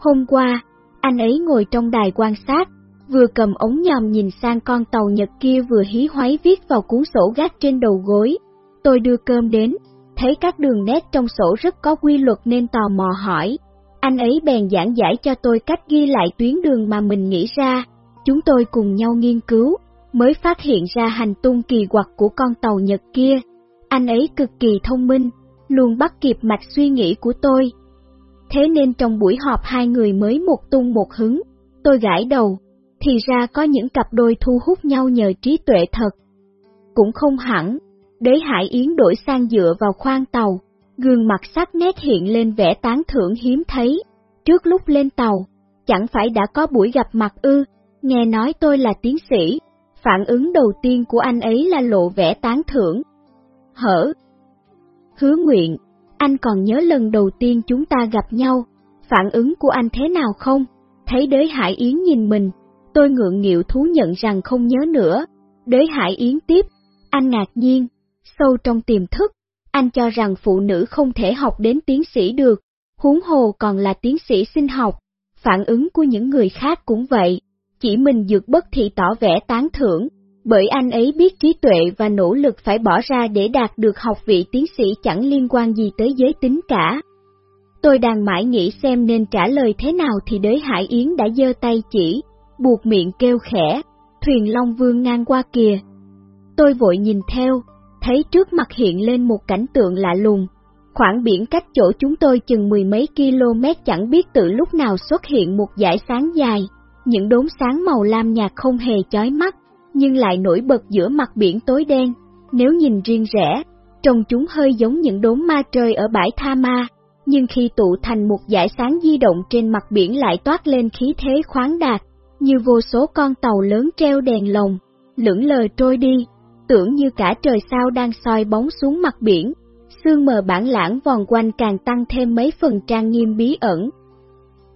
S1: Hôm qua, anh ấy ngồi trong đài quan sát, vừa cầm ống nhòm nhìn sang con tàu Nhật kia vừa hí hoáy viết vào cuốn sổ gác trên đầu gối. Tôi đưa cơm đến, thấy các đường nét trong sổ rất có quy luật nên tò mò hỏi. Anh ấy bèn giảng giải cho tôi cách ghi lại tuyến đường mà mình nghĩ ra, chúng tôi cùng nhau nghiên cứu, mới phát hiện ra hành tung kỳ quặc của con tàu Nhật kia. Anh ấy cực kỳ thông minh, luôn bắt kịp mạch suy nghĩ của tôi. Thế nên trong buổi họp hai người mới một tung một hứng, tôi gãi đầu, thì ra có những cặp đôi thu hút nhau nhờ trí tuệ thật. Cũng không hẳn, đế Hải Yến đổi sang dựa vào khoang tàu, gương mặt sắc nét hiện lên vẻ tán thưởng hiếm thấy. Trước lúc lên tàu, chẳng phải đã có buổi gặp mặt ư, nghe nói tôi là tiến sĩ, Phản ứng đầu tiên của anh ấy là lộ vẻ tán thưởng. Hở! Hứa nguyện, anh còn nhớ lần đầu tiên chúng ta gặp nhau, phản ứng của anh thế nào không? Thấy đới Hải Yến nhìn mình, tôi ngượng nghịu thú nhận rằng không nhớ nữa. Đới Hải Yến tiếp, anh ngạc nhiên, sâu trong tiềm thức, anh cho rằng phụ nữ không thể học đến tiến sĩ được, huống hồ còn là tiến sĩ sinh học, phản ứng của những người khác cũng vậy chỉ mình dược bất thị tỏ vẻ tán thưởng, bởi anh ấy biết trí tuệ và nỗ lực phải bỏ ra để đạt được học vị tiến sĩ chẳng liên quan gì tới giới tính cả. Tôi đang mãi nghĩ xem nên trả lời thế nào thì đới Hải Yến đã giơ tay chỉ, buộc miệng kêu khẽ, thuyền Long Vương ngang qua kìa. Tôi vội nhìn theo, thấy trước mặt hiện lên một cảnh tượng lạ lùng. Khoảng biển cách chỗ chúng tôi chừng mười mấy km chẳng biết từ lúc nào xuất hiện một dải sáng dài, những đốm sáng màu lam nhạt không hề chói mắt, nhưng lại nổi bật giữa mặt biển tối đen. Nếu nhìn riêng rẽ, trông chúng hơi giống những đốm ma trời ở bãi Tha Ma, nhưng khi tụ thành một dải sáng di động trên mặt biển lại toát lên khí thế khoáng đạt, như vô số con tàu lớn treo đèn lồng, lững lờ trôi đi, tưởng như cả trời sao đang soi bóng xuống mặt biển. Sương mờ bản lãng vòn quanh càng tăng thêm mấy phần trang nghiêm bí ẩn,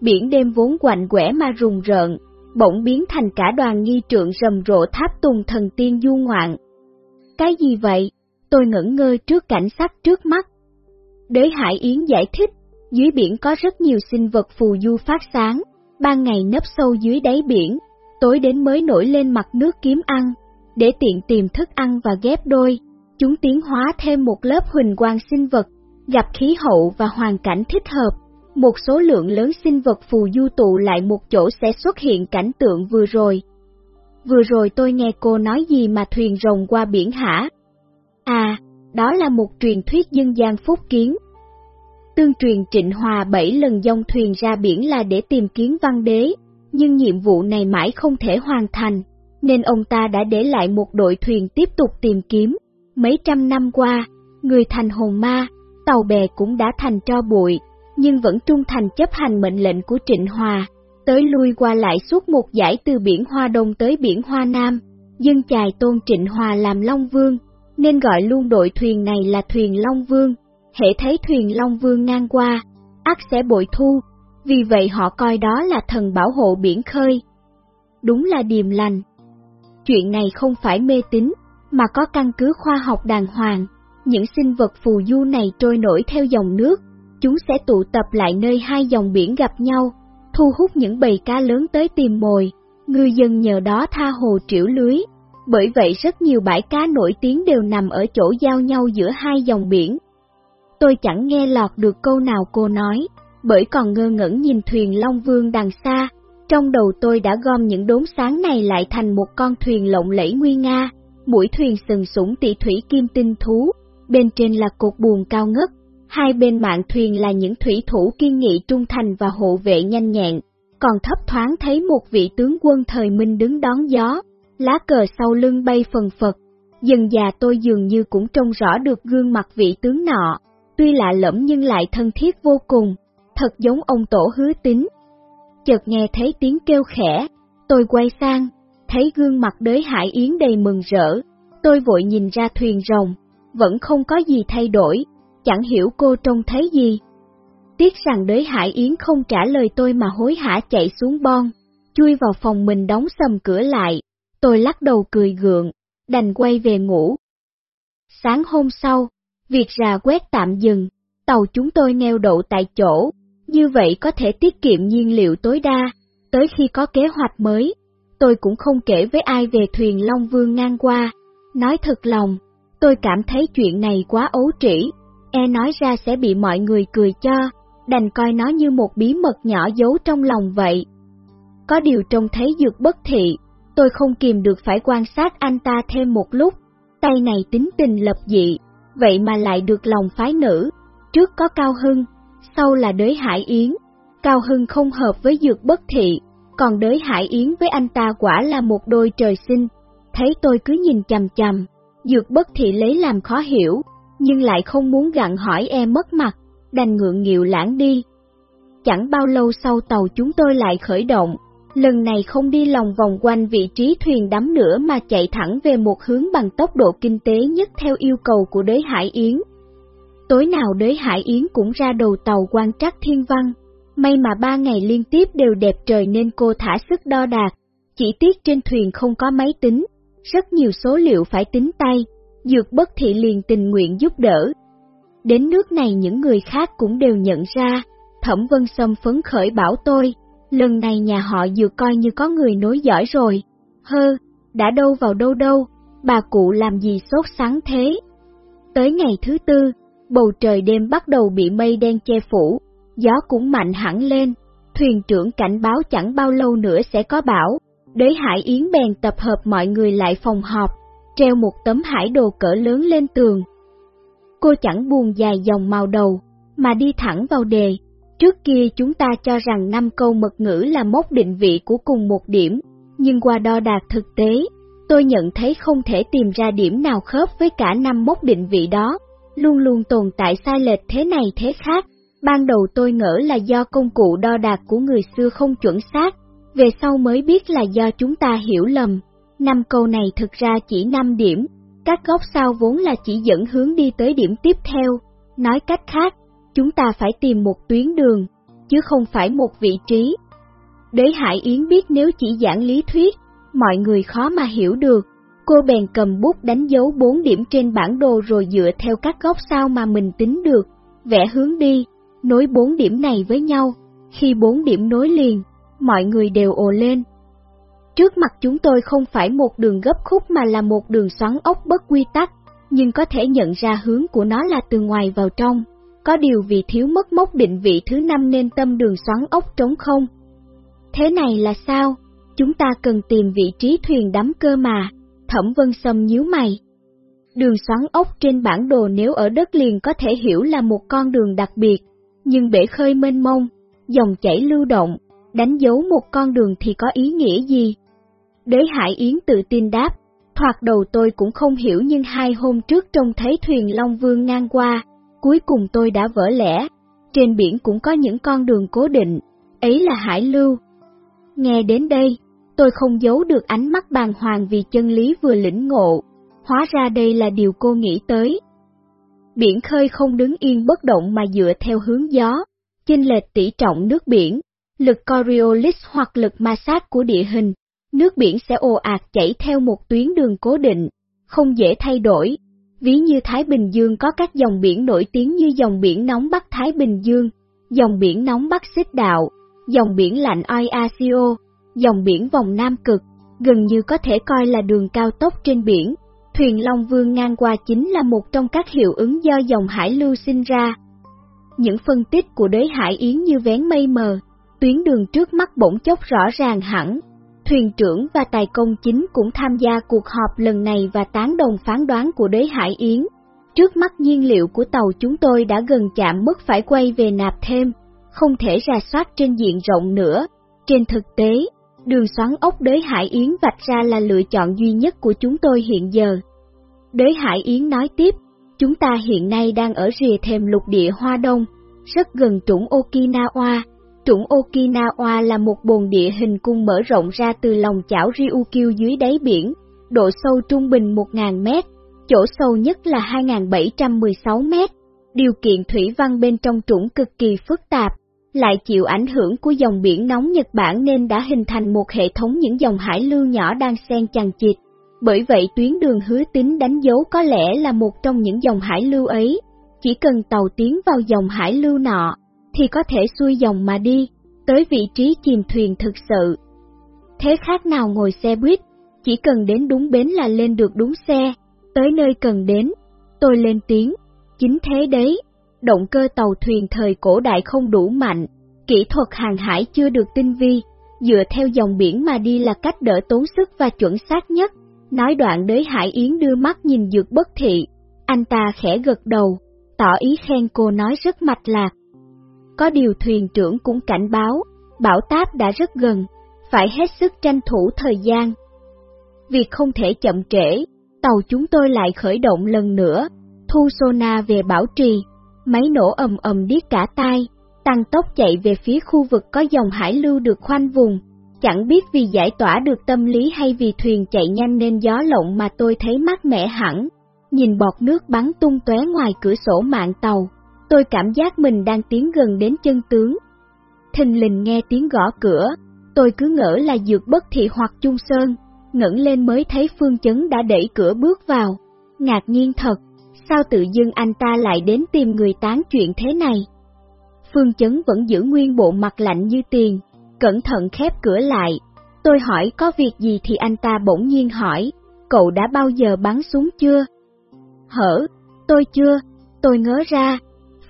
S1: biển đêm vốn quạnh quẻ mà rùng rợn, bỗng biến thành cả đoàn nghi trượng rầm rộ tháp tùng thần tiên du ngoạn. Cái gì vậy? Tôi ngẩn ngơ trước cảnh sắc trước mắt. Đế Hải Yến giải thích, Dưới biển có rất nhiều sinh vật phù du phát sáng, ban ngày nấp sâu dưới đáy biển, tối đến mới nổi lên mặt nước kiếm ăn, để tiện tìm thức ăn và ghép đôi. Chúng tiến hóa thêm một lớp huỳnh quang sinh vật, gặp khí hậu và hoàn cảnh thích hợp. Một số lượng lớn sinh vật phù du tụ lại một chỗ sẽ xuất hiện cảnh tượng vừa rồi. Vừa rồi tôi nghe cô nói gì mà thuyền rồng qua biển hả? À, đó là một truyền thuyết dân gian phúc kiến. Tương truyền Trịnh Hòa bảy lần dông thuyền ra biển là để tìm kiếm văn đế, nhưng nhiệm vụ này mãi không thể hoàn thành, nên ông ta đã để lại một đội thuyền tiếp tục tìm kiếm. Mấy trăm năm qua, người thành hồn ma, tàu bè cũng đã thành tro bụi, nhưng vẫn trung thành chấp hành mệnh lệnh của Trịnh Hòa, tới lui qua lại suốt một giải từ biển Hoa Đông tới biển Hoa Nam. Dân chài tôn Trịnh Hòa làm Long Vương, nên gọi luôn đội thuyền này là thuyền Long Vương. Hệ thấy thuyền Long Vương ngang qua, ắt sẽ bội thu, vì vậy họ coi đó là thần bảo hộ biển khơi. Đúng là điềm lành. Chuyện này không phải mê tín, mà có căn cứ khoa học đàng hoàng. Những sinh vật phù du này trôi nổi theo dòng nước, chúng sẽ tụ tập lại nơi hai dòng biển gặp nhau, thu hút những bầy cá lớn tới tìm mồi, ngư dân nhờ đó tha hồ triểu lưới. Bởi vậy rất nhiều bãi cá nổi tiếng đều nằm ở chỗ giao nhau giữa hai dòng biển. Tôi chẳng nghe lọt được câu nào cô nói, bởi còn ngơ ngẩn nhìn thuyền Long Vương đằng xa, trong đầu tôi đã gom những đốm sáng này lại thành một con thuyền lộng lẫy nguy nga, mũi thuyền sừng sủng tỷ thủy kim tinh thú, bên trên là cột buồn cao ngất, hai bên mạn thuyền là những thủy thủ kiên nghị trung thành và hộ vệ nhanh nhẹn, còn thấp thoáng thấy một vị tướng quân thời Minh đứng đón gió, lá cờ sau lưng bay phần phật. Dần già tôi dường như cũng trông rõ được gương mặt vị tướng nọ, tuy lạ lẫm nhưng lại thân thiết vô cùng, thật giống ông tổ hứa tính. Chợt nghe thấy tiếng kêu khẽ, tôi quay sang, thấy gương mặt đới hải yến đầy mừng rỡ, tôi vội nhìn ra thuyền rồng, vẫn không có gì thay đổi, chẳng hiểu cô trông thấy gì. Tiếc rằng đới hải yến không trả lời tôi mà hối hả chạy xuống bon, chui vào phòng mình đóng sầm cửa lại, tôi lắc đầu cười gượng, đành quay về ngủ. Sáng hôm sau, việc rà quét tạm dừng, tàu chúng tôi neo đậu tại chỗ, như vậy có thể tiết kiệm nhiên liệu tối đa, tới khi có kế hoạch mới, tôi cũng không kể với ai về thuyền Long Vương ngang qua. Nói thật lòng, tôi cảm thấy chuyện này quá ấu trĩ, e nói ra sẽ bị mọi người cười cho, đành coi nó như một bí mật nhỏ giấu trong lòng vậy. Có điều trông thấy dược bất thị, tôi không kìm được phải quan sát anh ta thêm một lúc, tay này tính tình lập dị, vậy mà lại được lòng phái nữ, trước có Cao Hưng, sau là đới Hải Yến. Cao Hưng không hợp với dược bất thị, còn đới Hải Yến với anh ta quả là một đôi trời sinh. Thấy tôi cứ nhìn chầm chầm, dược bất thị lấy làm khó hiểu, nhưng lại không muốn gặn hỏi em mất mặt, đành ngượng nghịu lãng đi. Chẳng bao lâu sau tàu chúng tôi lại khởi động, lần này không đi lòng vòng quanh vị trí thuyền đắm nữa mà chạy thẳng về một hướng bằng tốc độ kinh tế nhất theo yêu cầu của đới Hải Yến. Tối nào đới Hải Yến cũng ra đầu tàu quan trắc thiên văn, may mà ba ngày liên tiếp đều đẹp trời nên cô thả sức đo đạc, chỉ tiếc trên thuyền không có máy tính, rất nhiều số liệu phải tính tay, dược bất thị liền tình nguyện giúp đỡ. Đến nước này những người khác cũng đều nhận ra, Thẩm Vân Sâm phấn khởi bảo tôi, lần này nhà họ dược coi như có người nối giỏi rồi, hơ, đã đâu vào đâu đâu, bà cụ làm gì sốt sáng thế. Tới ngày thứ tư, bầu trời đêm bắt đầu bị mây đen che phủ, gió cũng mạnh hẳn lên, thuyền trưởng cảnh báo chẳng bao lâu nữa sẽ có bão, đới Hải Yến bèn tập hợp mọi người lại phòng họp, treo một tấm hải đồ cỡ lớn lên tường. Cô chẳng buồn dài dòng màu đầu, mà đi thẳng vào đề. Trước kia chúng ta cho rằng năm câu mật ngữ là mốc định vị của cùng một điểm, nhưng qua đo đạc thực tế, tôi nhận thấy không thể tìm ra điểm nào khớp với cả năm mốc định vị đó, luôn luôn tồn tại sai lệch thế này thế khác. Ban đầu tôi ngỡ là do công cụ đo đạc của người xưa không chuẩn xác, về sau mới biết là do chúng ta hiểu lầm. Năm câu này thực ra chỉ 5 điểm, các góc sao vốn là chỉ dẫn hướng đi tới điểm tiếp theo. Nói cách khác, chúng ta phải tìm một tuyến đường, chứ không phải một vị trí. Đế Hải Yến biết nếu chỉ giảng lý thuyết, mọi người khó mà hiểu được. Cô bèn cầm bút đánh dấu 4 điểm trên bản đồ rồi dựa theo các góc sao mà mình tính được, vẽ hướng đi, nối bốn điểm này với nhau, khi bốn điểm nối liền, mọi người đều ồ lên. Trước mặt chúng tôi không phải một đường gấp khúc mà là một đường xoắn ốc bất quy tắc, nhưng có thể nhận ra hướng của nó là từ ngoài vào trong. Có điều vì thiếu mất mốc định vị thứ năm nên tâm đường xoắn ốc trống không. Thế này là sao? Chúng ta cần tìm vị trí thuyền đắm cơ mà. Thẩm Vân Sâm nhíu mày. Đường xoắn ốc trên bản đồ nếu ở đất liền có thể hiểu là một con đường đặc biệt, nhưng bể khơi mênh mông, dòng chảy lưu động, đánh dấu một con đường thì có ý nghĩa gì? Đế Hải Yến tự tin đáp, thoạt đầu tôi cũng không hiểu nhưng hai hôm trước trông thấy thuyền Long Vương ngang qua, cuối cùng tôi đã vỡ lẽ, trên biển cũng có những con đường cố định, ấy là hải lưu. Nghe đến đây, tôi không giấu được ánh mắt bàng hoàng vì chân lý vừa lĩnh ngộ, hóa ra đây là điều cô nghĩ tới. Biển khơi không đứng yên bất động mà dựa theo hướng gió, chênh lệch tỷ trọng nước biển, lực Coriolis hoặc lực ma sát của địa hình, nước biển sẽ ồ ạt chảy theo một tuyến đường cố định, không dễ thay đổi. Ví như Thái Bình Dương có các dòng biển nổi tiếng như dòng biển nóng Bắc Thái Bình Dương, dòng biển nóng Bắc Xích Đạo, dòng biển lạnh Oiacio, dòng biển vòng Nam Cực, gần như có thể coi là đường cao tốc trên biển. Thuyền Long Vương ngang qua chính là một trong các hiệu ứng do dòng hải lưu sinh ra. Những phân tích của đế hải yến như vén mây mờ, tuyến đường trước mắt bỗng chốc rõ ràng hẳn. Thuyền trưởng và tài công chính cũng tham gia cuộc họp lần này và tán đồng phán đoán của đế Hải Yến. Trước mắt nhiên liệu của tàu chúng tôi đã gần chạm mức phải quay về nạp thêm, không thể ra soát trên diện rộng nữa. Trên thực tế, đường xoắn ốc đế Hải Yến vạch ra là lựa chọn duy nhất của chúng tôi hiện giờ. Đế Hải Yến nói tiếp, chúng ta hiện nay đang ở rìa thềm lục địa Hoa Đông, rất gần trũng Okinawa, Trũng Okinawa là một bồn địa hình cung mở rộng ra từ lòng chảo Ryukyu dưới đáy biển, độ sâu trung bình 1.000 mét, chỗ sâu nhất là 2.716 mét. Điều kiện thủy văn bên trong trũng cực kỳ phức tạp, lại chịu ảnh hưởng của dòng biển nóng Nhật Bản nên đã hình thành một hệ thống những dòng hải lưu nhỏ đang xen chằng chịt. Bởi vậy tuyến đường hứa tính đánh dấu có lẽ là một trong những dòng hải lưu ấy, chỉ cần tàu tiến vào dòng hải lưu nọ, thì có thể xuôi dòng mà đi, tới vị trí chìm thuyền thực sự. Thế khác nào ngồi xe buýt, chỉ cần đến đúng bến là lên được đúng xe, tới nơi cần đến, tôi lên tiếng, chính thế đấy, động cơ tàu thuyền thời cổ đại không đủ mạnh, kỹ thuật hàng hải chưa được tinh vi, dựa theo dòng biển mà đi là cách đỡ tốn sức và chuẩn xác nhất. Nói đoạn đới Hải Yến đưa mắt nhìn dược bất thị, anh ta khẽ gật đầu, tỏ ý khen cô nói rất mạch lạc. Có điều thuyền trưởng cũng cảnh báo, bão táp đã rất gần, phải hết sức tranh thủ thời gian. Việc không thể chậm trễ, tàu chúng tôi lại khởi động lần nữa, thu sona về bảo trì, máy nổ ầm ầm điếc cả tai, tăng tốc chạy về phía khu vực có dòng hải lưu được khoanh vùng. Chẳng biết vì giải tỏa được tâm lý hay vì thuyền chạy nhanh nên gió lộng mà tôi thấy mát mẻ hẳn. Nhìn bọt nước bắn tung tóe ngoài cửa sổ mạng tàu, tôi cảm giác mình đang tiến gần đến chân tướng. Thình lình nghe tiếng gõ cửa, tôi cứ ngỡ là dược bất thị hoặc chung sơn, ngẩng lên mới thấy Phương Chấn đã đẩy cửa bước vào. Ngạc nhiên thật, sao tự dưng anh ta lại đến tìm người tán chuyện thế này? Phương Chấn vẫn giữ nguyên bộ mặt lạnh như tiền, cẩn thận khép cửa lại. Tôi hỏi có việc gì thì anh ta bỗng nhiên hỏi, cậu đã bao giờ bắn súng chưa? Hở, tôi chưa, tôi ngớ ra,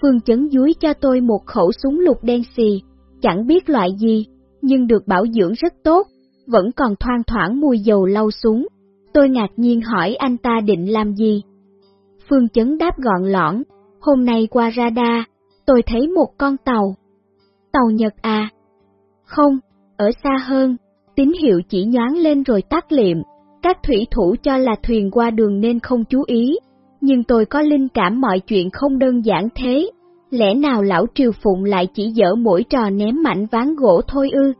S1: Phương chấn dúi cho tôi một khẩu súng lục đen xì, chẳng biết loại gì, nhưng được bảo dưỡng rất tốt, vẫn còn thoang thoảng mùi dầu lau súng. Tôi ngạc nhiên hỏi anh ta định làm gì. Phương chấn đáp gọn lõn, hôm nay qua radar, tôi thấy một con tàu. Tàu Nhật à? Không, ở xa hơn, tín hiệu chỉ nhoáng lên rồi tắt liệm, các thủy thủ cho là thuyền qua đường nên không chú ý, nhưng tôi có linh cảm mọi chuyện không đơn giản thế. Lẽ nào lão Triều Phụng lại chỉ dở mỗi trò ném mảnh ván gỗ thôi ư?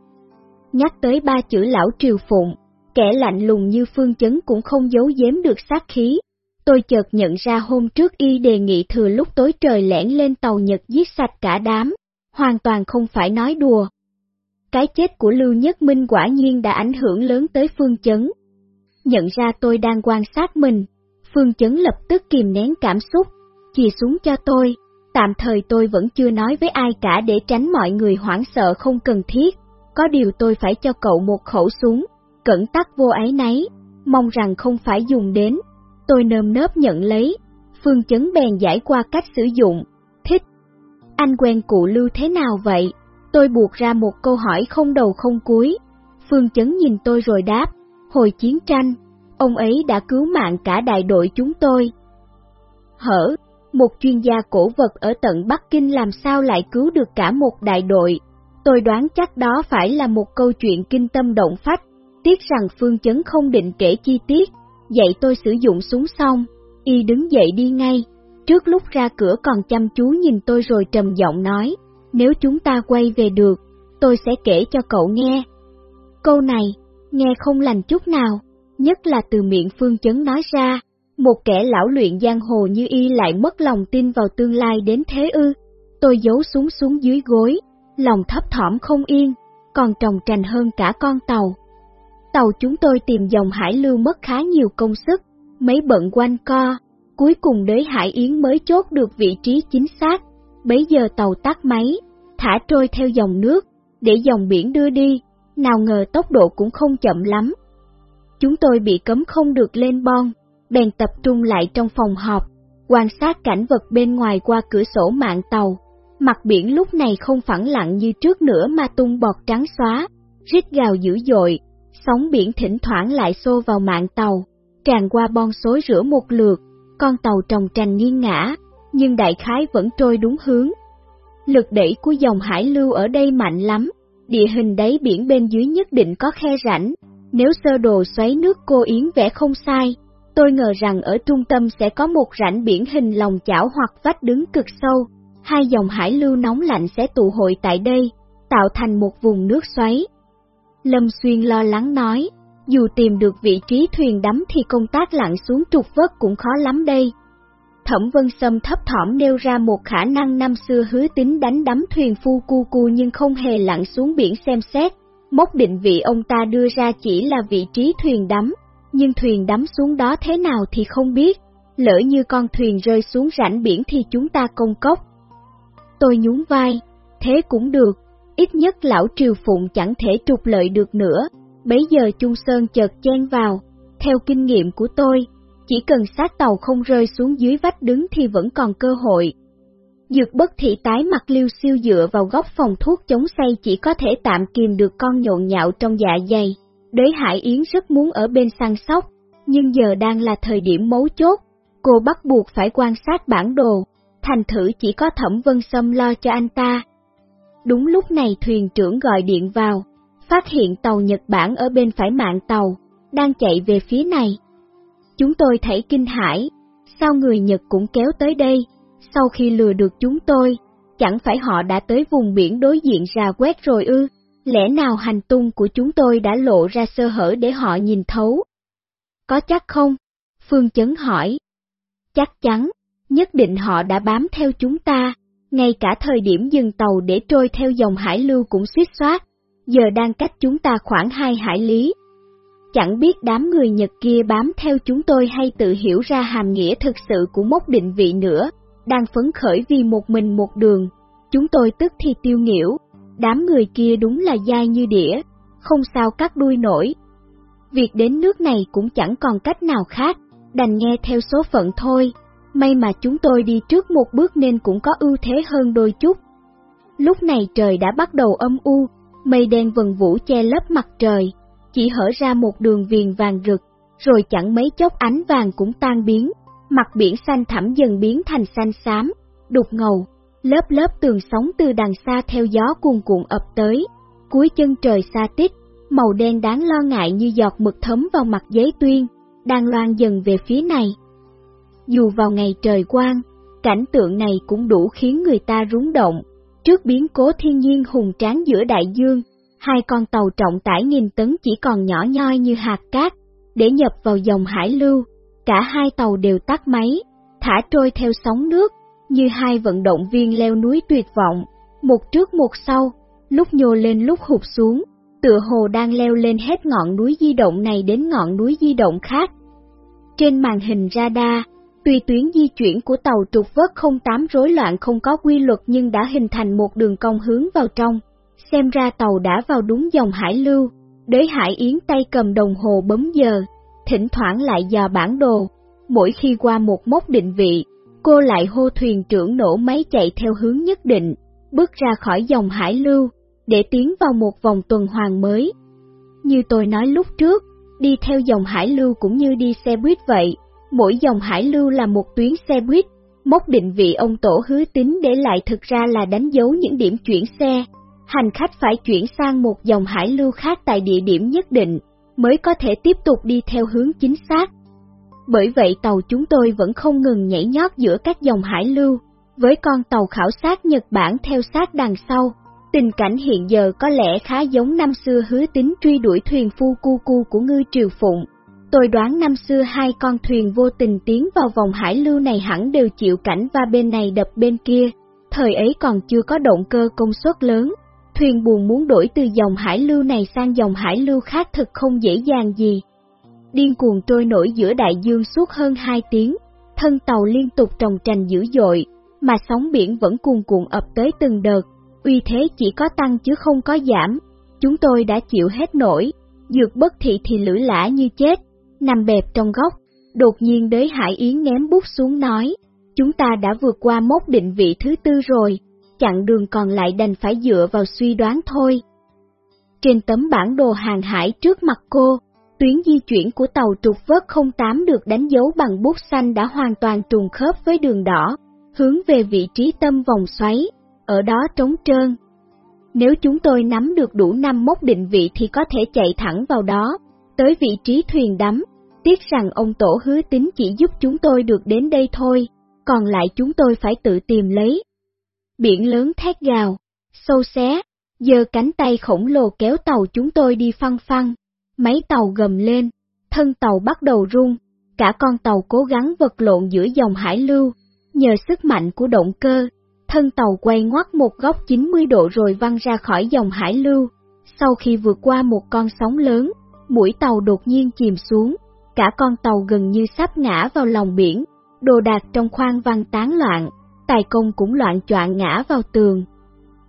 S1: Nhắc tới ba chữ lão Triều Phụng, kẻ lạnh lùng như phương chấn cũng không giấu giếm được sát khí. Tôi chợt nhận ra hôm trước y đề nghị thừa lúc tối trời lẻn lên tàu Nhật giết sạch cả đám, hoàn toàn không phải nói đùa. Cái chết của Lưu Nhất Minh quả nhiên đã ảnh hưởng lớn tới phương chấn. Nhận ra tôi đang quan sát mình, Phương Chấn lập tức kìm nén cảm xúc, chìa xuống cho tôi, Tạm thời tôi vẫn chưa nói với ai cả để tránh mọi người hoảng sợ không cần thiết. Có điều tôi phải cho cậu một khẩu súng, cẩn tắc vô ấy nấy, mong rằng không phải dùng đến. Tôi nơm nớp nhận lấy, Phương Chấn bèn giải qua cách sử dụng, thích. Anh quen cụ lưu thế nào vậy? Tôi buộc ra một câu hỏi không đầu không cuối. Phương Chấn nhìn tôi rồi đáp, hồi chiến tranh, ông ấy đã cứu mạng cả đại đội chúng tôi. Hở, một chuyên gia cổ vật ở tận Bắc Kinh làm sao lại cứu được cả một đại đội. Tôi đoán chắc đó phải là một câu chuyện kinh tâm động phách, tiếc rằng Phương Chấn không định kể chi tiết, dạy tôi sử dụng súng xong, y đứng dậy đi ngay, trước lúc ra cửa còn chăm chú nhìn tôi rồi trầm giọng nói, nếu chúng ta quay về được, tôi sẽ kể cho cậu nghe. Câu này, nghe không lành chút nào, nhất là từ miệng Phương Chấn nói ra, một kẻ lão luyện giang hồ như y lại mất lòng tin vào tương lai đến thế ư. Tôi giấu xuống xuống dưới gối, lòng thấp thỏm không yên, còn trồng trành hơn cả con tàu. Tàu chúng tôi tìm dòng hải lưu mất khá nhiều công sức, mấy bận quanh co, cuối cùng đới Hải Yến mới chốt được vị trí chính xác. Bấy giờ tàu tắt máy, thả trôi theo dòng nước, để dòng biển đưa đi, nào ngờ tốc độ cũng không chậm lắm. Chúng tôi bị cấm không được lên bon, bèn tập trung lại trong phòng họp, quan sát cảnh vật bên ngoài qua cửa sổ mạng tàu. Mặt biển lúc này không phẳng lặng như trước nữa mà tung bọt trắng xóa, rít gào dữ dội, sóng biển thỉnh thoảng lại xô vào mạng tàu, tràn qua bon xối rửa một lượt, con tàu trồng trành nghiêng ngã, nhưng đại khái vẫn trôi đúng hướng. Lực đẩy của dòng hải lưu ở đây mạnh lắm, địa hình đáy biển bên dưới nhất định có khe rãnh, nếu sơ đồ xoáy nước cô Yến vẽ không sai, tôi ngờ rằng ở trung tâm sẽ có một rãnh biển hình lòng chảo hoặc vách đứng cực sâu, hai dòng hải lưu nóng lạnh sẽ tụ hội tại đây, tạo thành một vùng nước xoáy. Lâm Xuyên lo lắng nói, dù tìm được vị trí thuyền đắm thì công tác lặn xuống trục vớt cũng khó lắm đây. Thẩm Vân Sâm thấp thỏm nêu ra một khả năng năm xưa hứa tính đánh đắm thuyền phu cu cu nhưng không hề lặn xuống biển xem xét. Mốc định vị ông ta đưa ra chỉ là vị trí thuyền đắm, nhưng thuyền đắm xuống đó thế nào thì không biết. Lỡ như con thuyền rơi xuống rãnh biển thì chúng ta công cốc. Tôi nhún vai, thế cũng được, ít nhất lão Triều Phụng chẳng thể trục lợi được nữa, Bấy giờ Trung Sơn chợt chen vào, theo kinh nghiệm của tôi, chỉ cần sát tàu không rơi xuống dưới vách đứng thì vẫn còn cơ hội. Dược bất thị tái mặt liêu siêu dựa vào góc phòng thuốc chống say chỉ có thể tạm kìm được con nhộn nhạo trong dạ dày. Đế Hải Yến rất muốn ở bên săn sóc, nhưng giờ đang là thời điểm mấu chốt, cô bắt buộc phải quan sát bản đồ, thành thử chỉ có Thẩm Vân Sâm lo cho anh ta. Đúng lúc này thuyền trưởng gọi điện vào, phát hiện tàu Nhật Bản ở bên phải mạng tàu, đang chạy về phía này. Chúng tôi thấy kinh hãi, sao người Nhật cũng kéo tới đây, sau khi lừa được chúng tôi, chẳng phải họ đã tới vùng biển đối diện ra quét rồi ư, lẽ nào hành tung của chúng tôi đã lộ ra sơ hở để họ nhìn thấu? Có chắc không? Phương Chấn hỏi. Chắc chắn, nhất định họ đã bám theo chúng ta, ngay cả thời điểm dừng tàu để trôi theo dòng hải lưu cũng suýt soát, giờ đang cách chúng ta khoảng hai hải lý. Chẳng biết đám người Nhật kia bám theo chúng tôi hay tự hiểu ra hàm nghĩa thực sự của mốc định vị nữa, đang phấn khởi vì một mình một đường. Chúng tôi tức thì tiêu nghỉu, đám người kia đúng là dai như đĩa, không sao cắt đuôi nổi. Việc đến nước này cũng chẳng còn cách nào khác, đành nghe theo số phận thôi. May mà chúng tôi đi trước một bước nên cũng có ưu thế hơn đôi chút. Lúc này trời đã bắt đầu âm u, mây đen vần vũ che lấp mặt trời, chỉ hở ra một đường viền vàng rực, rồi chẳng mấy chốc ánh vàng cũng tan biến, mặt biển xanh thẳm dần biến thành xanh xám, đục ngầu, lớp lớp tường sóng từ đằng xa theo gió cuồn cuộn ập tới, cuối chân trời xa tích, màu đen đáng lo ngại như giọt mực thấm vào mặt giấy tuyên, đang loan dần về phía này. Dù vào ngày trời quang, cảnh tượng này cũng đủ khiến người ta rúng động, Trước biến cố thiên nhiên hùng tráng giữa đại dương, hai con tàu trọng tải nghìn tấn chỉ còn nhỏ nhoi như hạt cát, để nhập vào dòng hải lưu, cả hai tàu đều tắt máy, thả trôi theo sóng nước, như hai vận động viên leo núi tuyệt vọng, một trước một sau, lúc nhô lên lúc hụt xuống, tựa hồ đang leo lên hết ngọn núi di động này đến ngọn núi di động khác. Trên màn hình radar, Tuy tuyến di chuyển của tàu trục vớt 08 rối loạn không có quy luật nhưng đã hình thành một đường cong hướng vào trong, xem ra tàu đã vào đúng dòng hải lưu. Đới Hải Yến tay cầm đồng hồ bấm giờ, thỉnh thoảng lại dò bản đồ. Mỗi khi qua một mốc định vị, cô lại hô thuyền trưởng nổ máy chạy theo hướng nhất định, bước ra khỏi dòng hải lưu, để tiến vào một vòng tuần hoàn mới. Như tôi nói lúc trước, đi theo dòng hải lưu cũng như đi xe buýt vậy, mỗi dòng hải lưu là một tuyến xe buýt, mốc định vị ông tổ hứa tính để lại thực ra là đánh dấu những điểm chuyển xe. Hành khách phải chuyển sang một dòng hải lưu khác tại địa điểm nhất định, mới có thể tiếp tục đi theo hướng chính xác. Bởi vậy tàu chúng tôi vẫn không ngừng nhảy nhót giữa các dòng hải lưu, với con tàu khảo sát Nhật Bản theo sát đằng sau. Tình cảnh hiện giờ có lẽ khá giống năm xưa hứa tính truy đuổi thuyền phu cu cu của ngư triều phụng. Tôi đoán năm xưa hai con thuyền vô tình tiến vào vòng hải lưu này hẳn đều chịu cảnh va bên này đập bên kia. Thời ấy còn chưa có động cơ công suất lớn, thuyền buồn muốn đổi từ dòng hải lưu này sang dòng hải lưu khác thật không dễ dàng gì. Điên cuồng trôi nổi giữa đại dương suốt hơn 2 tiếng, thân tàu liên tục trồng trành dữ dội, mà sóng biển vẫn cuồn cuộn ập tới từng đợt, uy thế chỉ có tăng chứ không có giảm. Chúng tôi đã chịu hết nổi, dược bất thị thì lưỡi lã như chết, nằm bẹp trong góc. Đột nhiên đới Hải Yến ném bút xuống nói, chúng ta đã vượt qua mốc định vị thứ tư rồi, chặng đường còn lại đành phải dựa vào suy đoán thôi. Trên tấm bản đồ hàng hải trước mặt cô, tuyến di chuyển của tàu trục vớt 08 được đánh dấu bằng bút xanh đã hoàn toàn trùng khớp với đường đỏ, hướng về vị trí tâm vòng xoáy, ở đó trống trơn. Nếu chúng tôi nắm được đủ năm mốc định vị thì có thể chạy thẳng vào đó, tới vị trí thuyền đắm, tiếc rằng ông tổ hứa tính chỉ giúp chúng tôi được đến đây thôi, còn lại chúng tôi phải tự tìm lấy. Biển lớn thét gào, sâu xé, giờ cánh tay khổng lồ kéo tàu chúng tôi đi phăng phăng, máy tàu gầm lên, thân tàu bắt đầu rung, cả con tàu cố gắng vật lộn giữa dòng hải lưu, nhờ sức mạnh của động cơ, thân tàu quay ngoắt một góc 90 độ rồi văng ra khỏi dòng hải lưu. Sau khi vượt qua một con sóng lớn, mũi tàu đột nhiên chìm xuống, cả con tàu gần như sắp ngã vào lòng biển, đồ đạc trong khoang văng tán loạn, tài công cũng loạn choạng ngã vào tường.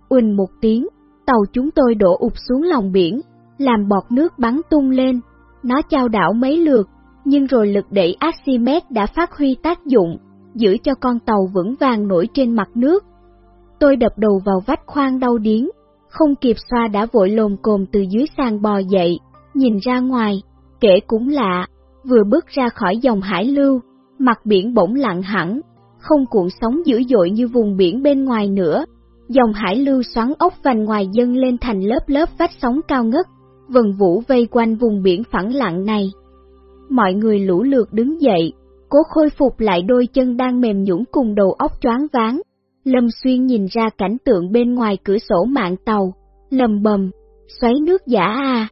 S1: Uỳnh một tiếng, tàu chúng tôi đổ ụp xuống lòng biển, làm bọt nước bắn tung lên, nó trao đảo mấy lượt, nhưng rồi lực đẩy Archimedes đã phát huy tác dụng, giữ cho con tàu vững vàng nổi trên mặt nước. Tôi đập đầu vào vách khoang đau điếng, không kịp xoa đã vội lồm cồm từ dưới sàn bò dậy, nhìn ra ngoài, kể cũng lạ, vừa bước ra khỏi dòng hải lưu, mặt biển bỗng lặng hẳn, không cuộn sóng dữ dội như vùng biển bên ngoài nữa. Dòng hải lưu xoắn ốc vành ngoài dâng lên thành lớp lớp vách sóng cao ngất, vần vũ vây quanh vùng biển phẳng lặng này. Mọi người lũ lượt đứng dậy, cố khôi phục lại đôi chân đang mềm nhũn cùng đầu óc choáng váng. Lâm Xuyên nhìn ra cảnh tượng bên ngoài cửa sổ mạng tàu, lầm bầm, xoáy nước giả à.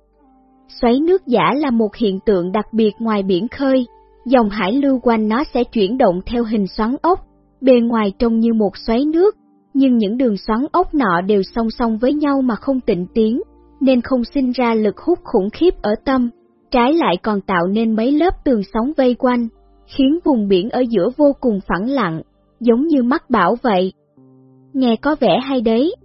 S1: Xoáy nước giả là một hiện tượng đặc biệt ngoài biển khơi, dòng hải lưu quanh nó sẽ chuyển động theo hình xoắn ốc, bề ngoài trông như một xoáy nước, nhưng những đường xoắn ốc nọ đều song song với nhau mà không tịnh tiến, nên không sinh ra lực hút khủng khiếp ở tâm, trái lại còn tạo nên mấy lớp tường sóng vây quanh, khiến vùng biển ở giữa vô cùng phẳng lặng, giống như mắt bảo vậy. Nghe có vẻ hay đấy.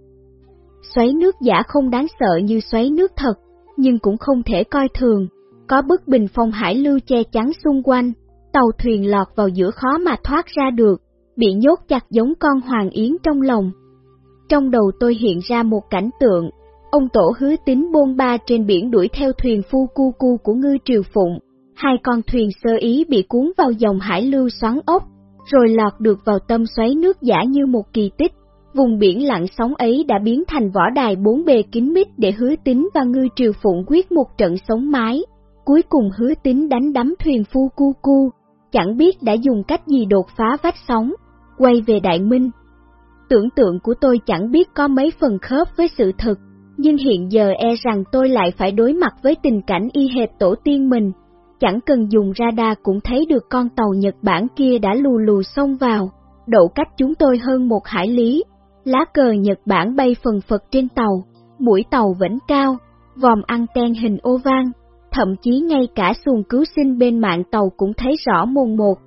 S1: Xoáy nước giả không đáng sợ như xoáy nước thật, nhưng cũng không thể coi thường, có bức bình phong hải lưu che chắn xung quanh, tàu thuyền lọt vào giữa khó mà thoát ra được, bị nhốt chặt giống con hoàng yến trong lòng. Trong đầu tôi hiện ra một cảnh tượng, ông tổ hứa tính bôn ba trên biển đuổi theo thuyền phu cu cu của ngư triều phụng, hai con thuyền sơ ý bị cuốn vào dòng hải lưu xoắn ốc, rồi lọt được vào tâm xoáy nước giả như một kỳ tích. Vùng biển lặng sóng ấy đã biến thành võ đài bốn bề kín mít để hứa tính và ngư triều phụng quyết một trận sống mái. Cuối cùng hứa tính đánh đắm thuyền phu cu cu, chẳng biết đã dùng cách gì đột phá vách sóng, quay về Đại Minh. Tưởng tượng của tôi chẳng biết có mấy phần khớp với sự thật, nhưng hiện giờ e rằng tôi lại phải đối mặt với tình cảnh y hệt tổ tiên mình. Chẳng cần dùng radar cũng thấy được con tàu Nhật Bản kia đã lù lù xông vào, đậu cách chúng tôi hơn một hải lý. Lá cờ Nhật Bản bay phần phật trên tàu, mũi tàu vẫn cao, vòm anten hình ô vang, thậm chí ngay cả xuồng cứu sinh bên mạng tàu cũng thấy rõ mồn một.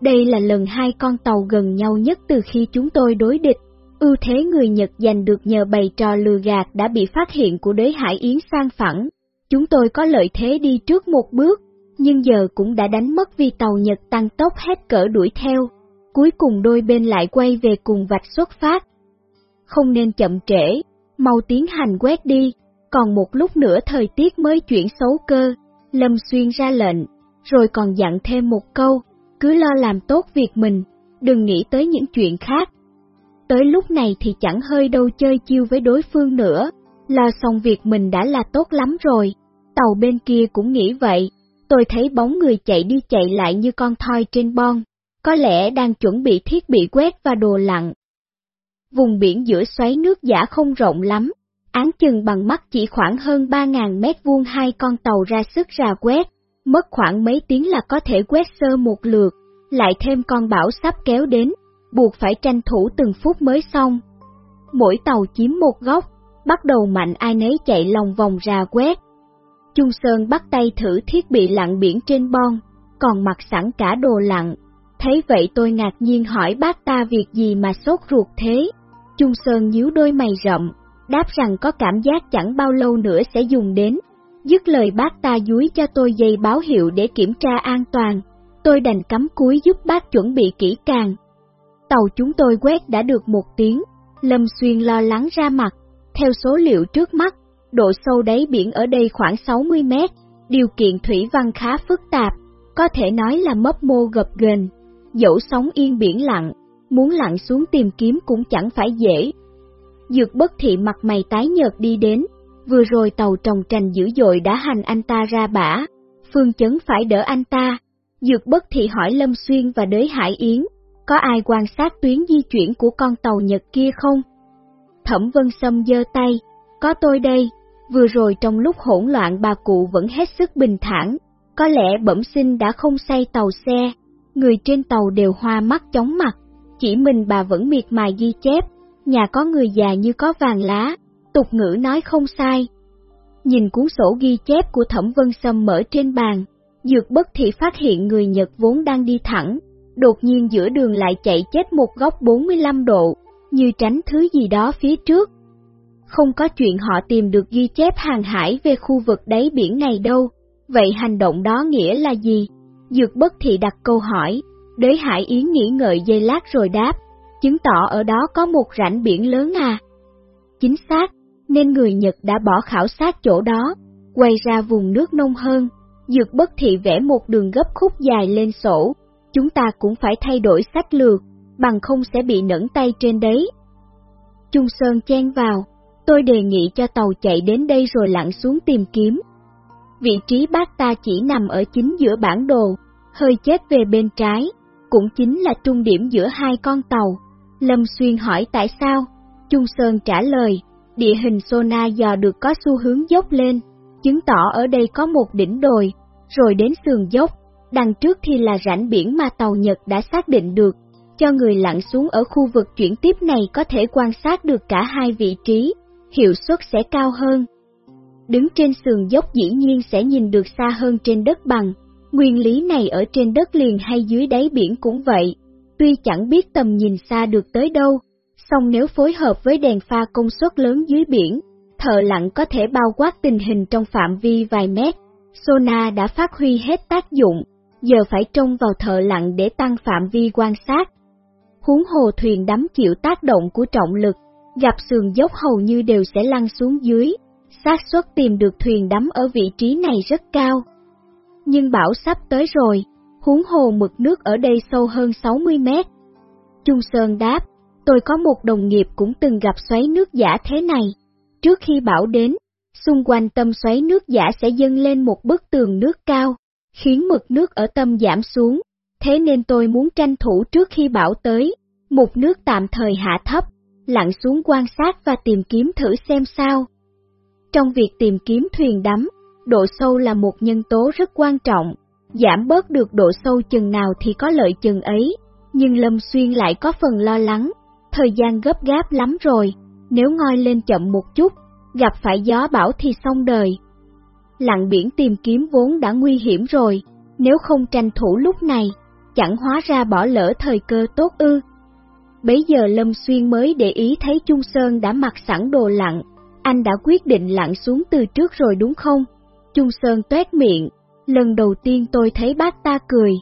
S1: Đây là lần hai con tàu gần nhau nhất từ khi chúng tôi đối địch. Ưu thế người Nhật giành được nhờ bày trò lừa gạt đã bị phát hiện của đế Hải Yến sang phẳng. Chúng tôi có lợi thế đi trước một bước, nhưng giờ cũng đã đánh mất vì tàu Nhật tăng tốc hết cỡ đuổi theo. Cuối cùng đôi bên lại quay về cùng vạch xuất phát. Không nên chậm trễ, mau tiến hành quét đi, còn một lúc nữa thời tiết mới chuyển xấu cơ. Lâm Xuyên ra lệnh, rồi còn dặn thêm một câu, cứ lo làm tốt việc mình, đừng nghĩ tới những chuyện khác. Tới lúc này thì chẳng hơi đâu chơi chiêu với đối phương nữa, lo xong việc mình đã là tốt lắm rồi. Tàu bên kia cũng nghĩ vậy, tôi thấy bóng người chạy đi chạy lại như con thoi trên bon, có lẽ đang chuẩn bị thiết bị quét và đồ lặn. Vùng biển giữa xoáy nước giả không rộng lắm, án chừng bằng mắt chỉ khoảng hơn 3.000 mét vuông hai con tàu ra sức ra quét, mất khoảng mấy tiếng là có thể quét sơ một lượt, lại thêm con bão sắp kéo đến, buộc phải tranh thủ từng phút mới xong. Mỗi tàu chiếm một góc, bắt đầu mạnh ai nấy chạy lòng vòng ra quét. Trung Sơn bắt tay thử thiết bị lặn biển trên bon, còn mặc sẵn cả đồ lặn. Thấy vậy tôi ngạc nhiên hỏi bác ta việc gì mà sốt ruột thế. Trung Sơn nhíu đôi mày rậm, đáp rằng có cảm giác chẳng bao lâu nữa sẽ dùng đến. Dứt lời bác ta dúi cho tôi dây báo hiệu để kiểm tra an toàn, tôi đành cắm cúi giúp bác chuẩn bị kỹ càng. Tàu chúng tôi quét đã được một tiếng, Lâm Xuyên lo lắng ra mặt, theo số liệu trước mắt, độ sâu đáy biển ở đây khoảng 60 mét, điều kiện thủy văn khá phức tạp, có thể nói là mấp mô gập ghềnh, dẫu sóng yên biển lặng, muốn lặn xuống tìm kiếm cũng chẳng phải dễ. Dược bất thị mặt mày tái nhợt đi đến, vừa rồi tàu trồng trành dữ dội đã hành anh ta ra bả, phương chấn phải đỡ anh ta. Dược bất thị hỏi Lâm Xuyên và đới Hải Yến, có ai quan sát tuyến di chuyển của con tàu Nhật kia không? Thẩm Vân Sâm giơ tay, có tôi đây, vừa rồi trong lúc hỗn loạn bà cụ vẫn hết sức bình thản, có lẽ bẩm sinh đã không say tàu xe, người trên tàu đều hoa mắt chóng mặt, chỉ mình bà vẫn miệt mài ghi chép, nhà có người già như có vàng lá, tục ngữ nói không sai. Nhìn cuốn sổ ghi chép của Thẩm Vân Sâm mở trên bàn, Dược bất thị phát hiện người Nhật vốn đang đi thẳng, đột nhiên giữa đường lại chạy chết một góc 45 độ, như tránh thứ gì đó phía trước. Không có chuyện họ tìm được ghi chép hàng hải về khu vực đáy biển này đâu, vậy hành động đó nghĩa là gì? Dược bất thị đặt câu hỏi, đới hải yến nghĩ ngợi dây lát rồi đáp, chứng tỏ ở đó có một rãnh biển lớn à. Chính xác, nên người Nhật đã bỏ khảo sát chỗ đó, quay ra vùng nước nông hơn. Dược bất thị vẽ một đường gấp khúc dài lên sổ, chúng ta cũng phải thay đổi sách lược, bằng không sẽ bị nẫn tay trên đấy. Trung Sơn chen vào, tôi đề nghị cho tàu chạy đến đây rồi lặn xuống tìm kiếm. Vị trí bác ta chỉ nằm ở chính giữa bản đồ, hơi chết về bên trái, cũng chính là trung điểm giữa hai con tàu. Lâm Xuyên hỏi tại sao, Trung Sơn trả lời, địa hình Sona dò được có xu hướng dốc lên, chứng tỏ ở đây có một đỉnh đồi, rồi đến sườn dốc, đằng trước thì là rãnh biển mà tàu Nhật đã xác định được, cho người lặn xuống ở khu vực chuyển tiếp này có thể quan sát được cả hai vị trí, hiệu suất sẽ cao hơn. Đứng trên sườn dốc dĩ nhiên sẽ nhìn được xa hơn trên đất bằng, nguyên lý này ở trên đất liền hay dưới đáy biển cũng vậy, tuy chẳng biết tầm nhìn xa được tới đâu, song nếu phối hợp với đèn pha công suất lớn dưới biển, thợ lặn có thể bao quát tình hình trong phạm vi vài mét. Sona đã phát huy hết tác dụng, giờ phải trông vào thợ lặn để tăng phạm vi quan sát. Huống hồ thuyền đắm chịu tác động của trọng lực, gặp sườn dốc hầu như đều sẽ lăn xuống dưới, xác suất tìm được thuyền đắm ở vị trí này rất cao. Nhưng bão sắp tới rồi, huống hồ mực nước ở đây sâu hơn 60 mét. Trung Sơn đáp, tôi có một đồng nghiệp cũng từng gặp xoáy nước giả thế này. Trước khi bão đến, xung quanh tâm xoáy nước giả sẽ dâng lên một bức tường nước cao, khiến mực nước ở tâm giảm xuống, thế nên tôi muốn tranh thủ trước khi bão tới, mục nước tạm thời hạ thấp, lặn xuống quan sát và tìm kiếm thử xem sao. Trong việc tìm kiếm thuyền đắm, độ sâu là một nhân tố rất quan trọng, giảm bớt được độ sâu chừng nào thì có lợi chừng ấy, nhưng Lâm Xuyên lại có phần lo lắng, thời gian gấp gáp lắm rồi, nếu ngoi lên chậm một chút, gặp phải gió bão thì xong đời. Lặn biển tìm kiếm vốn đã nguy hiểm rồi, nếu không tranh thủ lúc này, chẳng hóa ra bỏ lỡ thời cơ tốt ư. Bấy giờ Lâm Xuyên mới để ý thấy Trung Sơn đã mặc sẵn đồ lặn, anh đã quyết định lặn xuống từ trước rồi đúng không? Trung Sơn tuét miệng, lần đầu tiên tôi thấy bác ta cười.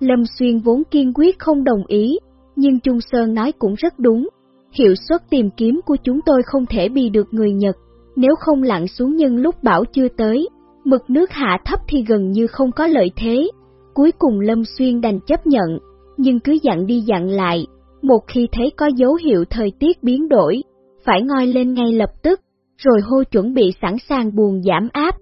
S1: Lâm Xuyên vốn kiên quyết không đồng ý, nhưng Trung Sơn nói cũng rất đúng. Hiệu suất tìm kiếm của chúng tôi không thể bị được người Nhật, nếu không lặn xuống nhân lúc bão chưa tới, mực nước hạ thấp thì gần như không có lợi thế. Cuối cùng Lâm Xuyên đành chấp nhận, nhưng cứ dặn đi dặn lại, một khi thấy có dấu hiệu thời tiết biến đổi, phải ngoi lên ngay lập tức, rồi hô chuẩn bị sẵn sàng buồn giảm áp.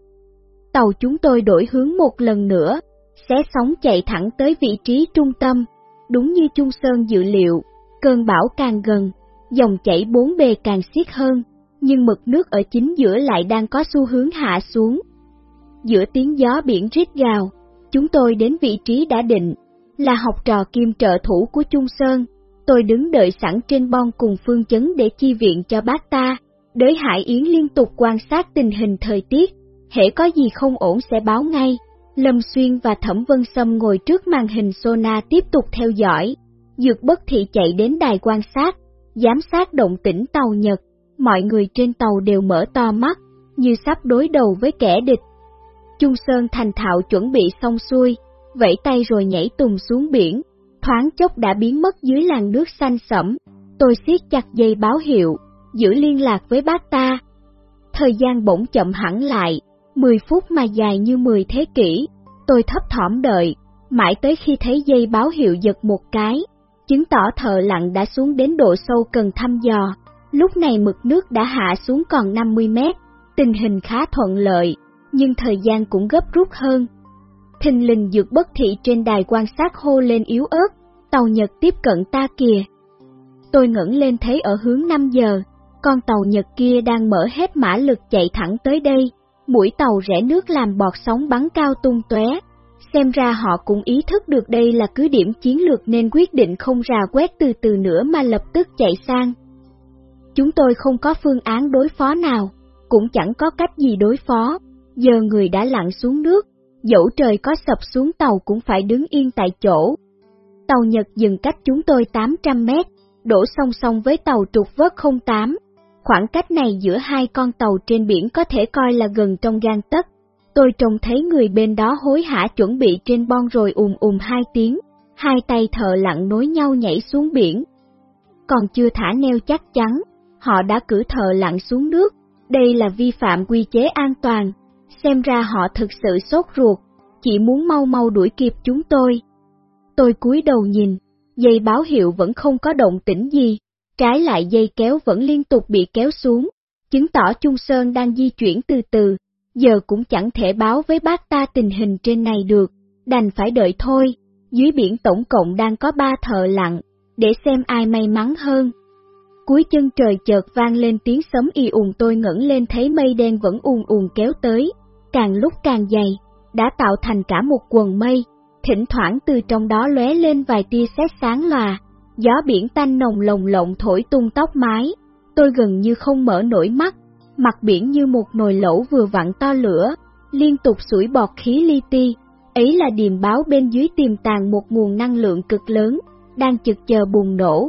S1: Tàu chúng tôi đổi hướng một lần nữa, xé sóng chạy thẳng tới vị trí trung tâm, đúng như Trung Sơn dự liệu, cơn bão càng gần, dòng chảy bốn bề càng xiết hơn, nhưng mực nước ở chính giữa lại đang có xu hướng hạ xuống. Giữa tiếng gió biển rít gào, chúng tôi đến vị trí đã định, là học trò kim trợ thủ của Trung Sơn, tôi đứng đợi sẵn trên bon cùng phương chấn để chi viện cho bác ta. Đới Hải Yến liên tục quan sát tình hình thời tiết, hễ có gì không ổn sẽ báo ngay. Lâm Xuyên và Thẩm Vân Sâm ngồi trước màn hình Sona tiếp tục theo dõi. Dược bất thị chạy đến đài quan sát, giám sát động tĩnh tàu Nhật. Mọi người trên tàu đều mở to mắt, như sắp đối đầu với kẻ địch. Trung Sơn thành thạo chuẩn bị xong xuôi, vẫy tay rồi nhảy tùng xuống biển, thoáng chốc đã biến mất dưới làn nước xanh sẫm. Tôi siết chặt dây báo hiệu, giữ liên lạc với bác ta. Thời gian bỗng chậm hẳn lại, 10 phút mà dài như 10 thế kỷ. Tôi thấp thỏm đợi, mãi tới khi thấy dây báo hiệu giật một cái, chứng tỏ thợ lặn đã xuống đến độ sâu cần thăm dò. Lúc này mực nước đã hạ xuống còn 50 mét, tình hình khá thuận lợi, nhưng thời gian cũng gấp rút hơn. Thình lình dược bất thị trên đài quan sát hô lên yếu ớt, tàu Nhật tiếp cận ta kìa. Tôi ngẩng lên thấy ở hướng 5 giờ, con tàu Nhật kia đang mở hết mã lực chạy thẳng tới đây, mũi tàu rẽ nước làm bọt sóng bắn cao tung tóe. Xem ra họ cũng ý thức được đây là cứ điểm chiến lược nên quyết định không rà quét từ từ nữa mà lập tức chạy sang. Chúng tôi không có phương án đối phó nào, cũng chẳng có cách gì đối phó, giờ người đã lặn xuống nước, dẫu trời có sập xuống tàu cũng phải đứng yên tại chỗ. Tàu Nhật dừng cách chúng tôi 800 mét, đổ song song với tàu trục vớt 08. Khoảng cách này giữa hai con tàu trên biển có thể coi là gần trong gan tấc. Tôi trông thấy người bên đó hối hả chuẩn bị trên bon rồi ùm ùm hai tiếng, hai tay thợ lặn nối nhau nhảy xuống biển. Còn chưa thả neo chắc chắn, họ đã cử thợ lặn xuống nước, đây là vi phạm quy chế an toàn, xem ra họ thực sự sốt ruột, chỉ muốn mau mau đuổi kịp chúng tôi. Tôi cúi đầu nhìn, dây báo hiệu vẫn không có động tĩnh gì, trái lại dây kéo vẫn liên tục bị kéo xuống, chứng tỏ Trung Sơn đang di chuyển từ từ, giờ cũng chẳng thể báo với bác ta tình hình trên này được, đành phải đợi thôi, dưới biển tổng cộng đang có ba thợ lặng, để xem ai may mắn hơn. Cuối chân trời chợt vang lên tiếng sấm y ùn tôi ngẩng lên thấy mây đen vẫn ùn ùn kéo tới, càng lúc càng dày, đã tạo thành cả một quần mây, thỉnh thoảng từ trong đó lóe lên vài tia sét sáng lòa, gió biển tanh nồng lồng lộng thổi tung tóc mái, tôi gần như không mở nổi mắt, mặt biển như một nồi lẩu vừa vặn to lửa, liên tục sủi bọt khí li ti, ấy là điềm báo bên dưới tiềm tàng một nguồn năng lượng cực lớn, đang chực chờ bùng nổ.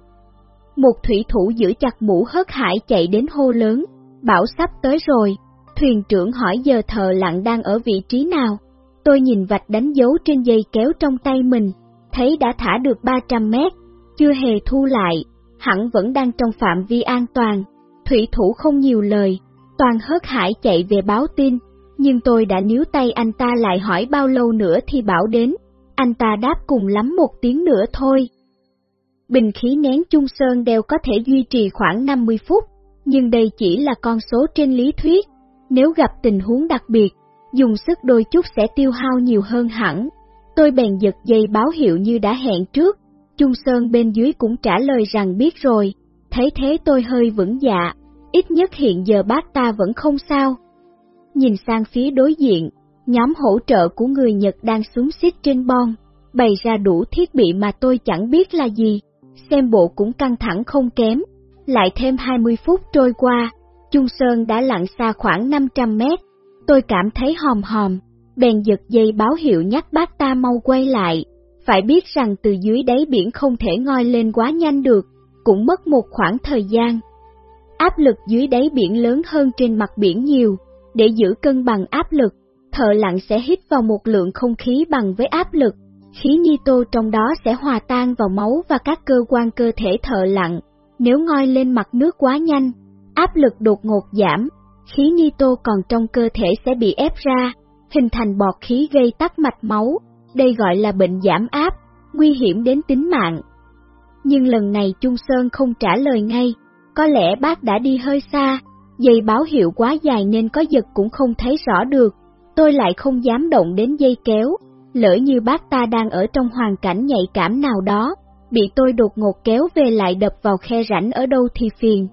S1: Một thủy thủ giữ chặt mũ hớt hải chạy đến hô lớn, bảo sắp tới rồi, thuyền trưởng hỏi giờ thợ lặn đang ở vị trí nào. Tôi nhìn vạch đánh dấu trên dây kéo trong tay mình, thấy đã thả được 300 mét, chưa hề thu lại, hẳn vẫn đang trong phạm vi an toàn. Thủy thủ không nhiều lời, toàn hớt hải chạy về báo tin, nhưng tôi đã níu tay anh ta lại hỏi bao lâu nữa thì bảo đến, anh ta đáp cùng lắm một tiếng nữa thôi. Bình khí nén chung sơn đều có thể duy trì khoảng 50 phút, nhưng đây chỉ là con số trên lý thuyết, nếu gặp tình huống đặc biệt, dùng sức đôi chút sẽ tiêu hao nhiều hơn hẳn. Tôi bèn giật dây báo hiệu như đã hẹn trước, Trung Sơn bên dưới cũng trả lời rằng biết rồi, thấy thế tôi hơi vững dạ, ít nhất hiện giờ bác ta vẫn không sao. Nhìn sang phía đối diện, nhóm hỗ trợ của người Nhật đang xuống xít trên bon, bày ra đủ thiết bị mà tôi chẳng biết là gì, xem bộ cũng căng thẳng không kém. Lại thêm 20 phút trôi qua, Trung Sơn đã lặn xa khoảng 500 mét, tôi cảm thấy hòm hòm, bèn giật dây báo hiệu nhắc bác ta mau quay lại, phải biết rằng từ dưới đáy biển không thể ngoi lên quá nhanh được, cũng mất một khoảng thời gian. Áp lực dưới đáy biển lớn hơn trên mặt biển nhiều, để giữ cân bằng áp lực, thợ lặn sẽ hít vào một lượng không khí bằng với áp lực, khí nitô trong đó sẽ hòa tan vào máu và các cơ quan cơ thể thợ lặn. Nếu ngoi lên mặt nước quá nhanh, áp lực đột ngột giảm, khí nitô còn trong cơ thể sẽ bị ép ra, hình thành bọt khí gây tắc mạch máu, đây gọi là bệnh giảm áp, nguy hiểm đến tính mạng. Nhưng lần này Trung Sơn không trả lời ngay, có lẽ bác đã đi hơi xa, dây báo hiệu quá dài nên có giật cũng không thấy rõ được, tôi lại không dám động đến dây kéo, lỡ như bác ta đang ở trong hoàn cảnh nhạy cảm nào đó, bị tôi đột ngột kéo về lại đập vào khe rãnh ở đâu thì phiền.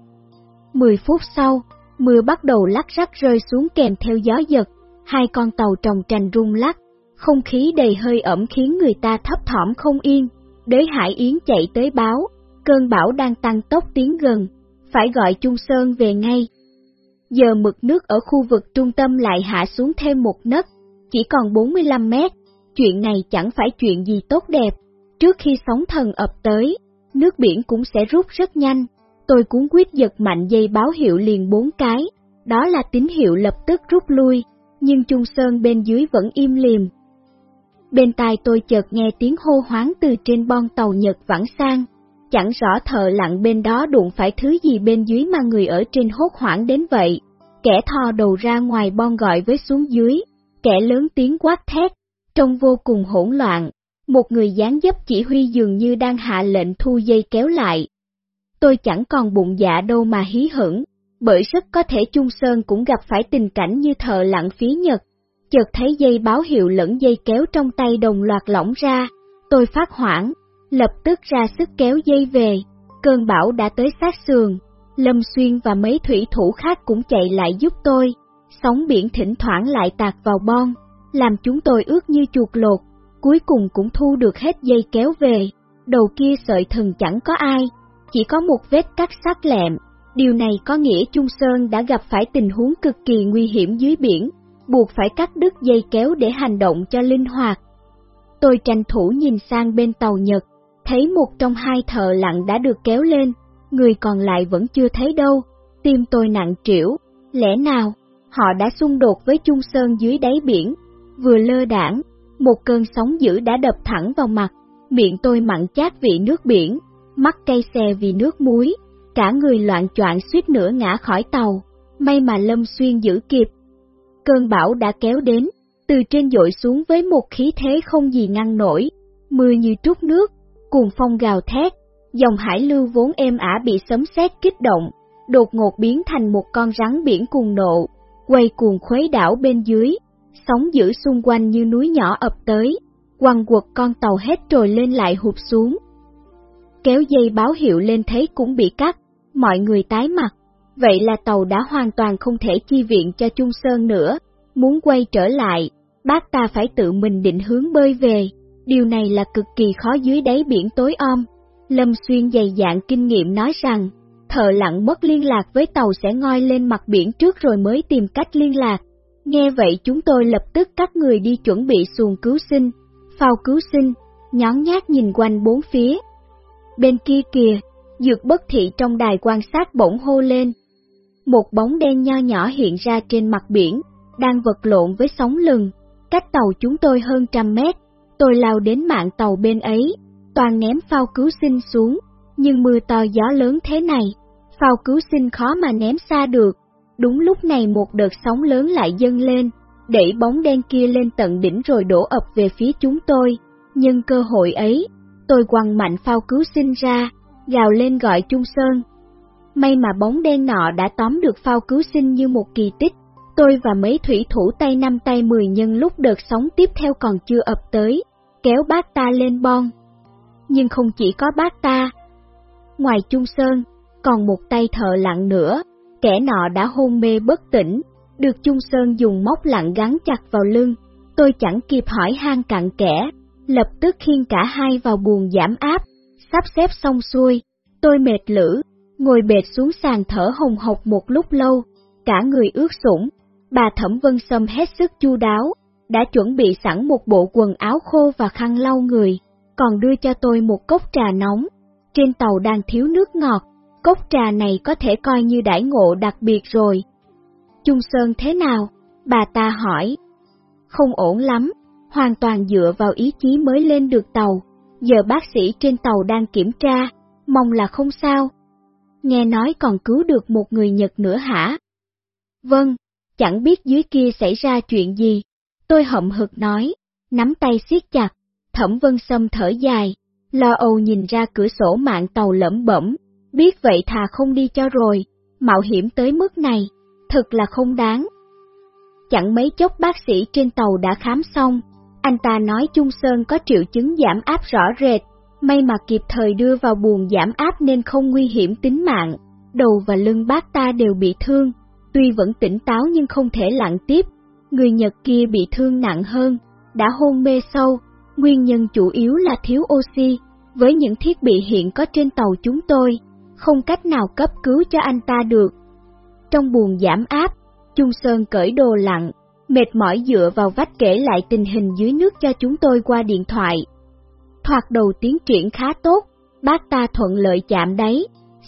S1: Mười phút sau, mưa bắt đầu lắc rắc rơi xuống kèm theo gió giật, hai con tàu trồng trành rung lắc, không khí đầy hơi ẩm khiến người ta thấp thỏm không yên. Đới Hải Yến chạy tới báo, cơn bão đang tăng tốc tiến gần, phải gọi Trung Sơn về ngay. Giờ mực nước ở khu vực trung tâm lại hạ xuống thêm một nấc, chỉ còn 45 mét, chuyện này chẳng phải chuyện gì tốt đẹp. Trước khi sóng thần ập tới, nước biển cũng sẽ rút rất nhanh. Tôi cuốn quyết giật mạnh dây báo hiệu liền bốn cái, đó là tín hiệu lập tức rút lui, nhưng Trung Sơn bên dưới vẫn im liềm. Bên tai tôi chợt nghe tiếng hô hoáng từ trên bon tàu Nhật vãng sang, chẳng rõ thợ lặn bên đó đụng phải thứ gì bên dưới mà người ở trên hốt hoảng đến vậy. Kẻ thò đầu ra ngoài bon gọi với xuống dưới, kẻ lớn tiếng quát thét, trông vô cùng hỗn loạn, một người dáng dấp chỉ huy dường như đang hạ lệnh thu dây kéo lại. Tôi chẳng còn bụng dạ đâu mà hí hửng, bởi rất có thể Trung Sơn cũng gặp phải tình cảnh như thợ lặn phía Nhật. Chợt thấy dây báo hiệu lẫn dây kéo trong tay đồng loạt lỏng ra, tôi phát hoảng, lập tức ra sức kéo dây về, cơn bão đã tới sát sườn, Lâm Xuyên và mấy thủy thủ khác cũng chạy lại giúp tôi, sóng biển thỉnh thoảng lại tạt vào bon, làm chúng tôi ướt như chuột lột, cuối cùng cũng thu được hết dây kéo về, đầu kia sợi thần chẳng có ai, chỉ có một vết cắt sắc lẹm, điều này có nghĩa Trung Sơn đã gặp phải tình huống cực kỳ nguy hiểm dưới biển, buộc phải cắt đứt dây kéo để hành động cho linh hoạt. Tôi tranh thủ nhìn sang bên tàu Nhật, thấy một trong hai thợ lặn đã được kéo lên, người còn lại vẫn chưa thấy đâu, tim tôi nặng trĩu, lẽ nào họ đã xung đột với chung Sơn dưới đáy biển, vừa lơ đảng, một cơn sóng dữ đã đập thẳng vào mặt, miệng tôi mặn chát vị nước biển, mắt cay xè vì nước muối, cả người loạn choạng suýt nữa ngã khỏi tàu, may mà Lâm Xuyên giữ kịp. Cơn bão đã kéo đến, từ trên dội xuống với một khí thế không gì ngăn nổi, mưa như trút nước, cuồng phong gào thét, dòng hải lưu vốn êm ả bị sấm sét kích động, đột ngột biến thành một con rắn biển cuồng nộ, quay cuồng khuấy đảo bên dưới, sóng dữ xung quanh như núi nhỏ ập tới, quăng quật con tàu hết trồi lên lại hụt xuống. Kéo dây báo hiệu lên thấy cũng bị cắt, mọi người tái mặt, vậy là tàu đã hoàn toàn không thể chi viện cho Trung Sơn nữa, muốn quay trở lại, bác ta phải tự mình định hướng bơi về, điều này là cực kỳ khó dưới đáy biển tối om. Lâm Xuyên dày dạn kinh nghiệm nói rằng, thợ lặn mất liên lạc với tàu sẽ ngoi lên mặt biển trước rồi mới tìm cách liên lạc. Nghe vậy chúng tôi lập tức các người đi chuẩn bị xuồng cứu sinh, phao cứu sinh, nhón nhát nhìn quanh bốn phía. Bên kia kìa, dược bất thị trong đài quan sát bỗng hô lên. Một bóng đen nho nhỏ hiện ra trên mặt biển, đang vật lộn với sóng lừng, cách tàu chúng tôi hơn trăm mét. Tôi lao đến mạng tàu bên ấy, toàn ném phao cứu sinh xuống, nhưng mưa to gió lớn thế này, phao cứu sinh khó mà ném xa được. Đúng lúc này một đợt sóng lớn lại dâng lên, đẩy bóng đen kia lên tận đỉnh rồi đổ ập về phía chúng tôi. Nhưng cơ hội ấy, tôi quăng mạnh phao cứu sinh ra, gào lên gọi Trung Sơn. May mà bóng đen nọ đã tóm được phao cứu sinh như một kỳ tích, tôi và mấy thủy thủ tay năm tay mười nhân lúc đợt sóng tiếp theo còn chưa ập tới, kéo bác ta lên bon. Nhưng không chỉ có bác ta. Ngoài Trung Sơn, còn một tay thợ lặng nữa, kẻ nọ đã hôn mê bất tỉnh, được Trung Sơn dùng móc lặng gắn chặt vào lưng. Tôi chẳng kịp hỏi han cặn kẽ, lập tức khiêng cả hai vào buồng giảm áp, sắp xếp xong xuôi, tôi mệt lử, ngồi bệt xuống sàn thở hồng hộc một lúc lâu, cả người ướt sũng. Bà Thẩm Vân Sâm hết sức chu đáo, đã chuẩn bị sẵn một bộ quần áo khô và khăn lau người, còn đưa cho tôi một cốc trà nóng. Trên tàu đang thiếu nước ngọt, cốc trà này có thể coi như đãi ngộ đặc biệt rồi. Trung Sơn thế nào? Bà ta hỏi. Không ổn lắm, hoàn toàn dựa vào ý chí mới lên được tàu, giờ bác sĩ trên tàu đang kiểm tra, mong là không sao. Nghe nói còn cứu được một người Nhật nữa hả? Vâng, chẳng biết dưới kia xảy ra chuyện gì. Tôi hậm hực nói, nắm tay siết chặt, thẩm vân sâm thở dài, lo âu nhìn ra cửa sổ mạng tàu lẩm bẩm, biết vậy thà không đi cho rồi, mạo hiểm tới mức này, thật là không đáng. Chẳng mấy chốc bác sĩ trên tàu đã khám xong, anh ta nói Trung Sơn có triệu chứng giảm áp rõ rệt, may mà kịp thời đưa vào buồng giảm áp nên không nguy hiểm tính mạng, đầu và lưng bác ta đều bị thương, tuy vẫn tỉnh táo nhưng không thể lặng tiếp. Người Nhật kia bị thương nặng hơn, đã hôn mê sâu, nguyên nhân chủ yếu là thiếu oxy, với những thiết bị hiện có trên tàu chúng tôi, không cách nào cấp cứu cho anh ta được. Trong buồng giảm áp, Trung Sơn cởi đồ lặng, mệt mỏi dựa vào vách kể lại tình hình dưới nước cho chúng tôi qua điện thoại. Thoạt đầu tiến triển khá tốt, bác ta thuận lợi chạm đáy,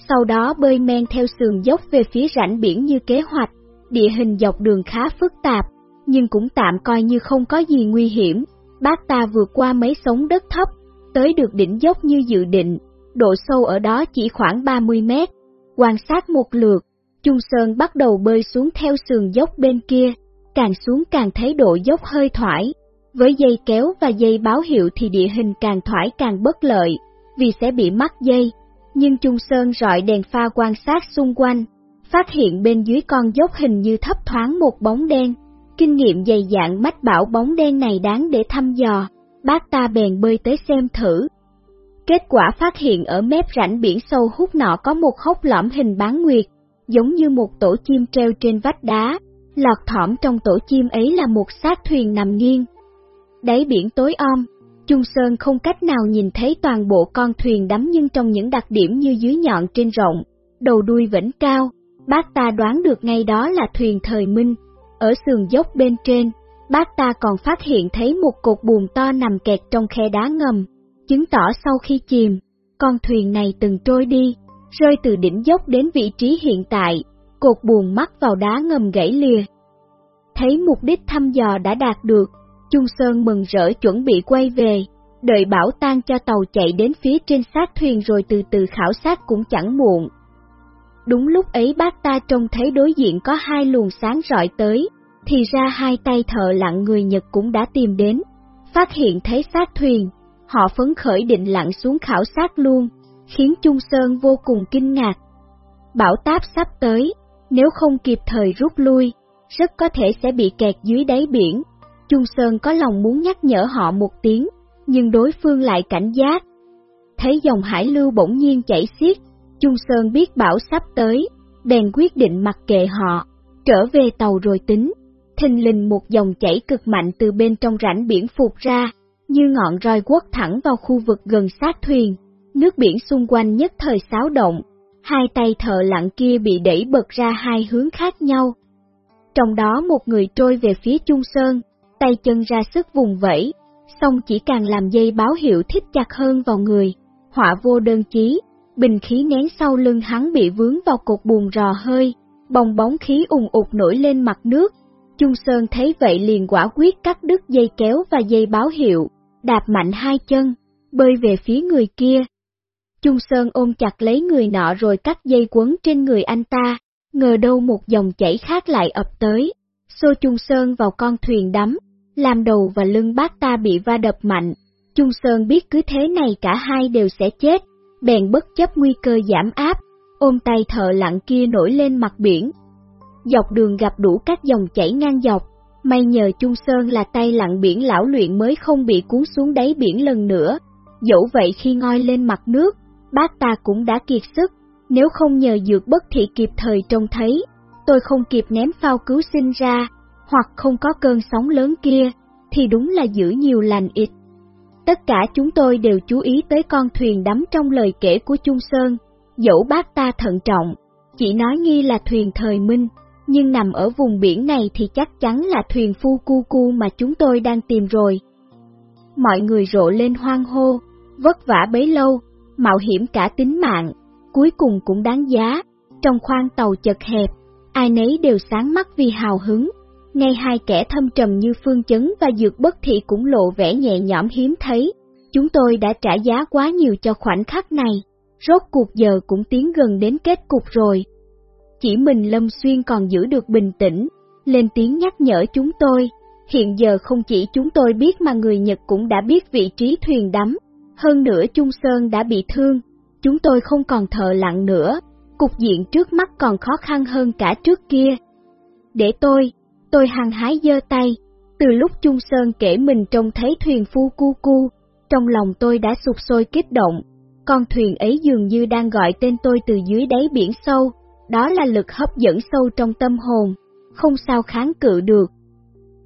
S1: sau đó bơi men theo sườn dốc về phía rãnh biển như kế hoạch. Địa hình dọc đường khá phức tạp, nhưng cũng tạm coi như không có gì nguy hiểm. Bác ta vượt qua mấy sống đất thấp, tới được đỉnh dốc như dự định, độ sâu ở đó chỉ khoảng 30 mét. Quan sát một lượt, Trung Sơn bắt đầu bơi xuống theo sườn dốc bên kia, càng xuống càng thấy độ dốc hơi thoải. Với dây kéo và dây báo hiệu thì địa hình càng thoải càng bất lợi, vì sẽ bị mắc dây. Nhưng Trung Sơn rọi đèn pha quan sát xung quanh, phát hiện bên dưới con dốc hình như thấp thoáng một bóng đen. Kinh nghiệm dày dạn mách bảo bóng đen này đáng để thăm dò, bác ta bèn bơi tới xem thử. Kết quả phát hiện ở mép rãnh biển sâu hút nọ có một hốc lõm hình bán nguyệt, giống như một tổ chim treo trên vách đá, lọt thỏm trong tổ chim ấy là một xác thuyền nằm nghiêng. Đáy biển tối om, Trung Sơn không cách nào nhìn thấy toàn bộ con thuyền đắm nhưng trong những đặc điểm như dưới nhọn trên rộng, đầu đuôi vẫn cao, bác ta đoán được ngay đó là thuyền thời Minh. Ở sườn dốc bên trên, bác ta còn phát hiện thấy một cột buồm to nằm kẹt trong khe đá ngầm, chứng tỏ sau khi chìm, con thuyền này từng trôi đi, rơi từ đỉnh dốc đến vị trí hiện tại, cột buồm mắc vào đá ngầm gãy lìa. Thấy mục đích thăm dò đã đạt được, Trung Sơn mừng rỡ chuẩn bị quay về, đợi bảo tan cho tàu chạy đến phía trên xác thuyền rồi từ từ khảo sát cũng chẳng muộn. Đúng lúc ấy bác ta trông thấy đối diện có hai luồng sáng rọi tới, thì ra hai tay thợ lặn người Nhật cũng đã tìm đến, phát hiện thấy xác thuyền, họ phấn khởi định lặn xuống khảo sát luôn, khiến Trung Sơn vô cùng kinh ngạc. Bảo táp sắp tới, nếu không kịp thời rút lui, rất có thể sẽ bị kẹt dưới đáy biển. Trung Sơn có lòng muốn nhắc nhở họ một tiếng, nhưng đối phương lại cảnh giác. Thấy dòng hải lưu bỗng nhiên chảy xiết, Trung Sơn biết bão sắp tới, bèn quyết định mặc kệ họ, trở về tàu rồi tính. Thình lình một dòng chảy cực mạnh từ bên trong rãnh biển phục ra, như ngọn roi quất thẳng vào khu vực gần sát thuyền. Nước biển xung quanh nhất thời xáo động, hai tay thợ lặng kia bị đẩy bật ra hai hướng khác nhau. Trong đó một người trôi về phía Trung Sơn, tay chân ra sức vùng vẫy, xong chỉ càng làm dây báo hiệu thích chặt hơn vào người. Họa vô đơn chí, bình khí nén sau lưng hắn bị vướng vào cột buồn rò hơi, bong bóng khí ùng ụt nổi lên mặt nước. Trung Sơn thấy vậy liền quả quyết cắt đứt dây kéo và dây báo hiệu, đạp mạnh hai chân, bơi về phía người kia. Trung Sơn ôm chặt lấy người nọ rồi cắt dây quấn trên người anh ta, ngờ đâu một dòng chảy khác lại ập tới, xô Trung Sơn vào con thuyền đắm, làm đầu và lưng bác ta bị va đập mạnh. Trung Sơn biết cứ thế này cả hai đều sẽ chết, bèn bất chấp nguy cơ giảm áp, ôm tay thợ lặng kia nổi lên mặt biển. Dọc đường gặp đủ các dòng chảy ngang dọc, may nhờ Trung Sơn là tay lặn biển lão luyện mới không bị cuốn xuống đáy biển lần nữa. Dẫu vậy khi ngoi lên mặt nước, bác ta cũng đã kiệt sức, nếu không nhờ dược bất thị kịp thời trông thấy, tôi không kịp ném phao cứu sinh ra, hoặc không có cơn sóng lớn kia, thì đúng là giữ nhiều lành ít. Tất cả chúng tôi đều chú ý tới con thuyền đắm trong lời kể của Trung Sơn, dẫu bác ta thận trọng, chỉ nói nghi là thuyền thời Minh, nhưng nằm ở vùng biển này thì chắc chắn là thuyền phu cu cu mà chúng tôi đang tìm rồi. Mọi người rộ lên hoang hô, Vất vả bấy lâu, mạo hiểm cả tính mạng, cuối cùng cũng đáng giá. Trong khoang tàu chật hẹp, ai nấy đều sáng mắt vì hào hứng. Ngay hai kẻ thâm trầm như Phương Chấn và Dược Bất Thị cũng lộ vẻ nhẹ nhõm hiếm thấy. Chúng tôi đã trả giá quá nhiều cho khoảnh khắc này, rốt cuộc giờ cũng tiến gần đến kết cục rồi. Chỉ mình Lâm Xuyên còn giữ được bình tĩnh, lên tiếng nhắc nhở chúng tôi. Hiện giờ không chỉ chúng tôi biết mà người Nhật cũng đã biết vị trí thuyền đắm, hơn nữa Trung Sơn đã bị thương, chúng tôi không còn thợ lặng nữa, cục diện trước mắt còn khó khăn hơn cả trước kia. Để tôi, tôi hăng hái giơ tay, từ lúc Trung Sơn kể mình trông thấy thuyền phu cu cu, trong lòng tôi đã sụp sôi kích động, con thuyền ấy dường như đang gọi tên tôi từ dưới đáy biển sâu, đó là lực hấp dẫn sâu trong tâm hồn, không sao kháng cự được.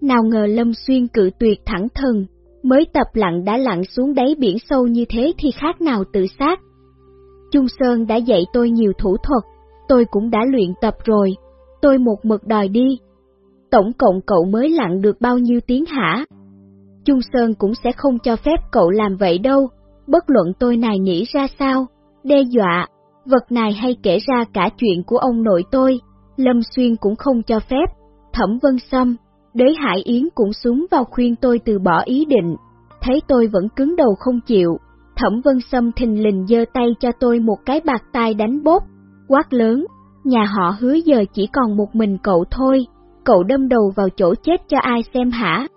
S1: Nào ngờ Lâm Xuyên cự tuyệt thẳng thần, mới tập lặn đã lặn xuống đáy biển sâu như thế thì khác nào tự sát. Trung Sơn đã dạy tôi nhiều thủ thuật, tôi cũng đã luyện tập rồi, tôi một mực đòi đi. Tổng cộng cậu mới lặn được bao nhiêu tiếng hả? Trung Sơn cũng sẽ không cho phép cậu làm vậy đâu, bất luận tôi này nghĩ ra sao, đe dọa, vật này hay kể ra cả chuyện của ông nội tôi, Lâm Xuyên cũng không cho phép, Thẩm Vân Sâm, Đế Hải Yến cũng xuống vào khuyên tôi từ bỏ ý định, thấy tôi vẫn cứng đầu không chịu, Thẩm Vân Sâm thình lình giơ tay cho tôi một cái bạc tai đánh bốp, quát lớn, nhà họ hứa giờ chỉ còn một mình cậu thôi, cậu đâm đầu vào chỗ chết cho ai xem hả?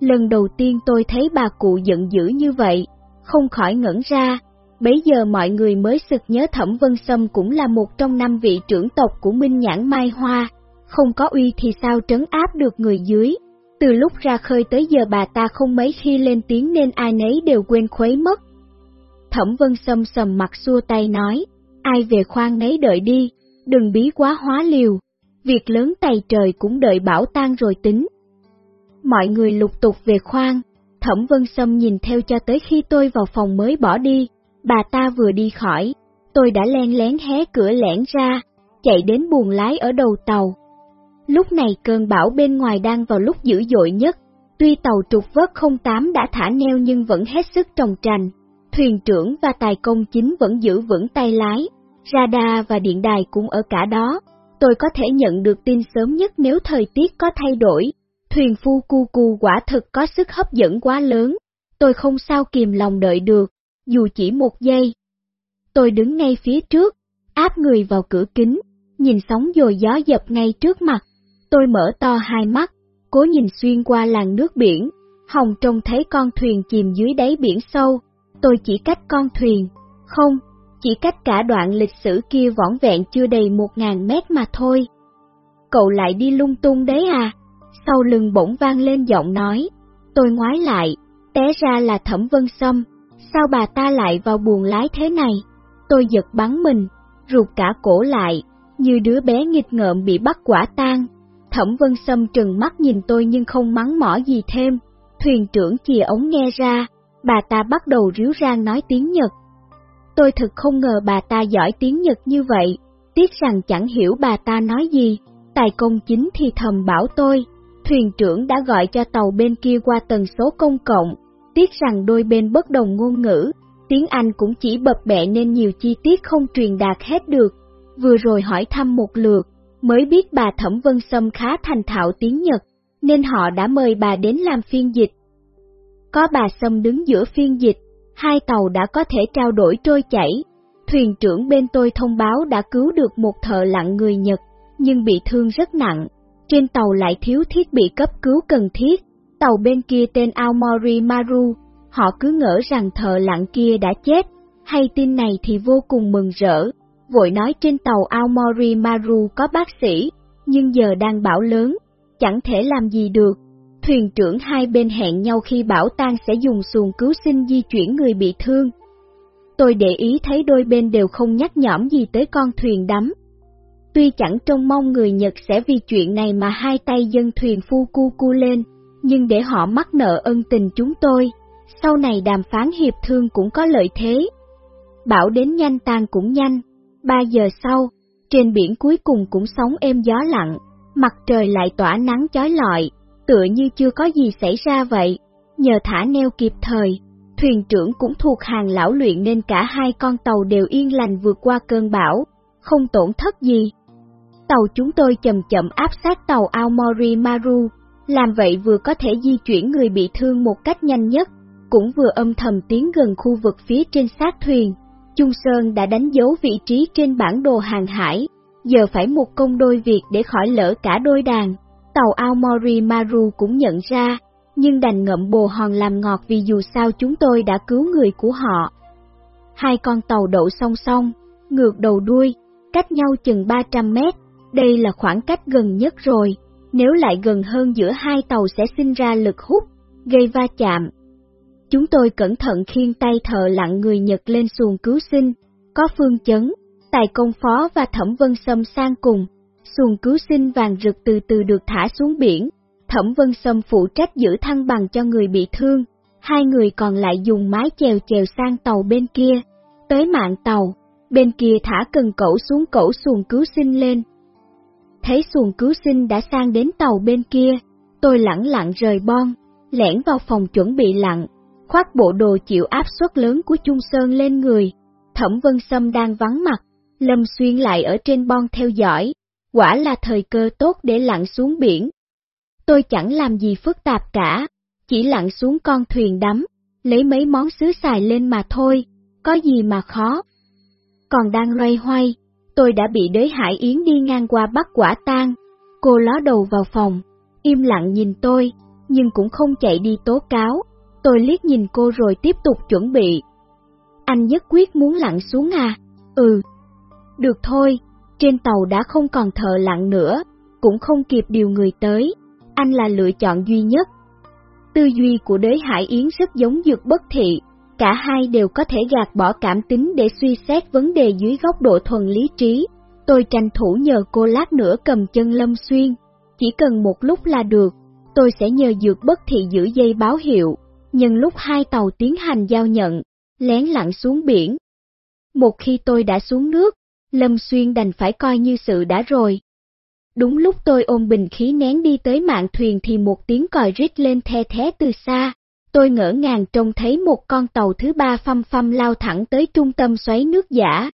S1: Lần đầu tiên tôi thấy bà cụ giận dữ như vậy, không khỏi ngẩn ra, bấy giờ mọi người mới sực nhớ Thẩm Vân Sâm cũng là một trong năm vị trưởng tộc của Minh Nhãn Mai Hoa, không có uy thì sao trấn áp được người dưới. Từ lúc ra khơi tới giờ bà ta không mấy khi lên tiếng nên ai nấy đều quên khuấy mất. Thẩm Vân Sâm sầm mặt xua tay nói, ai về khoan nấy đợi đi, đừng bí quá hóa liều, việc lớn tay trời cũng đợi bảo tan rồi tính. Mọi người lục tục về khoang. Thẩm Vân Sâm nhìn theo cho tới khi tôi vào phòng mới bỏ đi, bà ta vừa đi khỏi, tôi đã len lén hé cửa lẻn ra, chạy đến buồng lái ở đầu tàu. Lúc này cơn bão bên ngoài đang vào lúc dữ dội nhất, tuy tàu trục vớt 08 đã thả neo nhưng vẫn hết sức trồng trành, thuyền trưởng và tài công chính vẫn giữ vững tay lái, radar và điện đài cũng ở cả đó. Tôi có thể nhận được tin sớm nhất nếu thời tiết có thay đổi. Thuyền phu cu cu quả thực có sức hấp dẫn quá lớn, tôi không sao kìm lòng đợi được, dù chỉ một giây. Tôi đứng ngay phía trước, áp người vào cửa kính, nhìn sóng dồi gió dập ngay trước mặt. Tôi mở to hai mắt, cố nhìn xuyên qua làn nước biển, hồng trông thấy con thuyền chìm dưới đáy biển sâu. Tôi chỉ cách con thuyền, không, chỉ cách cả đoạn lịch sử kia võn vẹn chưa đầy một ngàn mét mà thôi. Cậu lại đi lung tung đấy à? Sau lưng bỗng vang lên giọng nói, tôi ngoái lại, té ra là Thẩm Vân Sâm, sao bà ta lại vào buồng lái thế này? Tôi giật bắn mình, rụt cả cổ lại, như đứa bé nghịch ngợm bị bắt quả tang. Thẩm Vân Sâm trừng mắt nhìn tôi nhưng không mắng mỏ gì thêm. Thuyền trưởng chìa ống nghe ra, bà ta bắt đầu ríu rang nói tiếng Nhật. Tôi thực không ngờ bà ta giỏi tiếng Nhật như vậy, tiếc rằng chẳng hiểu bà ta nói gì. Tài công chính thì thầm bảo tôi, thuyền trưởng đã gọi cho tàu bên kia qua tần số công cộng, tiếc rằng đôi bên bất đồng ngôn ngữ, tiếng Anh cũng chỉ bập bẹ nên nhiều chi tiết không truyền đạt hết được. Vừa rồi hỏi thăm một lượt, mới biết bà Thẩm Vân Sâm khá thành thạo tiếng Nhật, nên họ đã mời bà đến làm phiên dịch. Có bà Sâm đứng giữa phiên dịch, hai tàu đã có thể trao đổi trôi chảy. Thuyền trưởng bên tôi thông báo đã cứu được một thợ lặn người Nhật, nhưng bị thương rất nặng. Trên tàu lại thiếu thiết bị cấp cứu cần thiết. Tàu bên kia tên Aomori Maru, họ cứ ngỡ rằng thợ lặn kia đã chết. Hay tin này thì vô cùng mừng rỡ, vội nói trên tàu Aomori Maru có bác sĩ, nhưng giờ đang bão lớn, chẳng thể làm gì được. Thuyền trưởng hai bên hẹn nhau khi bão tan sẽ dùng xuồng cứu sinh di chuyển người bị thương. Tôi để ý thấy đôi bên đều không nhắc nhõm gì tới con thuyền đắm. Tuy chẳng trông mong người Nhật sẽ vì chuyện này mà hai tay dân thuyền phu cu cu lên, nhưng để họ mắc nợ ân tình chúng tôi, sau này đàm phán hiệp thương cũng có lợi thế. Bão đến nhanh tan cũng nhanh, ba giờ sau, trên biển cuối cùng cũng sóng êm gió lặng, mặt trời lại tỏa nắng chói lọi, tựa như chưa có gì xảy ra vậy. Nhờ thả neo kịp thời, Thuyền trưởng cũng thuộc hàng lão luyện nên cả hai con tàu đều yên lành vượt qua cơn bão, không tổn thất gì. Tàu chúng tôi chậm chậm áp sát tàu Aomori Maru, làm vậy vừa có thể di chuyển người bị thương một cách nhanh nhất, cũng vừa âm thầm tiến gần khu vực phía trên sát thuyền. Trung Sơn đã đánh dấu vị trí trên bản đồ hàng hải, giờ phải một công đôi việc để khỏi lỡ cả đôi đàn. Tàu Aomori Maru cũng nhận ra, nhưng đành ngậm bồ hòn làm ngọt vì dù sao chúng tôi đã cứu người của họ. Hai con tàu đậu song song, ngược đầu đuôi, cách nhau chừng 300 mét, đây là khoảng cách gần nhất rồi, nếu lại gần hơn giữa hai tàu sẽ sinh ra lực hút, gây va chạm. Chúng tôi cẩn thận khiêng tay thợ lặng người Nhật lên xuồng cứu sinh, có phương chấn, tài công phó và thẩm vân sâm sang cùng, xuồng cứu sinh vàng rực từ từ được thả xuống biển, thẩm vân sâm phụ trách giữ thăng bằng cho người bị thương, hai người còn lại dùng mái chèo chèo sang tàu bên kia, tới mạng tàu, bên kia thả cần cẩu xuống cẩu xuồng cứu sinh lên. Thấy xuồng cứu sinh đã sang đến tàu bên kia, tôi lẳng lặng rời bon, lẻn vào phòng chuẩn bị lặng, khoác bộ đồ chịu áp suất lớn của Trung Sơn lên người. Thẩm Vân Sâm đang vắng mặt, Lâm Xuyên lại ở trên bon theo dõi, quả là thời cơ tốt để lặn xuống biển. Tôi chẳng làm gì phức tạp cả, chỉ lặn xuống con thuyền đắm, lấy mấy món xứ xài lên mà thôi, có gì mà khó. Còn đang loay hoay, tôi đã bị đới Hải Yến đi ngang qua bắt quả tang. Cô ló đầu vào phòng, im lặng nhìn tôi, nhưng cũng không chạy đi tố cáo. Tôi liếc nhìn cô rồi tiếp tục chuẩn bị. Anh nhất quyết muốn lặn xuống à? Ừ. Được thôi, trên tàu đã không còn thợ lặng nữa, cũng không kịp điều người tới. Anh là lựa chọn duy nhất. Tư duy của Đế Hải Yến rất giống dược bất thị, cả hai đều có thể gạt bỏ cảm tính để suy xét vấn đề dưới góc độ thuần lý trí. Tôi tranh thủ nhờ cô lát nữa cầm chân Lâm Xuyên, chỉ cần một lúc là được, tôi sẽ nhờ dược bất thị giữ dây báo hiệu, nhân lúc hai tàu tiến hành giao nhận, lén lặn xuống biển. Một khi tôi đã xuống nước, Lâm Xuyên đành phải coi như sự đã rồi. Đúng lúc tôi ôm bình khí nén đi tới mạng thuyền thì một tiếng còi rít lên the thé từ xa, tôi ngỡ ngàng trông thấy một con tàu thứ ba phăm phăm lao thẳng tới trung tâm xoáy nước giả,